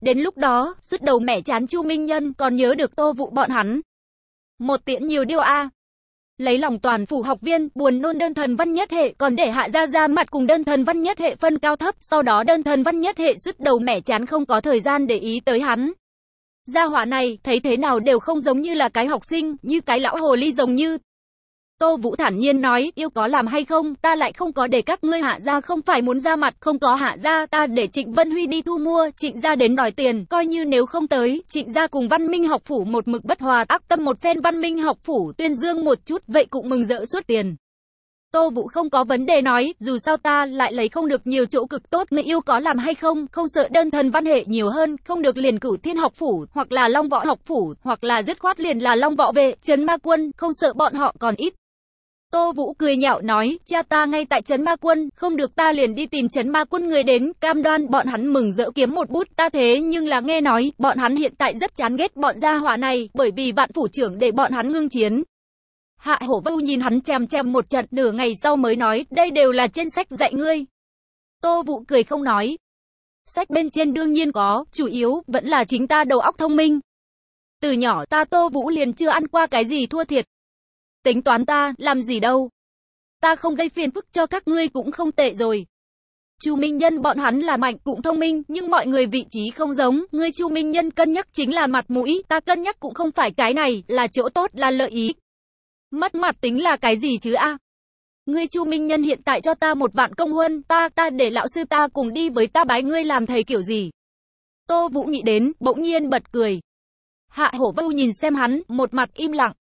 Đến lúc đó, sứt đầu mẻ chán Chu Minh Nhân, còn nhớ được Tô Vũ bọn hắn. Một tiễn nhiều điều a. Lấy lòng toàn phủ học viên, buồn nôn đơn thần văn nhất hệ, còn để hạ ra ra mặt cùng đơn thần văn nhất hệ phân cao thấp, sau đó đơn thần văn nhất hệ dứt đầu mẻ chán không có thời gian để ý tới hắn. Gia hỏa này, thấy thế nào đều không giống như là cái học sinh, như cái lão hồ ly giống như, Tô Vũ thản nhiên nói, yêu có làm hay không, ta lại không có để các ngươi hạ ra không phải muốn ra mặt, không có hạ ra, ta để Trịnh Vân Huy đi thu mua, Trịnh ra đến đòi tiền, coi như nếu không tới, Trịnh ra cùng Văn Minh học phủ một mực bất hòa, ác tâm một phen Văn Minh học phủ, tuyên dương một chút, vậy cũng mừng rỡ suốt tiền. Tô Vũ không có vấn đề nói, dù sao ta lại lấy không được nhiều chỗ cực tốt, người yêu có làm hay không, không sợ đơn thần văn hệ nhiều hơn, không được liền cửu thiên học phủ, hoặc là long võ học phủ, hoặc là dứt khoát liền là long võ vệ, chấn ma quân, không sợ bọn họ còn ít. Tô Vũ cười nhạo nói, cha ta ngay tại Trấn Ma Quân, không được ta liền đi tìm Trấn Ma Quân người đến, cam đoan bọn hắn mừng rỡ kiếm một bút, ta thế nhưng là nghe nói, bọn hắn hiện tại rất chán ghét bọn gia hỏa này, bởi vì vạn phủ trưởng để bọn hắn ngưng chiến. Hạ hổ vâu nhìn hắn chèm chèm một trận, nửa ngày sau mới nói, đây đều là trên sách dạy ngươi. Tô Vũ cười không nói. Sách bên trên đương nhiên có, chủ yếu, vẫn là chính ta đầu óc thông minh. Từ nhỏ ta Tô Vũ liền chưa ăn qua cái gì thua thiệt, Tính toán ta, làm gì đâu. Ta không gây phiền phức cho các ngươi cũng không tệ rồi. Chu Minh Nhân bọn hắn là mạnh cũng thông minh, nhưng mọi người vị trí không giống, ngươi Chu Minh Nhân cân nhắc chính là mặt mũi, ta cân nhắc cũng không phải cái này, là chỗ tốt là lợi ý. Mất mặt tính là cái gì chứ a? Ngươi Chu Minh Nhân hiện tại cho ta một vạn công huân, ta, ta để lão sư ta cùng đi với ta bái ngươi làm thầy kiểu gì? Tô Vũ nghĩ đến, bỗng nhiên bật cười. Hạ hổ vưu nhìn xem hắn, một mặt im lặng.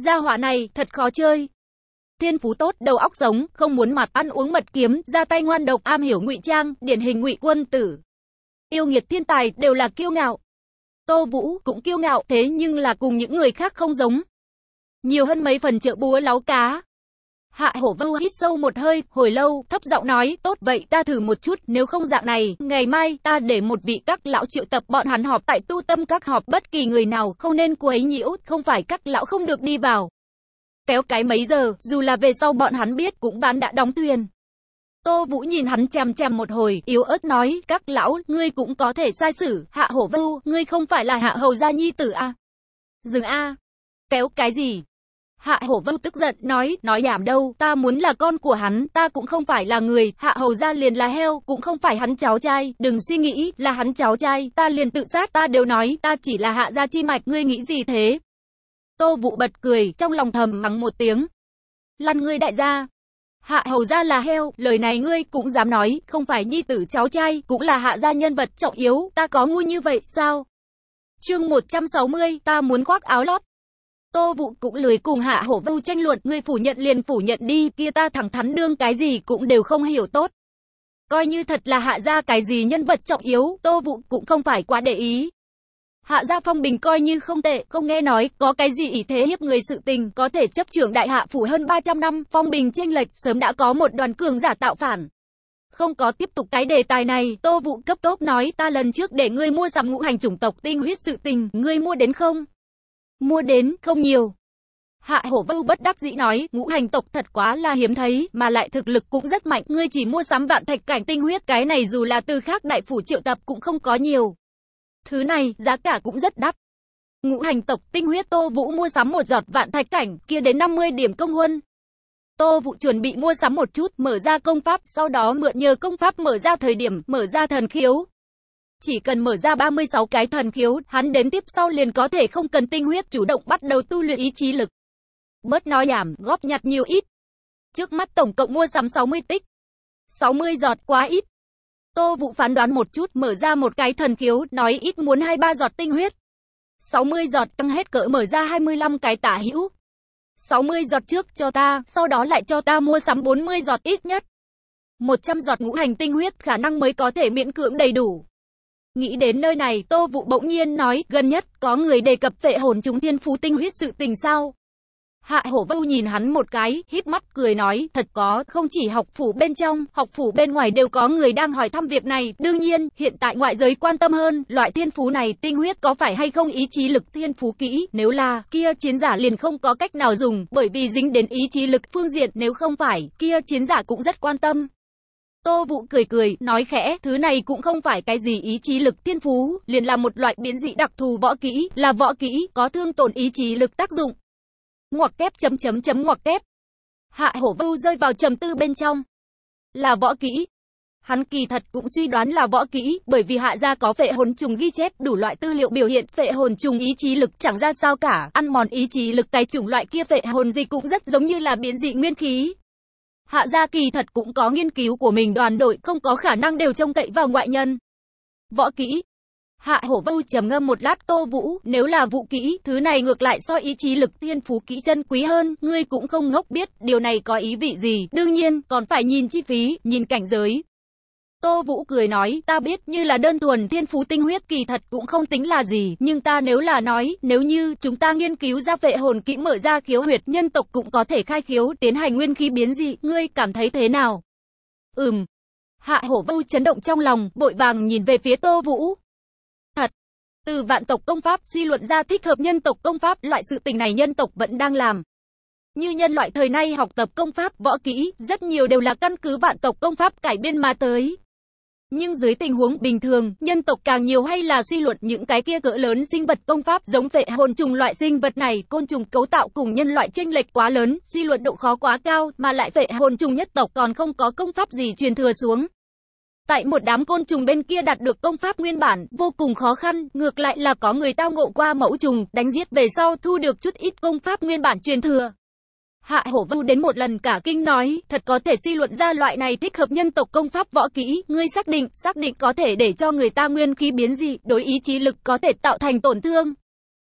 Gia hỏa này, thật khó chơi. Thiên phú tốt, đầu óc giống, không muốn mặt ăn uống mật kiếm, ra tay ngoan độc, am hiểu ngụy trang, điển hình ngụy quân tử. Yêu nghiệt thiên tài đều là kiêu ngạo. Tô Vũ cũng kiêu ngạo, thế nhưng là cùng những người khác không giống. Nhiều hơn mấy phần trợ búa láo cá. Hạ hổ vâu hít sâu một hơi, hồi lâu, thấp giọng nói, tốt vậy ta thử một chút, nếu không dạng này, ngày mai, ta để một vị các lão triệu tập bọn hắn họp tại tu tâm các họp bất kỳ người nào, không nên quấy nhiễu, không phải các lão không được đi vào. Kéo cái mấy giờ, dù là về sau bọn hắn biết cũng bán đã đóng thuyền. Tô Vũ nhìn hắn chằm chằm một hồi, yếu ớt nói, các lão, ngươi cũng có thể sai xử, hạ hổ vâu, ngươi không phải là hạ hầu gia nhi tử à? Dừng a Kéo cái gì? Hạ hổ vâu tức giận, nói, nói nhảm đâu, ta muốn là con của hắn, ta cũng không phải là người, hạ hầu ra liền là heo, cũng không phải hắn cháu trai, đừng suy nghĩ, là hắn cháu trai, ta liền tự sát, ta đều nói, ta chỉ là hạ gia chi mạch, ngươi nghĩ gì thế? Tô vụ bật cười, trong lòng thầm mắng một tiếng. Lăn ngươi đại gia. Hạ hầu ra là heo, lời này ngươi cũng dám nói, không phải nhi tử cháu trai, cũng là hạ gia nhân vật trọng yếu, ta có ngu như vậy, sao? chương 160, ta muốn khoác áo lót. Tô Vụ cũng lười cùng Hạ Hổ Vưu tranh luận, ngươi phủ nhận liền phủ nhận đi, kia ta thẳng thắn đương cái gì cũng đều không hiểu tốt. Coi như thật là hạ gia cái gì nhân vật trọng yếu, Tô Vụ cũng không phải quá để ý. Hạ gia phong bình coi như không tệ, không nghe nói, có cái gì ý thế hiếp người sự tình, có thể chấp trưởng đại hạ phủ hơn 300 năm, phong bình chênh lệch, sớm đã có một đoàn cường giả tạo phản. Không có tiếp tục cái đề tài này, Tô Vụ cấp tốc nói, ta lần trước để ngươi mua sắm ngũ hành chủng tộc tinh huyết sự tình, ngươi mua đến không? Mua đến, không nhiều. Hạ hổ vưu bất đắc dĩ nói, ngũ hành tộc thật quá là hiếm thấy, mà lại thực lực cũng rất mạnh, ngươi chỉ mua sắm vạn thạch cảnh tinh huyết, cái này dù là từ khác đại phủ triệu tập cũng không có nhiều. Thứ này, giá cả cũng rất đắt. Ngũ hành tộc tinh huyết Tô Vũ mua sắm một giọt vạn thạch cảnh, kia đến 50 điểm công huân. Tô Vũ chuẩn bị mua sắm một chút, mở ra công pháp, sau đó mượn nhờ công pháp mở ra thời điểm, mở ra thần khiếu. Chỉ cần mở ra 36 cái thần khiếu, hắn đến tiếp sau liền có thể không cần tinh huyết chủ động bắt đầu tu luyện ý chí lực. Bớt nói nhảm, góp nhặt nhiều ít. Trước mắt tổng cộng mua sắm 60 tích. 60 giọt quá ít. Tô Vũ phán đoán một chút, mở ra một cái thần khiếu, nói ít muốn 23 giọt tinh huyết. 60 giọt tăng hết cỡ mở ra 25 cái tả hữu. 60 giọt trước cho ta, sau đó lại cho ta mua sắm 40 giọt ít nhất. 100 giọt ngũ hành tinh huyết khả năng mới có thể miễn cưỡng đầy đủ. Nghĩ đến nơi này, Tô Vũ bỗng nhiên nói, gần nhất, có người đề cập vệ hồn chúng thiên phú tinh huyết sự tình sao? Hạ hổ vâu nhìn hắn một cái, híp mắt cười nói, thật có, không chỉ học phủ bên trong, học phủ bên ngoài đều có người đang hỏi thăm việc này. Đương nhiên, hiện tại ngoại giới quan tâm hơn, loại thiên phú này tinh huyết có phải hay không ý chí lực thiên phú kỹ, nếu là, kia chiến giả liền không có cách nào dùng, bởi vì dính đến ý chí lực phương diện, nếu không phải, kia chiến giả cũng rất quan tâm. Tô Vũ cười cười, nói khẽ, thứ này cũng không phải cái gì ý chí lực thiên phú, liền là một loại biến dị đặc thù võ kỹ, là võ kỹ, có thương tổn ý chí lực tác dụng. Ngoặc kép chấm chấm chấm ngoặc kép. Hạ hổ vưu rơi vào trầm tư bên trong. Là võ kỹ. Hắn kỳ thật cũng suy đoán là võ kỹ, bởi vì hạ gia có phệ hồn trùng ghi chép đủ loại tư liệu biểu hiện phệ hồn trùng ý chí lực chẳng ra sao cả, ăn mòn ý chí lực cái chủng loại kia phệ hồn gì cũng rất giống như là biến dị nguyên khí. Hạ gia kỳ thật cũng có nghiên cứu của mình đoàn đội không có khả năng đều trông cậy vào ngoại nhân. Võ kỹ, Hạ hổ vưu trầm ngâm một lát tô vũ, nếu là vũ kỹ, thứ này ngược lại so ý chí lực thiên phú kỹ chân quý hơn, ngươi cũng không ngốc biết, điều này có ý vị gì, đương nhiên, còn phải nhìn chi phí, nhìn cảnh giới. Tô Vũ cười nói, ta biết như là đơn thuần thiên phú tinh huyết kỳ thật cũng không tính là gì, nhưng ta nếu là nói, nếu như chúng ta nghiên cứu ra vệ hồn kỹ mở ra khiếu huyệt, nhân tộc cũng có thể khai khiếu, tiến hành nguyên khí biến dị, ngươi cảm thấy thế nào? Ừm. Hạ hổ vưu chấn động trong lòng, vội vàng nhìn về phía Tô Vũ, Thật, từ vạn tộc công pháp suy luận ra thích hợp nhân tộc công pháp, loại sự tình này nhân tộc vẫn đang làm. Như nhân loại thời nay học tập công pháp, võ kỹ, rất nhiều đều là căn cứ vạn tộc công pháp cải biên mà tới. Nhưng dưới tình huống bình thường, nhân tộc càng nhiều hay là suy luận những cái kia cỡ lớn sinh vật công pháp giống vệ hồn trùng loại sinh vật này, côn trùng cấu tạo cùng nhân loại chênh lệch quá lớn, suy luận độ khó quá cao, mà lại vệ hồn trùng nhất tộc còn không có công pháp gì truyền thừa xuống. Tại một đám côn trùng bên kia đạt được công pháp nguyên bản, vô cùng khó khăn, ngược lại là có người tao ngộ qua mẫu trùng, đánh giết về sau thu được chút ít công pháp nguyên bản truyền thừa. Hạ hổ vưu đến một lần cả kinh nói, thật có thể suy luận ra loại này thích hợp nhân tộc công pháp võ kỹ, ngươi xác định, xác định có thể để cho người ta nguyên khí biến dị, đối ý chí lực có thể tạo thành tổn thương.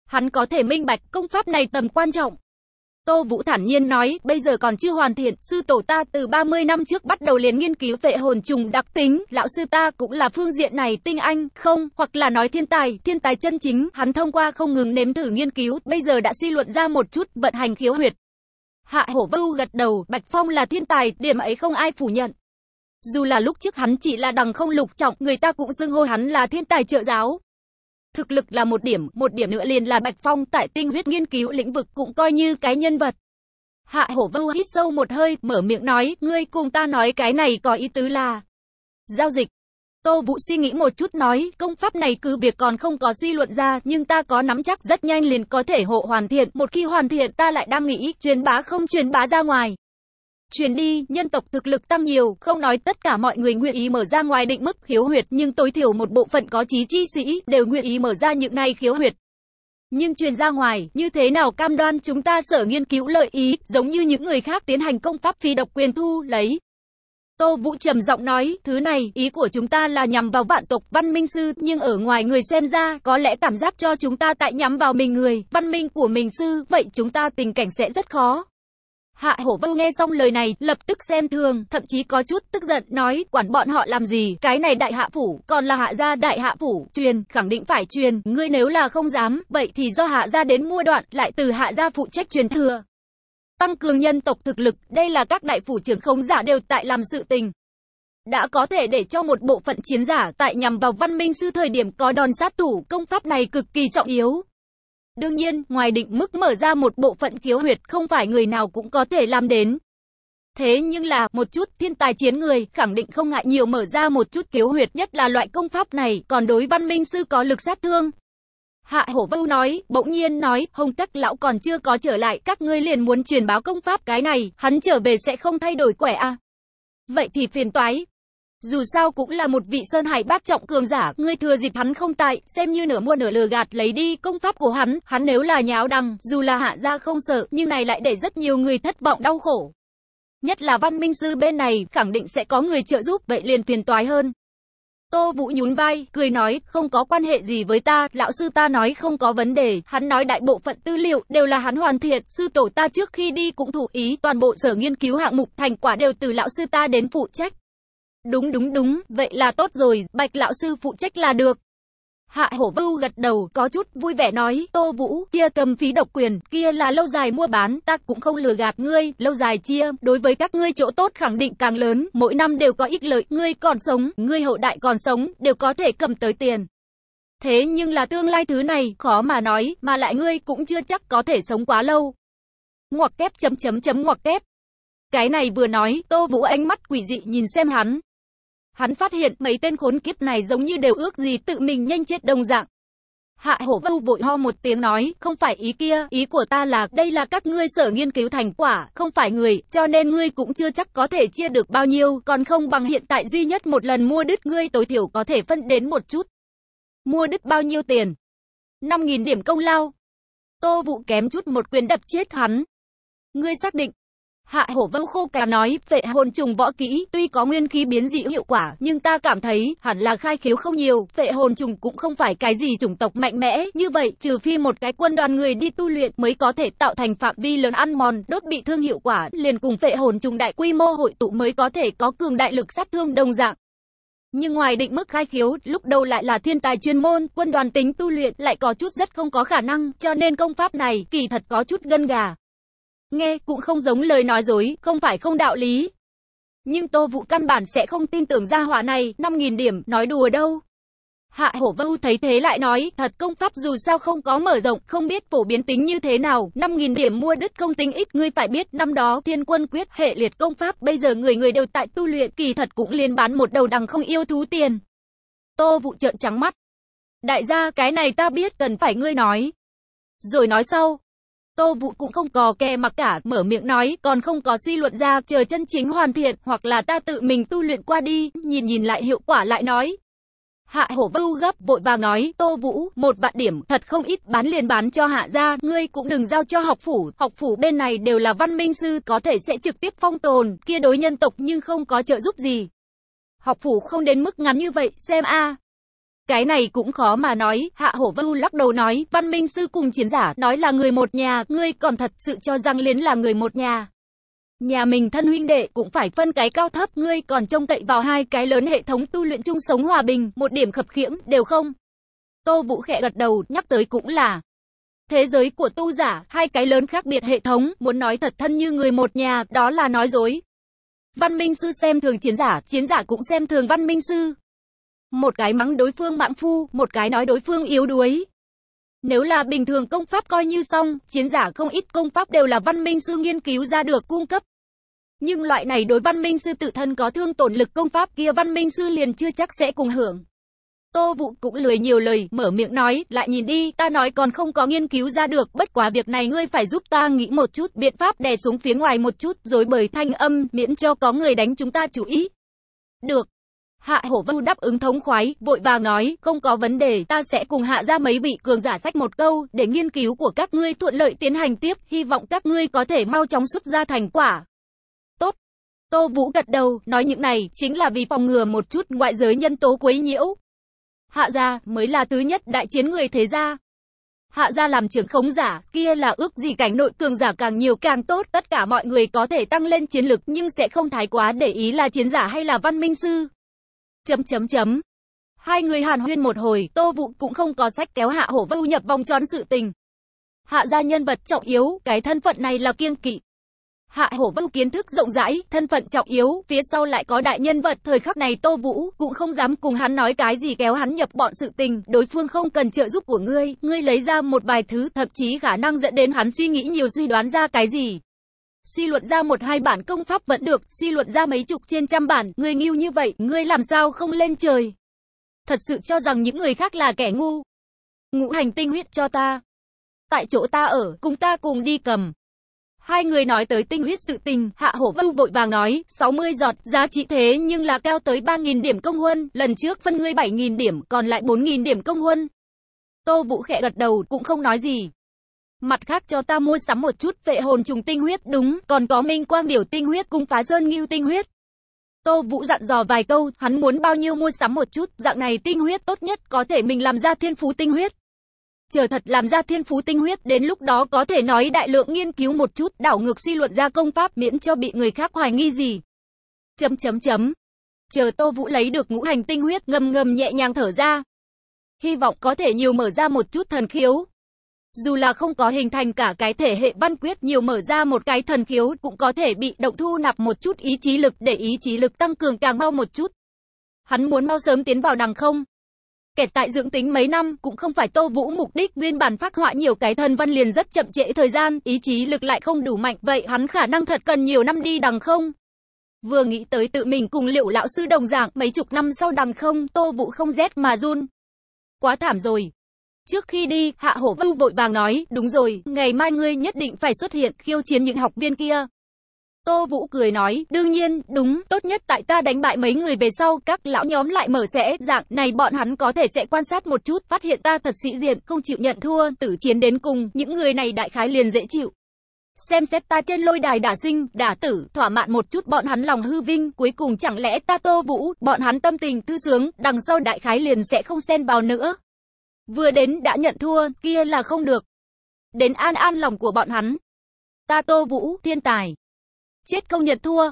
Hắn có thể minh bạch công pháp này tầm quan trọng, Tô Vũ thản nhiên nói, bây giờ còn chưa hoàn thiện, sư tổ ta từ 30 năm trước bắt đầu liền nghiên cứu vệ hồn trùng đặc tính, lão sư ta cũng là phương diện này tinh anh, không, hoặc là nói thiên tài, thiên tài chân chính, hắn thông qua không ngừng nếm thử nghiên cứu, bây giờ đã suy luận ra một chút, vận hành khiếu huyệt. Hạ hổ vưu gật đầu, Bạch Phong là thiên tài, điểm ấy không ai phủ nhận. Dù là lúc trước hắn chỉ là đằng không lục trọng, người ta cũng xưng hô hắn là thiên tài trợ giáo. Thực lực là một điểm, một điểm nữa liền là Bạch Phong tại tinh huyết nghiên cứu lĩnh vực cũng coi như cái nhân vật. Hạ hổ vưu hít sâu một hơi, mở miệng nói, ngươi cùng ta nói cái này có ý tứ là giao dịch. Tô Vũ suy nghĩ một chút nói, công pháp này cứ việc còn không có suy luận ra, nhưng ta có nắm chắc rất nhanh liền có thể hộ hoàn thiện, một khi hoàn thiện ta lại đang nghĩ, truyền bá không truyền bá ra ngoài. Truyền đi, nhân tộc thực lực tăng nhiều, không nói tất cả mọi người nguyện ý mở ra ngoài định mức khiếu huyệt, nhưng tối thiểu một bộ phận có chí chi sĩ đều nguyện ý mở ra những này khiếu huyệt. Nhưng truyền ra ngoài, như thế nào cam đoan chúng ta sở nghiên cứu lợi ý, giống như những người khác tiến hành công pháp phi độc quyền thu lấy. Tô Vũ trầm giọng nói, thứ này, ý của chúng ta là nhằm vào vạn tộc văn minh sư, nhưng ở ngoài người xem ra, có lẽ cảm giác cho chúng ta tại nhắm vào mình người, văn minh của mình sư, vậy chúng ta tình cảnh sẽ rất khó. Hạ hổ vưu nghe xong lời này, lập tức xem thường, thậm chí có chút tức giận, nói, quản bọn họ làm gì, cái này đại hạ phủ, còn là hạ gia đại hạ phủ, truyền, khẳng định phải truyền, ngươi nếu là không dám, vậy thì do hạ gia đến mua đoạn, lại từ hạ gia phụ trách truyền thừa. Tăng cường nhân tộc thực lực, đây là các đại phủ trưởng khống giả đều tại làm sự tình. Đã có thể để cho một bộ phận chiến giả tại nhằm vào văn minh sư thời điểm có đòn sát thủ, công pháp này cực kỳ trọng yếu. Đương nhiên, ngoài định mức mở ra một bộ phận khiếu huyệt không phải người nào cũng có thể làm đến. Thế nhưng là, một chút thiên tài chiến người, khẳng định không ngại nhiều mở ra một chút khiếu huyệt nhất là loại công pháp này, còn đối văn minh sư có lực sát thương. Hạ hổ vâu nói, bỗng nhiên nói, hồng tắc lão còn chưa có trở lại, các ngươi liền muốn truyền báo công pháp cái này, hắn trở về sẽ không thay đổi quẻ à. Vậy thì phiền toái, dù sao cũng là một vị Sơn Hải bát trọng cường giả, ngươi thừa dịp hắn không tại, xem như nửa mua nửa lừa gạt lấy đi công pháp của hắn, hắn nếu là nháo đằng, dù là hạ gia không sợ, nhưng này lại để rất nhiều người thất vọng đau khổ. Nhất là văn minh sư bên này, khẳng định sẽ có người trợ giúp, vậy liền phiền toái hơn. Tô Vũ nhún vai, cười nói, không có quan hệ gì với ta, lão sư ta nói không có vấn đề, hắn nói đại bộ phận tư liệu đều là hắn hoàn thiện, sư tổ ta trước khi đi cũng thủ ý, toàn bộ sở nghiên cứu hạng mục thành quả đều từ lão sư ta đến phụ trách. Đúng đúng đúng, vậy là tốt rồi, bạch lão sư phụ trách là được. Hạ hổ vưu gật đầu, có chút vui vẻ nói, Tô Vũ, chia cầm phí độc quyền, kia là lâu dài mua bán, ta cũng không lừa gạt ngươi, lâu dài chia, đối với các ngươi chỗ tốt khẳng định càng lớn, mỗi năm đều có ích lợi, ngươi còn sống, ngươi hậu đại còn sống, đều có thể cầm tới tiền. Thế nhưng là tương lai thứ này, khó mà nói, mà lại ngươi cũng chưa chắc có thể sống quá lâu. Ngoặc kép chấm chấm chấm ngoặc kép. Cái này vừa nói, Tô Vũ ánh mắt quỷ dị nhìn xem hắn, Hắn phát hiện mấy tên khốn kiếp này giống như đều ước gì tự mình nhanh chết đồng dạng. Hạ hổ vâu vội ho một tiếng nói, không phải ý kia, ý của ta là, đây là các ngươi sở nghiên cứu thành quả, không phải người, cho nên ngươi cũng chưa chắc có thể chia được bao nhiêu, còn không bằng hiện tại duy nhất một lần mua đứt ngươi tối thiểu có thể phân đến một chút. Mua đứt bao nhiêu tiền? 5.000 điểm công lao. Tô vụ kém chút một quyền đập chết hắn. Ngươi xác định, Hạ hổ vâu khô cả nói, vệ hồn trùng võ kỹ, tuy có nguyên khí biến dị hiệu quả, nhưng ta cảm thấy, hẳn là khai khiếu không nhiều, vệ hồn trùng cũng không phải cái gì chủng tộc mạnh mẽ, như vậy, trừ phi một cái quân đoàn người đi tu luyện mới có thể tạo thành phạm vi lớn ăn mòn, đốt bị thương hiệu quả, liền cùng vệ hồn trùng đại quy mô hội tụ mới có thể có cường đại lực sát thương đồng dạng. Nhưng ngoài định mức khai khiếu, lúc đầu lại là thiên tài chuyên môn, quân đoàn tính tu luyện lại có chút rất không có khả năng, cho nên công pháp này kỳ thật có chút gân gà. Nghe cũng không giống lời nói dối, không phải không đạo lý. Nhưng Tô Vũ căn bản sẽ không tin tưởng gia hỏa này, 5.000 điểm, nói đùa đâu. Hạ Hổ vâu thấy thế lại nói, thật công pháp dù sao không có mở rộng, không biết phổ biến tính như thế nào, 5.000 điểm mua đứt không tính ít, ngươi phải biết năm đó thiên quân quyết hệ liệt công pháp, bây giờ người người đều tại tu luyện, kỳ thật cũng liên bán một đầu đằng không yêu thú tiền. Tô Vũ trợn trắng mắt. Đại gia cái này ta biết cần phải ngươi nói. Rồi nói sau, Tô Vũ cũng không có kè mặc cả, mở miệng nói, còn không có suy luận ra, chờ chân chính hoàn thiện, hoặc là ta tự mình tu luyện qua đi, nhìn nhìn lại hiệu quả lại nói. Hạ hổ vưu gấp, vội vàng nói, Tô Vũ, một vạn điểm, thật không ít, bán liền bán cho hạ gia, ngươi cũng đừng giao cho học phủ, học phủ bên này đều là văn minh sư, có thể sẽ trực tiếp phong tồn, kia đối nhân tộc nhưng không có trợ giúp gì. Học phủ không đến mức ngắn như vậy, xem a cái này cũng khó mà nói, Hạ Hổ Vưu lắc đầu nói, văn minh sư cùng chiến giả, nói là người một nhà, ngươi còn thật sự cho rằng Liến là người một nhà. Nhà mình thân huynh đệ cũng phải phân cái cao thấp, ngươi còn trông cậy vào hai cái lớn hệ thống tu luyện chung sống hòa bình, một điểm khập khiễng, đều không. Tô Vũ khẽ gật đầu, nhắc tới cũng là. Thế giới của tu giả, hai cái lớn khác biệt hệ thống, muốn nói thật thân như người một nhà, đó là nói dối. Văn minh sư xem thường chiến giả, chiến giả cũng xem thường văn minh sư. Một cái mắng đối phương mạng phu, một cái nói đối phương yếu đuối. Nếu là bình thường công pháp coi như xong, chiến giả không ít công pháp đều là văn minh sư nghiên cứu ra được cung cấp. Nhưng loại này đối văn minh sư tự thân có thương tổn lực công pháp kia văn minh sư liền chưa chắc sẽ cùng hưởng. Tô Vũ cũng lười nhiều lời, mở miệng nói, lại nhìn đi, ta nói còn không có nghiên cứu ra được, bất quá việc này ngươi phải giúp ta nghĩ một chút, biện pháp đè xuống phía ngoài một chút, rồi bởi thanh âm, miễn cho có người đánh chúng ta chủ ý. Được. Hạ Hổ Vưu đáp ứng thống khoái, vội vàng nói, không có vấn đề, ta sẽ cùng hạ ra mấy vị cường giả sách một câu, để nghiên cứu của các ngươi thuận lợi tiến hành tiếp, hy vọng các ngươi có thể mau chóng xuất ra thành quả. Tốt. Tô Vũ gật đầu, nói những này, chính là vì phòng ngừa một chút ngoại giới nhân tố quấy nhiễu. Hạ gia mới là thứ nhất đại chiến người thế gia. Hạ gia làm trưởng khống giả, kia là ước gì cảnh nội cường giả càng nhiều càng tốt, tất cả mọi người có thể tăng lên chiến lực nhưng sẽ không thái quá để ý là chiến giả hay là văn minh sư. Chấm chấm chấm. Hai người hàn huyên một hồi, Tô Vũ cũng không có sách kéo Hạ Hổ Vưu nhập vòng tròn sự tình. Hạ gia nhân vật trọng yếu, cái thân phận này là kiêng kỵ. Hạ Hổ Vưu kiến thức rộng rãi, thân phận trọng yếu, phía sau lại có đại nhân vật, thời khắc này Tô Vũ cũng không dám cùng hắn nói cái gì kéo hắn nhập bọn sự tình, đối phương không cần trợ giúp của ngươi, ngươi lấy ra một vài thứ, thậm chí khả năng dẫn đến hắn suy nghĩ nhiều suy đoán ra cái gì. Suy luận ra một hai bản công pháp vẫn được, suy luận ra mấy chục trên trăm bản, ngươi nghiêu như vậy, ngươi làm sao không lên trời? Thật sự cho rằng những người khác là kẻ ngu. Ngũ hành tinh huyết cho ta. Tại chỗ ta ở, cùng ta cùng đi cầm. Hai người nói tới tinh huyết sự tình, Hạ Hổ Vưu vội vàng nói, 60 giọt, giá trị thế nhưng là cao tới 3.000 điểm công huân, lần trước phân ngươi 7.000 điểm, còn lại 4.000 điểm công huân. Tô Vũ khẽ gật đầu, cũng không nói gì. Mặt khác cho ta mua sắm một chút vệ hồn trùng tinh huyết, đúng, còn có minh quang điểu tinh huyết cùng phá sơn nghiêu tinh huyết. Tô Vũ dặn dò vài câu, hắn muốn bao nhiêu mua sắm một chút, dạng này tinh huyết tốt nhất có thể mình làm ra thiên phú tinh huyết. Chờ thật làm ra thiên phú tinh huyết, đến lúc đó có thể nói đại lượng nghiên cứu một chút, đảo ngược suy luận ra công pháp miễn cho bị người khác hoài nghi gì. Chấm chấm chấm. Chờ Tô Vũ lấy được ngũ hành tinh huyết, ngầm ngầm nhẹ nhàng thở ra. Hy vọng có thể nhiều mở ra một chút thần khiếu. Dù là không có hình thành cả cái thể hệ văn quyết nhiều mở ra một cái thần khiếu cũng có thể bị động thu nạp một chút ý chí lực để ý chí lực tăng cường càng mau một chút. Hắn muốn mau sớm tiến vào đằng không. Kẹt tại dưỡng tính mấy năm cũng không phải Tô Vũ mục đích nguyên bản phát họa nhiều cái thần văn liền rất chậm trễ thời gian, ý chí lực lại không đủ mạnh, vậy hắn khả năng thật cần nhiều năm đi đằng không. Vừa nghĩ tới tự mình cùng liệu lão sư đồng giảng mấy chục năm sau đằng không, Tô Vũ không rét mà run. Quá thảm rồi. Trước khi đi, Hạ Hổ Vưu vội vàng nói, đúng rồi, ngày mai ngươi nhất định phải xuất hiện khiêu chiến những học viên kia. Tô Vũ cười nói, đương nhiên, đúng, tốt nhất tại ta đánh bại mấy người về sau, các lão nhóm lại mở sẽ, dạng này bọn hắn có thể sẽ quan sát một chút, phát hiện ta thật sĩ diện, không chịu nhận thua, tử chiến đến cùng, những người này đại khái liền dễ chịu. Xem xét ta trên lôi đài đả sinh, đả tử, thỏa mãn một chút bọn hắn lòng hư vinh, cuối cùng chẳng lẽ ta Tô Vũ, bọn hắn tâm tình thư sướng, đằng sau đại khái liền sẽ không xen vào nữa. Vừa đến đã nhận thua, kia là không được. Đến an an lòng của bọn hắn. Ta Tô Vũ, thiên tài. Chết không nhận thua.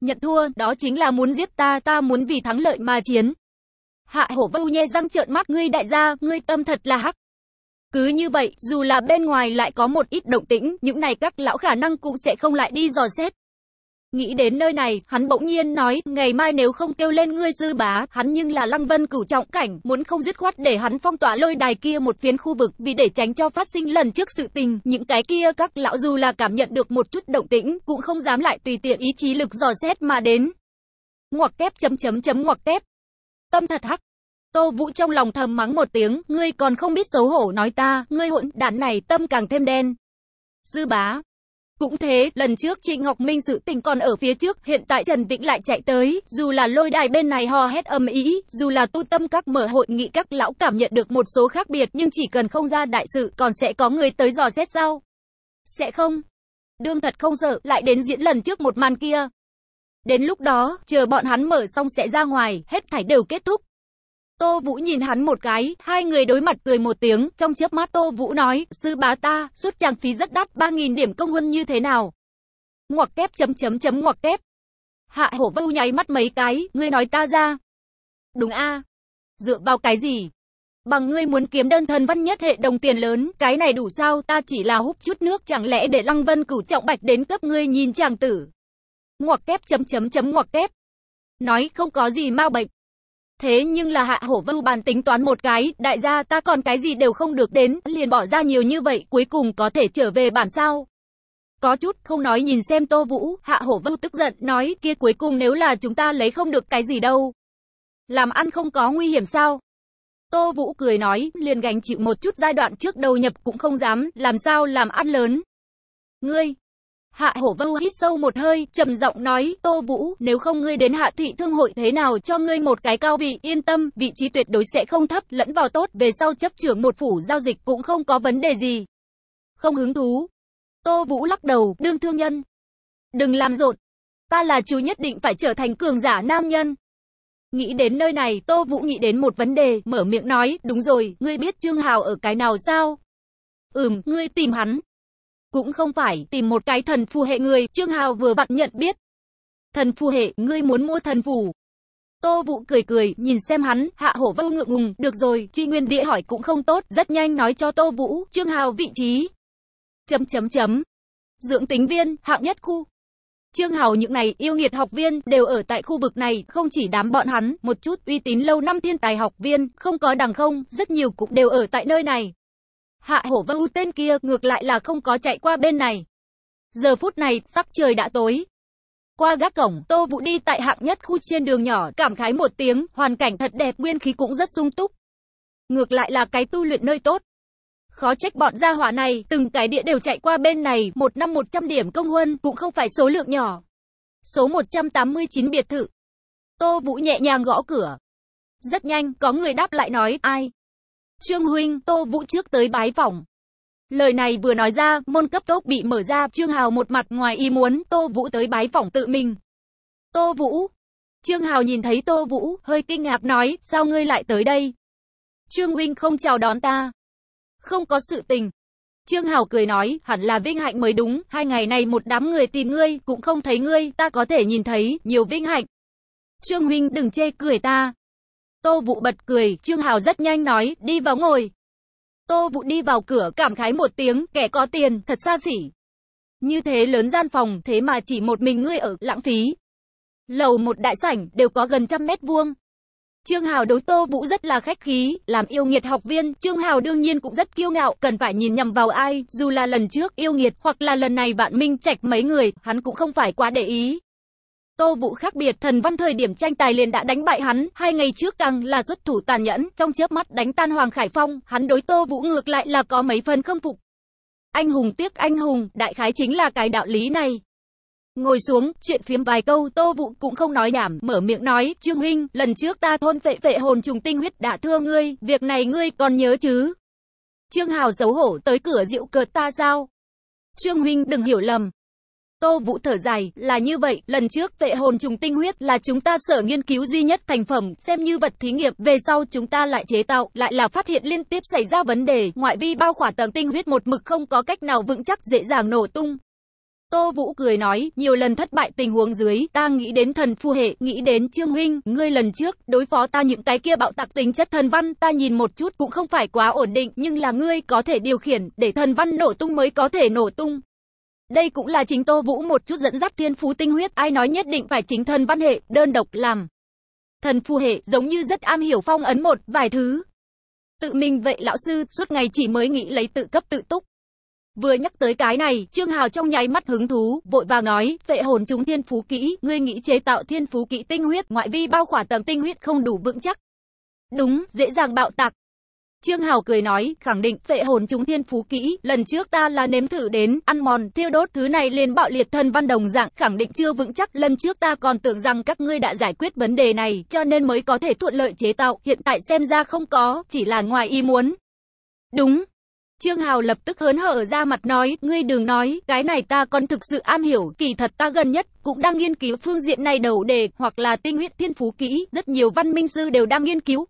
Nhận thua, đó chính là muốn giết ta, ta muốn vì thắng lợi mà chiến. Hạ hổ vâu nhe răng trợn mắt ngươi đại gia, ngươi tâm thật là hắc. Cứ như vậy, dù là bên ngoài lại có một ít động tĩnh, những này các lão khả năng cũng sẽ không lại đi dò xét. Nghĩ đến nơi này, hắn bỗng nhiên nói, ngày mai nếu không kêu lên ngươi dư bá, hắn nhưng là lăng vân cửu trọng cảnh, muốn không dứt khoát để hắn phong tỏa lôi đài kia một phiến khu vực, vì để tránh cho phát sinh lần trước sự tình, những cái kia các lão dù là cảm nhận được một chút động tĩnh, cũng không dám lại tùy tiện ý chí lực dò xét mà đến. Ngoặc kép chấm chấm chấm ngoặc kép. Tâm thật hắc. Tô Vũ trong lòng thầm mắng một tiếng, ngươi còn không biết xấu hổ nói ta, ngươi hỗn đản này tâm càng thêm đen. dư bá, cũng thế, lần trước Trịnh Ngọc Minh sự tình còn ở phía trước, hiện tại Trần Vĩnh lại chạy tới, dù là lôi đài bên này hò hét âm ý, dù là tu tâm các mở hội nghị các lão cảm nhận được một số khác biệt, nhưng chỉ cần không ra đại sự, còn sẽ có người tới dò xét sau. Sẽ không. Đương thật không sợ, lại đến diễn lần trước một màn kia. Đến lúc đó, chờ bọn hắn mở xong sẽ ra ngoài, hết thảy đều kết thúc. Tô Vũ nhìn hắn một cái, hai người đối mặt cười một tiếng, trong chớp mắt Tô Vũ nói, sư bá ta, suốt chàng phí rất đắt, 3.000 điểm công huân như thế nào? Ngoặc kép chấm chấm chấm ngoặc kép. Hạ hổ vâu nháy mắt mấy cái, ngươi nói ta ra. Đúng a Dựa vào cái gì? Bằng ngươi muốn kiếm đơn thân văn nhất hệ đồng tiền lớn, cái này đủ sao, ta chỉ là hút chút nước, chẳng lẽ để lăng vân cửu trọng bạch đến cấp ngươi nhìn chàng tử. Ngoặc kép chấm chấm chấm ngoặc kép. Nói không có gì mau bệnh. Thế nhưng là hạ hổ vưu bàn tính toán một cái, đại gia ta còn cái gì đều không được đến, liền bỏ ra nhiều như vậy, cuối cùng có thể trở về bản sao. Có chút không nói nhìn xem Tô Vũ, hạ hổ vưu tức giận, nói kia cuối cùng nếu là chúng ta lấy không được cái gì đâu. Làm ăn không có nguy hiểm sao? Tô Vũ cười nói, liền gánh chịu một chút giai đoạn trước đầu nhập cũng không dám, làm sao làm ăn lớn. Ngươi, Hạ hổ vâu hít sâu một hơi, trầm giọng nói, Tô Vũ, nếu không ngươi đến hạ thị thương hội thế nào cho ngươi một cái cao vị, yên tâm, vị trí tuyệt đối sẽ không thấp, lẫn vào tốt, về sau chấp trưởng một phủ giao dịch cũng không có vấn đề gì. Không hứng thú. Tô Vũ lắc đầu, đương thương nhân. Đừng làm rộn. Ta là chú nhất định phải trở thành cường giả nam nhân. Nghĩ đến nơi này, Tô Vũ nghĩ đến một vấn đề, mở miệng nói, đúng rồi, ngươi biết Trương Hào ở cái nào sao? Ừm, ngươi tìm hắn. Cũng không phải tìm một cái thần phù hệ người, Trương Hào vừa vặn nhận biết. Thần phù hệ, ngươi muốn mua thần phù. Tô Vũ cười cười, nhìn xem hắn, hạ hổ vô ngượng ngùng, được rồi, chi nguyên địa hỏi cũng không tốt, rất nhanh nói cho Tô Vũ, Trương Hào vị trí. Chấm chấm chấm. Dưỡng tính viên, hạng nhất khu. Trương Hào những này yêu nghiệt học viên đều ở tại khu vực này, không chỉ đám bọn hắn, một chút uy tín lâu năm thiên tài học viên, không có đằng không, rất nhiều cũng đều ở tại nơi này. Hạ hổ vưu tên kia ngược lại là không có chạy qua bên này. Giờ phút này, sắp trời đã tối. Qua gác cổng, Tô Vũ đi tại hạng nhất khu trên đường nhỏ, cảm khái một tiếng, hoàn cảnh thật đẹp, nguyên khí cũng rất sung túc. Ngược lại là cái tu luyện nơi tốt. Khó trách bọn gia hỏa này, từng cái địa đều chạy qua bên này, một năm 100 điểm công huân, cũng không phải số lượng nhỏ. Số 189 biệt thự. Tô Vũ nhẹ nhàng gõ cửa. Rất nhanh, có người đáp lại nói, ai? Trương Huynh, Tô Vũ trước tới bái phỏng. Lời này vừa nói ra, môn cấp tốc bị mở ra, Trương Hào một mặt ngoài ý muốn, Tô Vũ tới bái phỏng tự mình. Tô Vũ. Trương Hào nhìn thấy Tô Vũ, hơi kinh ngạc nói, sao ngươi lại tới đây? Trương Huynh không chào đón ta. Không có sự tình. Trương Hào cười nói, hẳn là vinh hạnh mới đúng, hai ngày này một đám người tìm ngươi, cũng không thấy ngươi, ta có thể nhìn thấy, nhiều vinh hạnh. Trương Huynh đừng chê cười ta. Tô Vũ bật cười, Trương Hào rất nhanh nói, đi vào ngồi. Tô Vũ đi vào cửa cảm khái một tiếng, kẻ có tiền, thật xa xỉ. Như thế lớn gian phòng, thế mà chỉ một mình ngươi ở, lãng phí. Lầu một đại sảnh, đều có gần trăm mét vuông. Trương Hào đối Tô Vũ rất là khách khí, làm yêu nghiệt học viên, Trương Hào đương nhiên cũng rất kiêu ngạo, cần phải nhìn nhầm vào ai, dù là lần trước yêu nghiệt, hoặc là lần này vạn minh trạch mấy người, hắn cũng không phải quá để ý. Tô Vũ khác biệt, thần văn thời điểm tranh tài liền đã đánh bại hắn, hai ngày trước càng là xuất thủ tàn nhẫn, trong chớp mắt đánh tan Hoàng Khải Phong, hắn đối Tô Vũ ngược lại là có mấy phần không phục. Anh hùng tiếc anh hùng, đại khái chính là cái đạo lý này. Ngồi xuống, chuyện phiếm vài câu, Tô Vũ cũng không nói nhảm, mở miệng nói, Trương Huynh, lần trước ta thôn vệ vệ hồn trùng tinh huyết đã thưa ngươi, việc này ngươi còn nhớ chứ? Trương Hào xấu hổ tới cửa rượu cợt ta sao? Trương Huynh đừng hiểu lầm, Tô Vũ thở dài, là như vậy, lần trước vệ hồn trùng tinh huyết là chúng ta sở nghiên cứu duy nhất thành phẩm, xem như vật thí nghiệm, về sau chúng ta lại chế tạo, lại là phát hiện liên tiếp xảy ra vấn đề, ngoại vi bao khỏa tầng tinh huyết một mực không có cách nào vững chắc dễ dàng nổ tung. Tô Vũ cười nói, nhiều lần thất bại tình huống dưới, ta nghĩ đến thần phu hệ, nghĩ đến Trương Huynh, ngươi lần trước, đối phó ta những cái kia bạo tạc tính chất thần văn, ta nhìn một chút cũng không phải quá ổn định, nhưng là ngươi có thể điều khiển, để thần văn nổ tung mới có thể nổ tung. Đây cũng là chính Tô Vũ một chút dẫn dắt thiên phú tinh huyết, ai nói nhất định phải chính thân văn hệ, đơn độc làm. Thần phù hệ giống như rất am hiểu phong ấn một vài thứ. Tự mình vậy lão sư, suốt ngày chỉ mới nghĩ lấy tự cấp tự túc. Vừa nhắc tới cái này, Trương Hào trong nháy mắt hứng thú, vội vàng nói, vệ hồn chúng thiên phú kỹ, ngươi nghĩ chế tạo thiên phú kỹ tinh huyết, ngoại vi bao khỏa tầng tinh huyết không đủ vững chắc. Đúng, dễ dàng bạo tạc, Trương Hào cười nói, khẳng định phệ hồn chúng thiên phú kỹ, lần trước ta là nếm thử đến, ăn mòn, thiêu đốt thứ này liền bạo liệt thân văn đồng dạng, khẳng định chưa vững chắc, lần trước ta còn tưởng rằng các ngươi đã giải quyết vấn đề này, cho nên mới có thể thuận lợi chế tạo, hiện tại xem ra không có, chỉ là ngoài ý muốn. Đúng. Trương Hào lập tức hớn hở ra mặt nói, ngươi đừng nói, cái này ta còn thực sự am hiểu, kỳ thật ta gần nhất, cũng đang nghiên cứu phương diện này đầu đề, hoặc là tinh huyết thiên phú kỹ, rất nhiều văn minh sư đều đang nghiên cứu,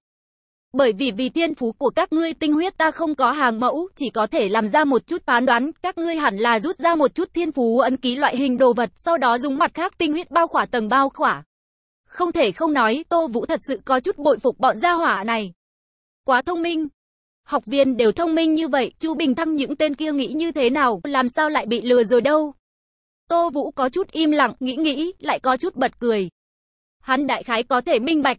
bởi vì vì thiên phú của các ngươi tinh huyết ta không có hàng mẫu, chỉ có thể làm ra một chút phán đoán, các ngươi hẳn là rút ra một chút thiên phú ấn ký loại hình đồ vật, sau đó dùng mặt khác tinh huyết bao khỏa tầng bao khỏa. Không thể không nói, Tô Vũ thật sự có chút bội phục bọn gia hỏa này. Quá thông minh. Học viên đều thông minh như vậy, Chu Bình Thăng những tên kia nghĩ như thế nào, làm sao lại bị lừa rồi đâu. Tô Vũ có chút im lặng, nghĩ nghĩ, lại có chút bật cười. Hắn đại khái có thể minh bạch,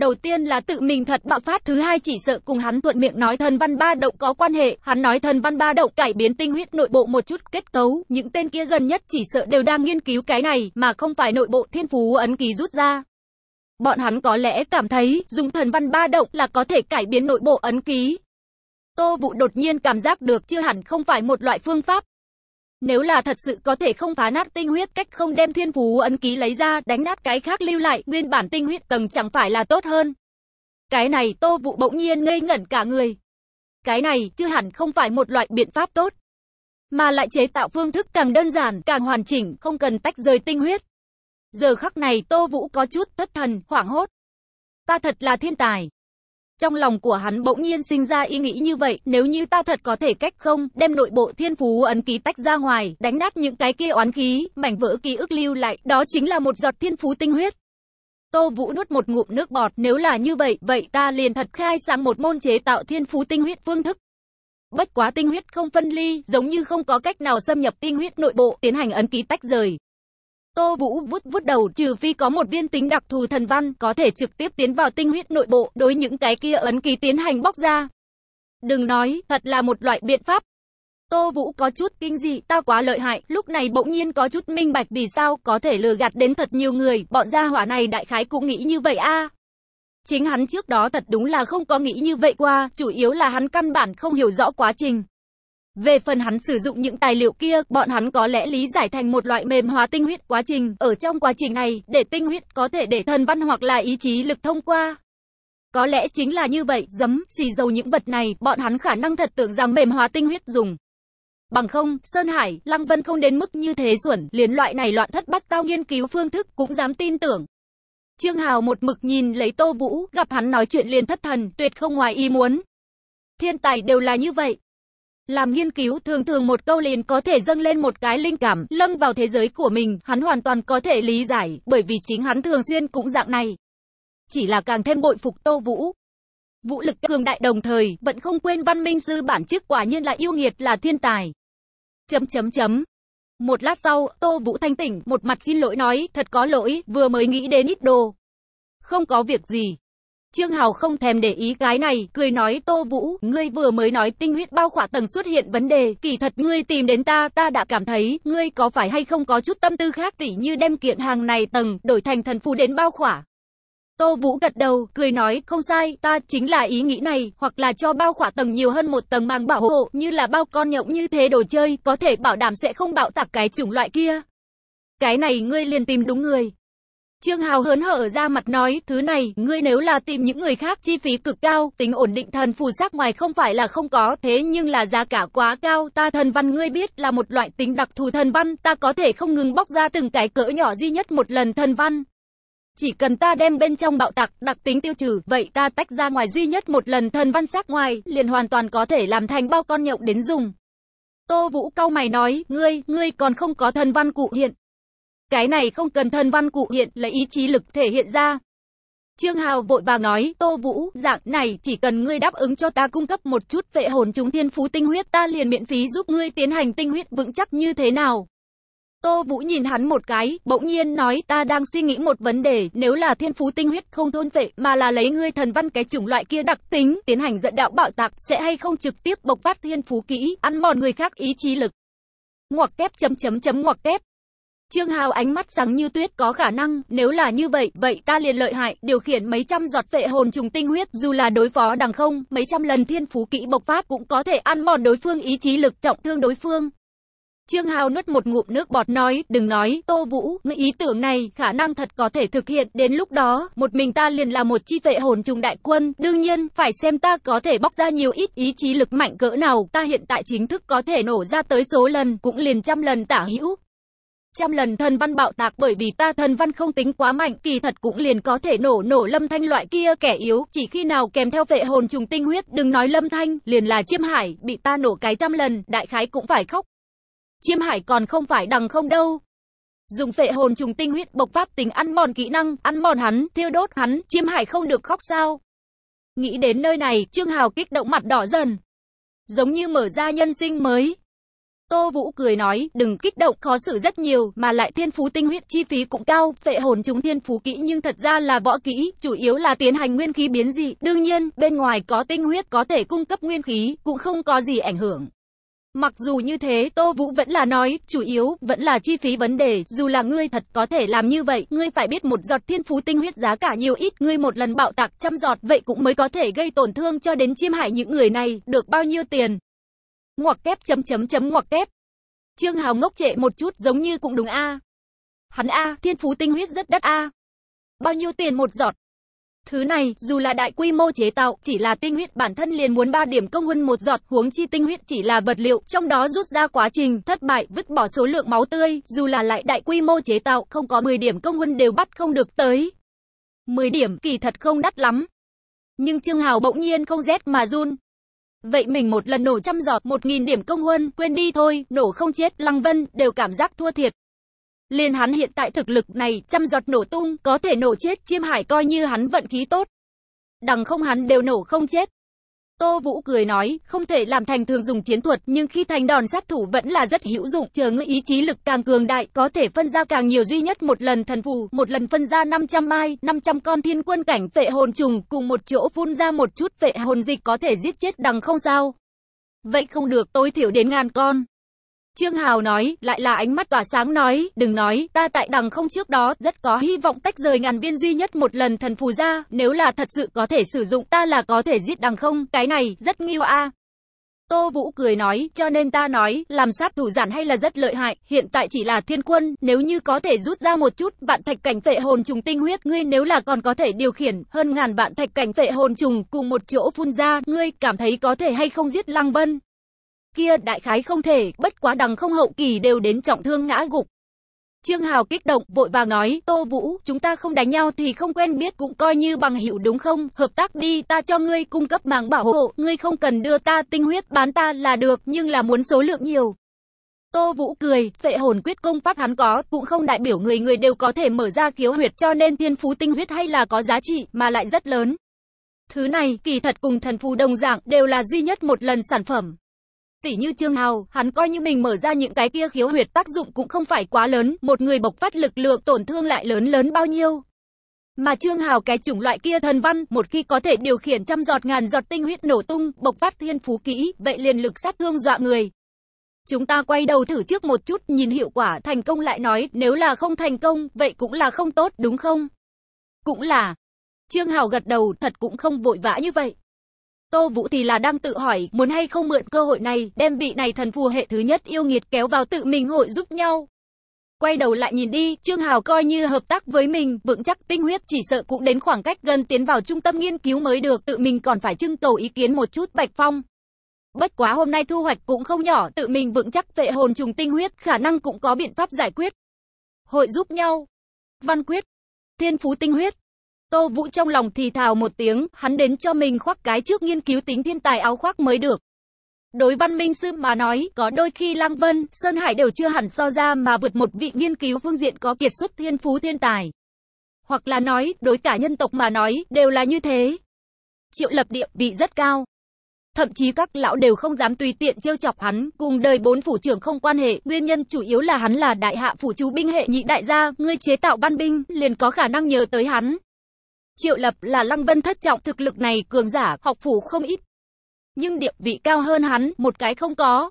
Đầu tiên là tự mình thật bạo phát, thứ hai chỉ sợ cùng hắn thuận miệng nói thần văn ba động có quan hệ, hắn nói thần văn ba động cải biến tinh huyết nội bộ một chút kết cấu, những tên kia gần nhất chỉ sợ đều đang nghiên cứu cái này, mà không phải nội bộ thiên phú ấn ký rút ra. Bọn hắn có lẽ cảm thấy, dùng thần văn ba động là có thể cải biến nội bộ ấn ký. Tô Vũ đột nhiên cảm giác được chưa hẳn không phải một loại phương pháp. Nếu là thật sự có thể không phá nát tinh huyết cách không đem thiên phú ấn ký lấy ra, đánh nát cái khác lưu lại, nguyên bản tinh huyết tầng chẳng phải là tốt hơn. Cái này Tô Vũ bỗng nhiên ngây ngẩn cả người. Cái này chưa hẳn không phải một loại biện pháp tốt, mà lại chế tạo phương thức càng đơn giản, càng hoàn chỉnh, không cần tách rời tinh huyết. Giờ khắc này Tô Vũ có chút thất thần, hoảng hốt. Ta thật là thiên tài. Trong lòng của hắn bỗng nhiên sinh ra ý nghĩ như vậy, nếu như ta thật có thể cách không, đem nội bộ thiên phú ấn ký tách ra ngoài, đánh nát những cái kia oán khí, mảnh vỡ ký ức lưu lại, đó chính là một giọt thiên phú tinh huyết. Tô Vũ nuốt một ngụm nước bọt, nếu là như vậy, vậy ta liền thật khai sáng một môn chế tạo thiên phú tinh huyết phương thức. Bất quá tinh huyết không phân ly, giống như không có cách nào xâm nhập tinh huyết nội bộ, tiến hành ấn ký tách rời. Tô Vũ vút vút đầu, trừ phi có một viên tính đặc thù thần văn, có thể trực tiếp tiến vào tinh huyết nội bộ, đối những cái kia ấn ký tiến hành bóc ra. Đừng nói, thật là một loại biện pháp. Tô Vũ có chút kinh dị, ta quá lợi hại, lúc này bỗng nhiên có chút minh bạch vì sao có thể lừa gạt đến thật nhiều người, bọn gia hỏa này đại khái cũng nghĩ như vậy a. Chính hắn trước đó thật đúng là không có nghĩ như vậy qua, chủ yếu là hắn căn bản không hiểu rõ quá trình. Về phần hắn sử dụng những tài liệu kia, bọn hắn có lẽ lý giải thành một loại mềm hóa tinh huyết quá trình. Ở trong quá trình này, để tinh huyết có thể để thần văn hoặc là ý chí lực thông qua. Có lẽ chính là như vậy, giấm, xì dầu những vật này, bọn hắn khả năng thật tưởng rằng mềm hóa tinh huyết dùng. Bằng không, Sơn Hải, Lăng Vân không đến mức như thế xuẩn, liền loại này loạn thất bắt tao nghiên cứu phương thức, cũng dám tin tưởng. Trương Hào một mực nhìn lấy Tô Vũ, gặp hắn nói chuyện liền thất thần, tuyệt không ngoài ý muốn. Thiên tài đều là như vậy. Làm nghiên cứu thường thường một câu liền có thể dâng lên một cái linh cảm, lâm vào thế giới của mình, hắn hoàn toàn có thể lý giải, bởi vì chính hắn thường xuyên cũng dạng này. Chỉ là càng thêm bội phục Tô Vũ. Vũ lực cường đại đồng thời, vẫn không quên văn minh sư bản chức quả nhiên là yêu nghiệt là thiên tài. Chấm chấm chấm. Một lát sau, Tô Vũ thanh tỉnh, một mặt xin lỗi nói, thật có lỗi, vừa mới nghĩ đến ít đồ. Không có việc gì. Trương Hào không thèm để ý cái này, cười nói Tô Vũ, ngươi vừa mới nói tinh huyết bao khỏa tầng xuất hiện vấn đề, kỳ thật ngươi tìm đến ta, ta đã cảm thấy, ngươi có phải hay không có chút tâm tư khác tỉ như đem kiện hàng này tầng, đổi thành thần phù đến bao khỏa. Tô Vũ gật đầu, cười nói, không sai, ta chính là ý nghĩ này, hoặc là cho bao khỏa tầng nhiều hơn một tầng mang bảo hộ, như là bao con nhộng như thế đồ chơi, có thể bảo đảm sẽ không bạo tạc cái chủng loại kia. Cái này ngươi liền tìm đúng người. Trương Hào hớn hở ra mặt nói, thứ này, ngươi nếu là tìm những người khác chi phí cực cao, tính ổn định thần phù sắc ngoài không phải là không có, thế nhưng là giá cả quá cao, ta thần văn ngươi biết là một loại tính đặc thù thần văn, ta có thể không ngừng bóc ra từng cái cỡ nhỏ duy nhất một lần thần văn. Chỉ cần ta đem bên trong bạo tạc, đặc tính tiêu trừ, vậy ta tách ra ngoài duy nhất một lần thần văn sắc ngoài, liền hoàn toàn có thể làm thành bao con nhậu đến dùng. Tô Vũ cau mày nói, ngươi, ngươi còn không có thần văn cụ hiện. Cái này không cần thần văn cụ hiện, lấy ý chí lực thể hiện ra. Trương Hào vội vàng nói, Tô Vũ, dạng này chỉ cần ngươi đáp ứng cho ta cung cấp một chút vệ hồn chúng thiên phú tinh huyết ta liền miễn phí giúp ngươi tiến hành tinh huyết vững chắc như thế nào. Tô Vũ nhìn hắn một cái, bỗng nhiên nói ta đang suy nghĩ một vấn đề, nếu là thiên phú tinh huyết không thôn vệ mà là lấy ngươi thần văn cái chủng loại kia đặc tính, tiến hành dẫn đạo bạo tạc sẽ hay không trực tiếp bộc phát thiên phú kỹ, ăn mòn người khác ý chí lực. Ngoặc kép chấm chấm chấm ngoặc kép. Trương Hào ánh mắt sáng như tuyết có khả năng, nếu là như vậy, vậy ta liền lợi hại, điều khiển mấy trăm giọt vệ hồn trùng tinh huyết, dù là đối phó đằng không, mấy trăm lần thiên phú kỹ bộc phát cũng có thể ăn mòn đối phương ý chí lực trọng thương đối phương. Trương Hào nuốt một ngụm nước bọt nói, đừng nói, Tô Vũ, ngươi ý tưởng này, khả năng thật có thể thực hiện, đến lúc đó, một mình ta liền là một chi vệ hồn trùng đại quân, đương nhiên, phải xem ta có thể bóc ra nhiều ít ý chí lực mạnh cỡ nào, ta hiện tại chính thức có thể nổ ra tới số lần, cũng liền trăm lần tả hữu. Trăm lần thần văn bạo tạc bởi vì ta thần văn không tính quá mạnh, kỳ thật cũng liền có thể nổ nổ lâm thanh loại kia kẻ yếu, chỉ khi nào kèm theo vệ hồn trùng tinh huyết, đừng nói lâm thanh, liền là chiêm hải, bị ta nổ cái trăm lần, đại khái cũng phải khóc. Chiêm hải còn không phải đằng không đâu. Dùng phệ hồn trùng tinh huyết bộc phát tính ăn mòn kỹ năng, ăn mòn hắn, thiêu đốt hắn, chiêm hải không được khóc sao. Nghĩ đến nơi này, Trương Hào kích động mặt đỏ dần. Giống như mở ra nhân sinh mới. Tô Vũ cười nói, đừng kích động, khó xử rất nhiều, mà lại thiên phú tinh huyết chi phí cũng cao, phệ hồn chúng thiên phú kỹ nhưng thật ra là võ kỹ, chủ yếu là tiến hành nguyên khí biến dị, đương nhiên, bên ngoài có tinh huyết có thể cung cấp nguyên khí, cũng không có gì ảnh hưởng. Mặc dù như thế, Tô Vũ vẫn là nói, chủ yếu, vẫn là chi phí vấn đề, dù là ngươi thật có thể làm như vậy, ngươi phải biết một giọt thiên phú tinh huyết giá cả nhiều ít, ngươi một lần bạo tạc trăm giọt, vậy cũng mới có thể gây tổn thương cho đến chiêm hại những người này, được bao nhiêu tiền. Ngoặc kép chấm chấm chấm ngoặc kép. Trương Hào ngốc trệ một chút giống như cũng đúng a. Hắn a, thiên phú tinh huyết rất đắt a. Bao nhiêu tiền một giọt? Thứ này, dù là đại quy mô chế tạo, chỉ là tinh huyết bản thân liền muốn 3 điểm công huân một giọt, huống chi tinh huyết chỉ là vật liệu, trong đó rút ra quá trình, thất bại, vứt bỏ số lượng máu tươi, dù là lại đại quy mô chế tạo, không có 10 điểm công huân đều bắt không được tới. 10 điểm kỳ thật không đắt lắm. Nhưng Trương Hào bỗng nhiên không rét mà run. Vậy mình một lần nổ trăm giọt, một nghìn điểm công huân, quên đi thôi, nổ không chết, Lăng Vân, đều cảm giác thua thiệt. Liên hắn hiện tại thực lực này, trăm giọt nổ tung, có thể nổ chết, chiêm hải coi như hắn vận khí tốt. Đằng không hắn đều nổ không chết. Tô Vũ cười nói, không thể làm thành thường dùng chiến thuật, nhưng khi thành đòn sát thủ vẫn là rất hữu dụng, chờ ngươi ý chí lực càng cường đại, có thể phân ra càng nhiều duy nhất một lần thần phù, một lần phân ra 500 mai, 500 con thiên quân cảnh vệ hồn trùng, cùng một chỗ phun ra một chút vệ hồn dịch có thể giết chết đằng không sao. Vậy không được, tối thiểu đến ngàn con. Trương Hào nói, lại là ánh mắt tỏa sáng nói, đừng nói, ta tại đằng không trước đó, rất có hy vọng tách rời ngàn viên duy nhất một lần thần phù ra, nếu là thật sự có thể sử dụng, ta là có thể giết đằng không, cái này, rất nghiêu a. Tô Vũ cười nói, cho nên ta nói, làm sát thủ giản hay là rất lợi hại, hiện tại chỉ là thiên quân, nếu như có thể rút ra một chút, vạn thạch cảnh phệ hồn trùng tinh huyết, ngươi nếu là còn có thể điều khiển, hơn ngàn vạn thạch cảnh phệ hồn trùng, cùng một chỗ phun ra, ngươi cảm thấy có thể hay không giết Lăng Bân? Kia đại khái không thể, bất quá đằng không hậu kỳ đều đến trọng thương ngã gục. Trương Hào kích động, vội vàng nói, Tô Vũ, chúng ta không đánh nhau thì không quen biết cũng coi như bằng hữu đúng không, hợp tác đi, ta cho ngươi cung cấp màng bảo hộ, ngươi không cần đưa ta tinh huyết bán ta là được, nhưng là muốn số lượng nhiều. Tô Vũ cười, phệ hồn quyết công pháp hắn có, cũng không đại biểu người người đều có thể mở ra khiếu huyệt cho nên thiên phú tinh huyết hay là có giá trị, mà lại rất lớn. Thứ này, kỳ thật cùng thần phù đồng dạng, đều là duy nhất một lần sản phẩm. Tỷ như Trương Hào, hắn coi như mình mở ra những cái kia khiếu huyệt tác dụng cũng không phải quá lớn, một người bộc phát lực lượng tổn thương lại lớn lớn bao nhiêu. Mà Trương Hào cái chủng loại kia thần văn, một khi có thể điều khiển trăm giọt ngàn giọt tinh huyết nổ tung, bộc phát thiên phú kỹ, vậy liền lực sát thương dọa người. Chúng ta quay đầu thử trước một chút, nhìn hiệu quả thành công lại nói, nếu là không thành công, vậy cũng là không tốt, đúng không? Cũng là. Trương Hào gật đầu, thật cũng không vội vã như vậy. Tô Vũ thì là đang tự hỏi, muốn hay không mượn cơ hội này, đem vị này thần phù hệ thứ nhất yêu nghiệt kéo vào tự mình hội giúp nhau. Quay đầu lại nhìn đi, Trương Hào coi như hợp tác với mình, vững chắc tinh huyết chỉ sợ cũng đến khoảng cách gần tiến vào trung tâm nghiên cứu mới được, tự mình còn phải trưng cầu ý kiến một chút Bạch Phong. Bất quá hôm nay thu hoạch cũng không nhỏ, tự mình vững chắc vệ hồn trùng tinh huyết, khả năng cũng có biện pháp giải quyết. Hội giúp nhau. Văn quyết. Thiên phú tinh huyết. Tô Vũ trong lòng thì thào một tiếng, hắn đến cho mình khoác cái trước nghiên cứu tính thiên tài áo khoác mới được. Đối văn minh sư mà nói, có đôi khi Lăng Vân, Sơn Hải đều chưa hẳn so ra mà vượt một vị nghiên cứu phương diện có kiệt xuất thiên phú thiên tài. Hoặc là nói, đối cả nhân tộc mà nói, đều là như thế. Triệu lập địa vị rất cao. Thậm chí các lão đều không dám tùy tiện trêu chọc hắn, cùng đời bốn phủ trưởng không quan hệ, nguyên nhân chủ yếu là hắn là đại hạ phủ chú binh hệ nhị đại gia, ngươi chế tạo văn binh, liền có khả năng nhờ tới hắn. Triệu Lập là Lăng Vân thất trọng thực lực này cường giả, học phủ không ít. Nhưng địa vị cao hơn hắn, một cái không có.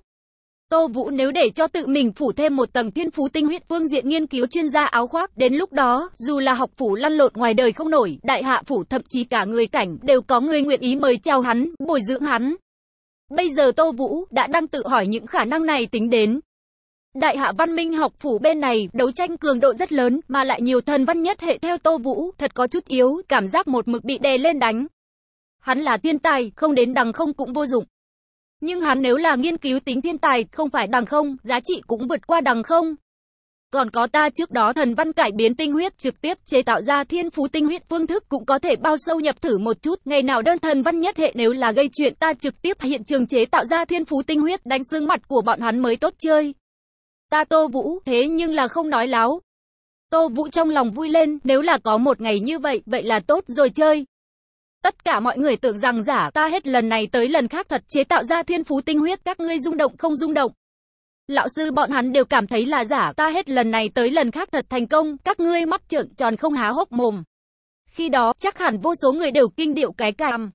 Tô Vũ nếu để cho tự mình phủ thêm một tầng thiên phú tinh huyết phương diện nghiên cứu chuyên gia áo khoác, đến lúc đó, dù là học phủ lăn lộn ngoài đời không nổi, đại hạ phủ thậm chí cả người cảnh, đều có người nguyện ý mời chào hắn, bồi dưỡng hắn. Bây giờ Tô Vũ đã đang tự hỏi những khả năng này tính đến. Đại hạ văn minh học phủ bên này, đấu tranh cường độ rất lớn, mà lại nhiều thần văn nhất hệ theo Tô Vũ, thật có chút yếu, cảm giác một mực bị đè lên đánh. Hắn là thiên tài, không đến đằng không cũng vô dụng. Nhưng hắn nếu là nghiên cứu tính thiên tài, không phải đằng không, giá trị cũng vượt qua đằng không. Còn có ta trước đó thần văn cải biến tinh huyết trực tiếp chế tạo ra thiên phú tinh huyết phương thức cũng có thể bao sâu nhập thử một chút. Ngày nào đơn thần văn nhất hệ nếu là gây chuyện ta trực tiếp hiện trường chế tạo ra thiên phú tinh huyết đánh xương mặt của bọn hắn mới tốt chơi. Ta Tô Vũ, thế nhưng là không nói láo. Tô Vũ trong lòng vui lên, nếu là có một ngày như vậy, vậy là tốt rồi chơi. Tất cả mọi người tưởng rằng giả ta hết lần này tới lần khác thật chế tạo ra thiên phú tinh huyết các ngươi rung động không rung động. Lão sư bọn hắn đều cảm thấy là giả ta hết lần này tới lần khác thật thành công, các ngươi mắt trợn tròn không há hốc mồm. Khi đó chắc hẳn vô số người đều kinh điệu cái càm.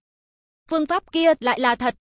Phương pháp kia lại là thật.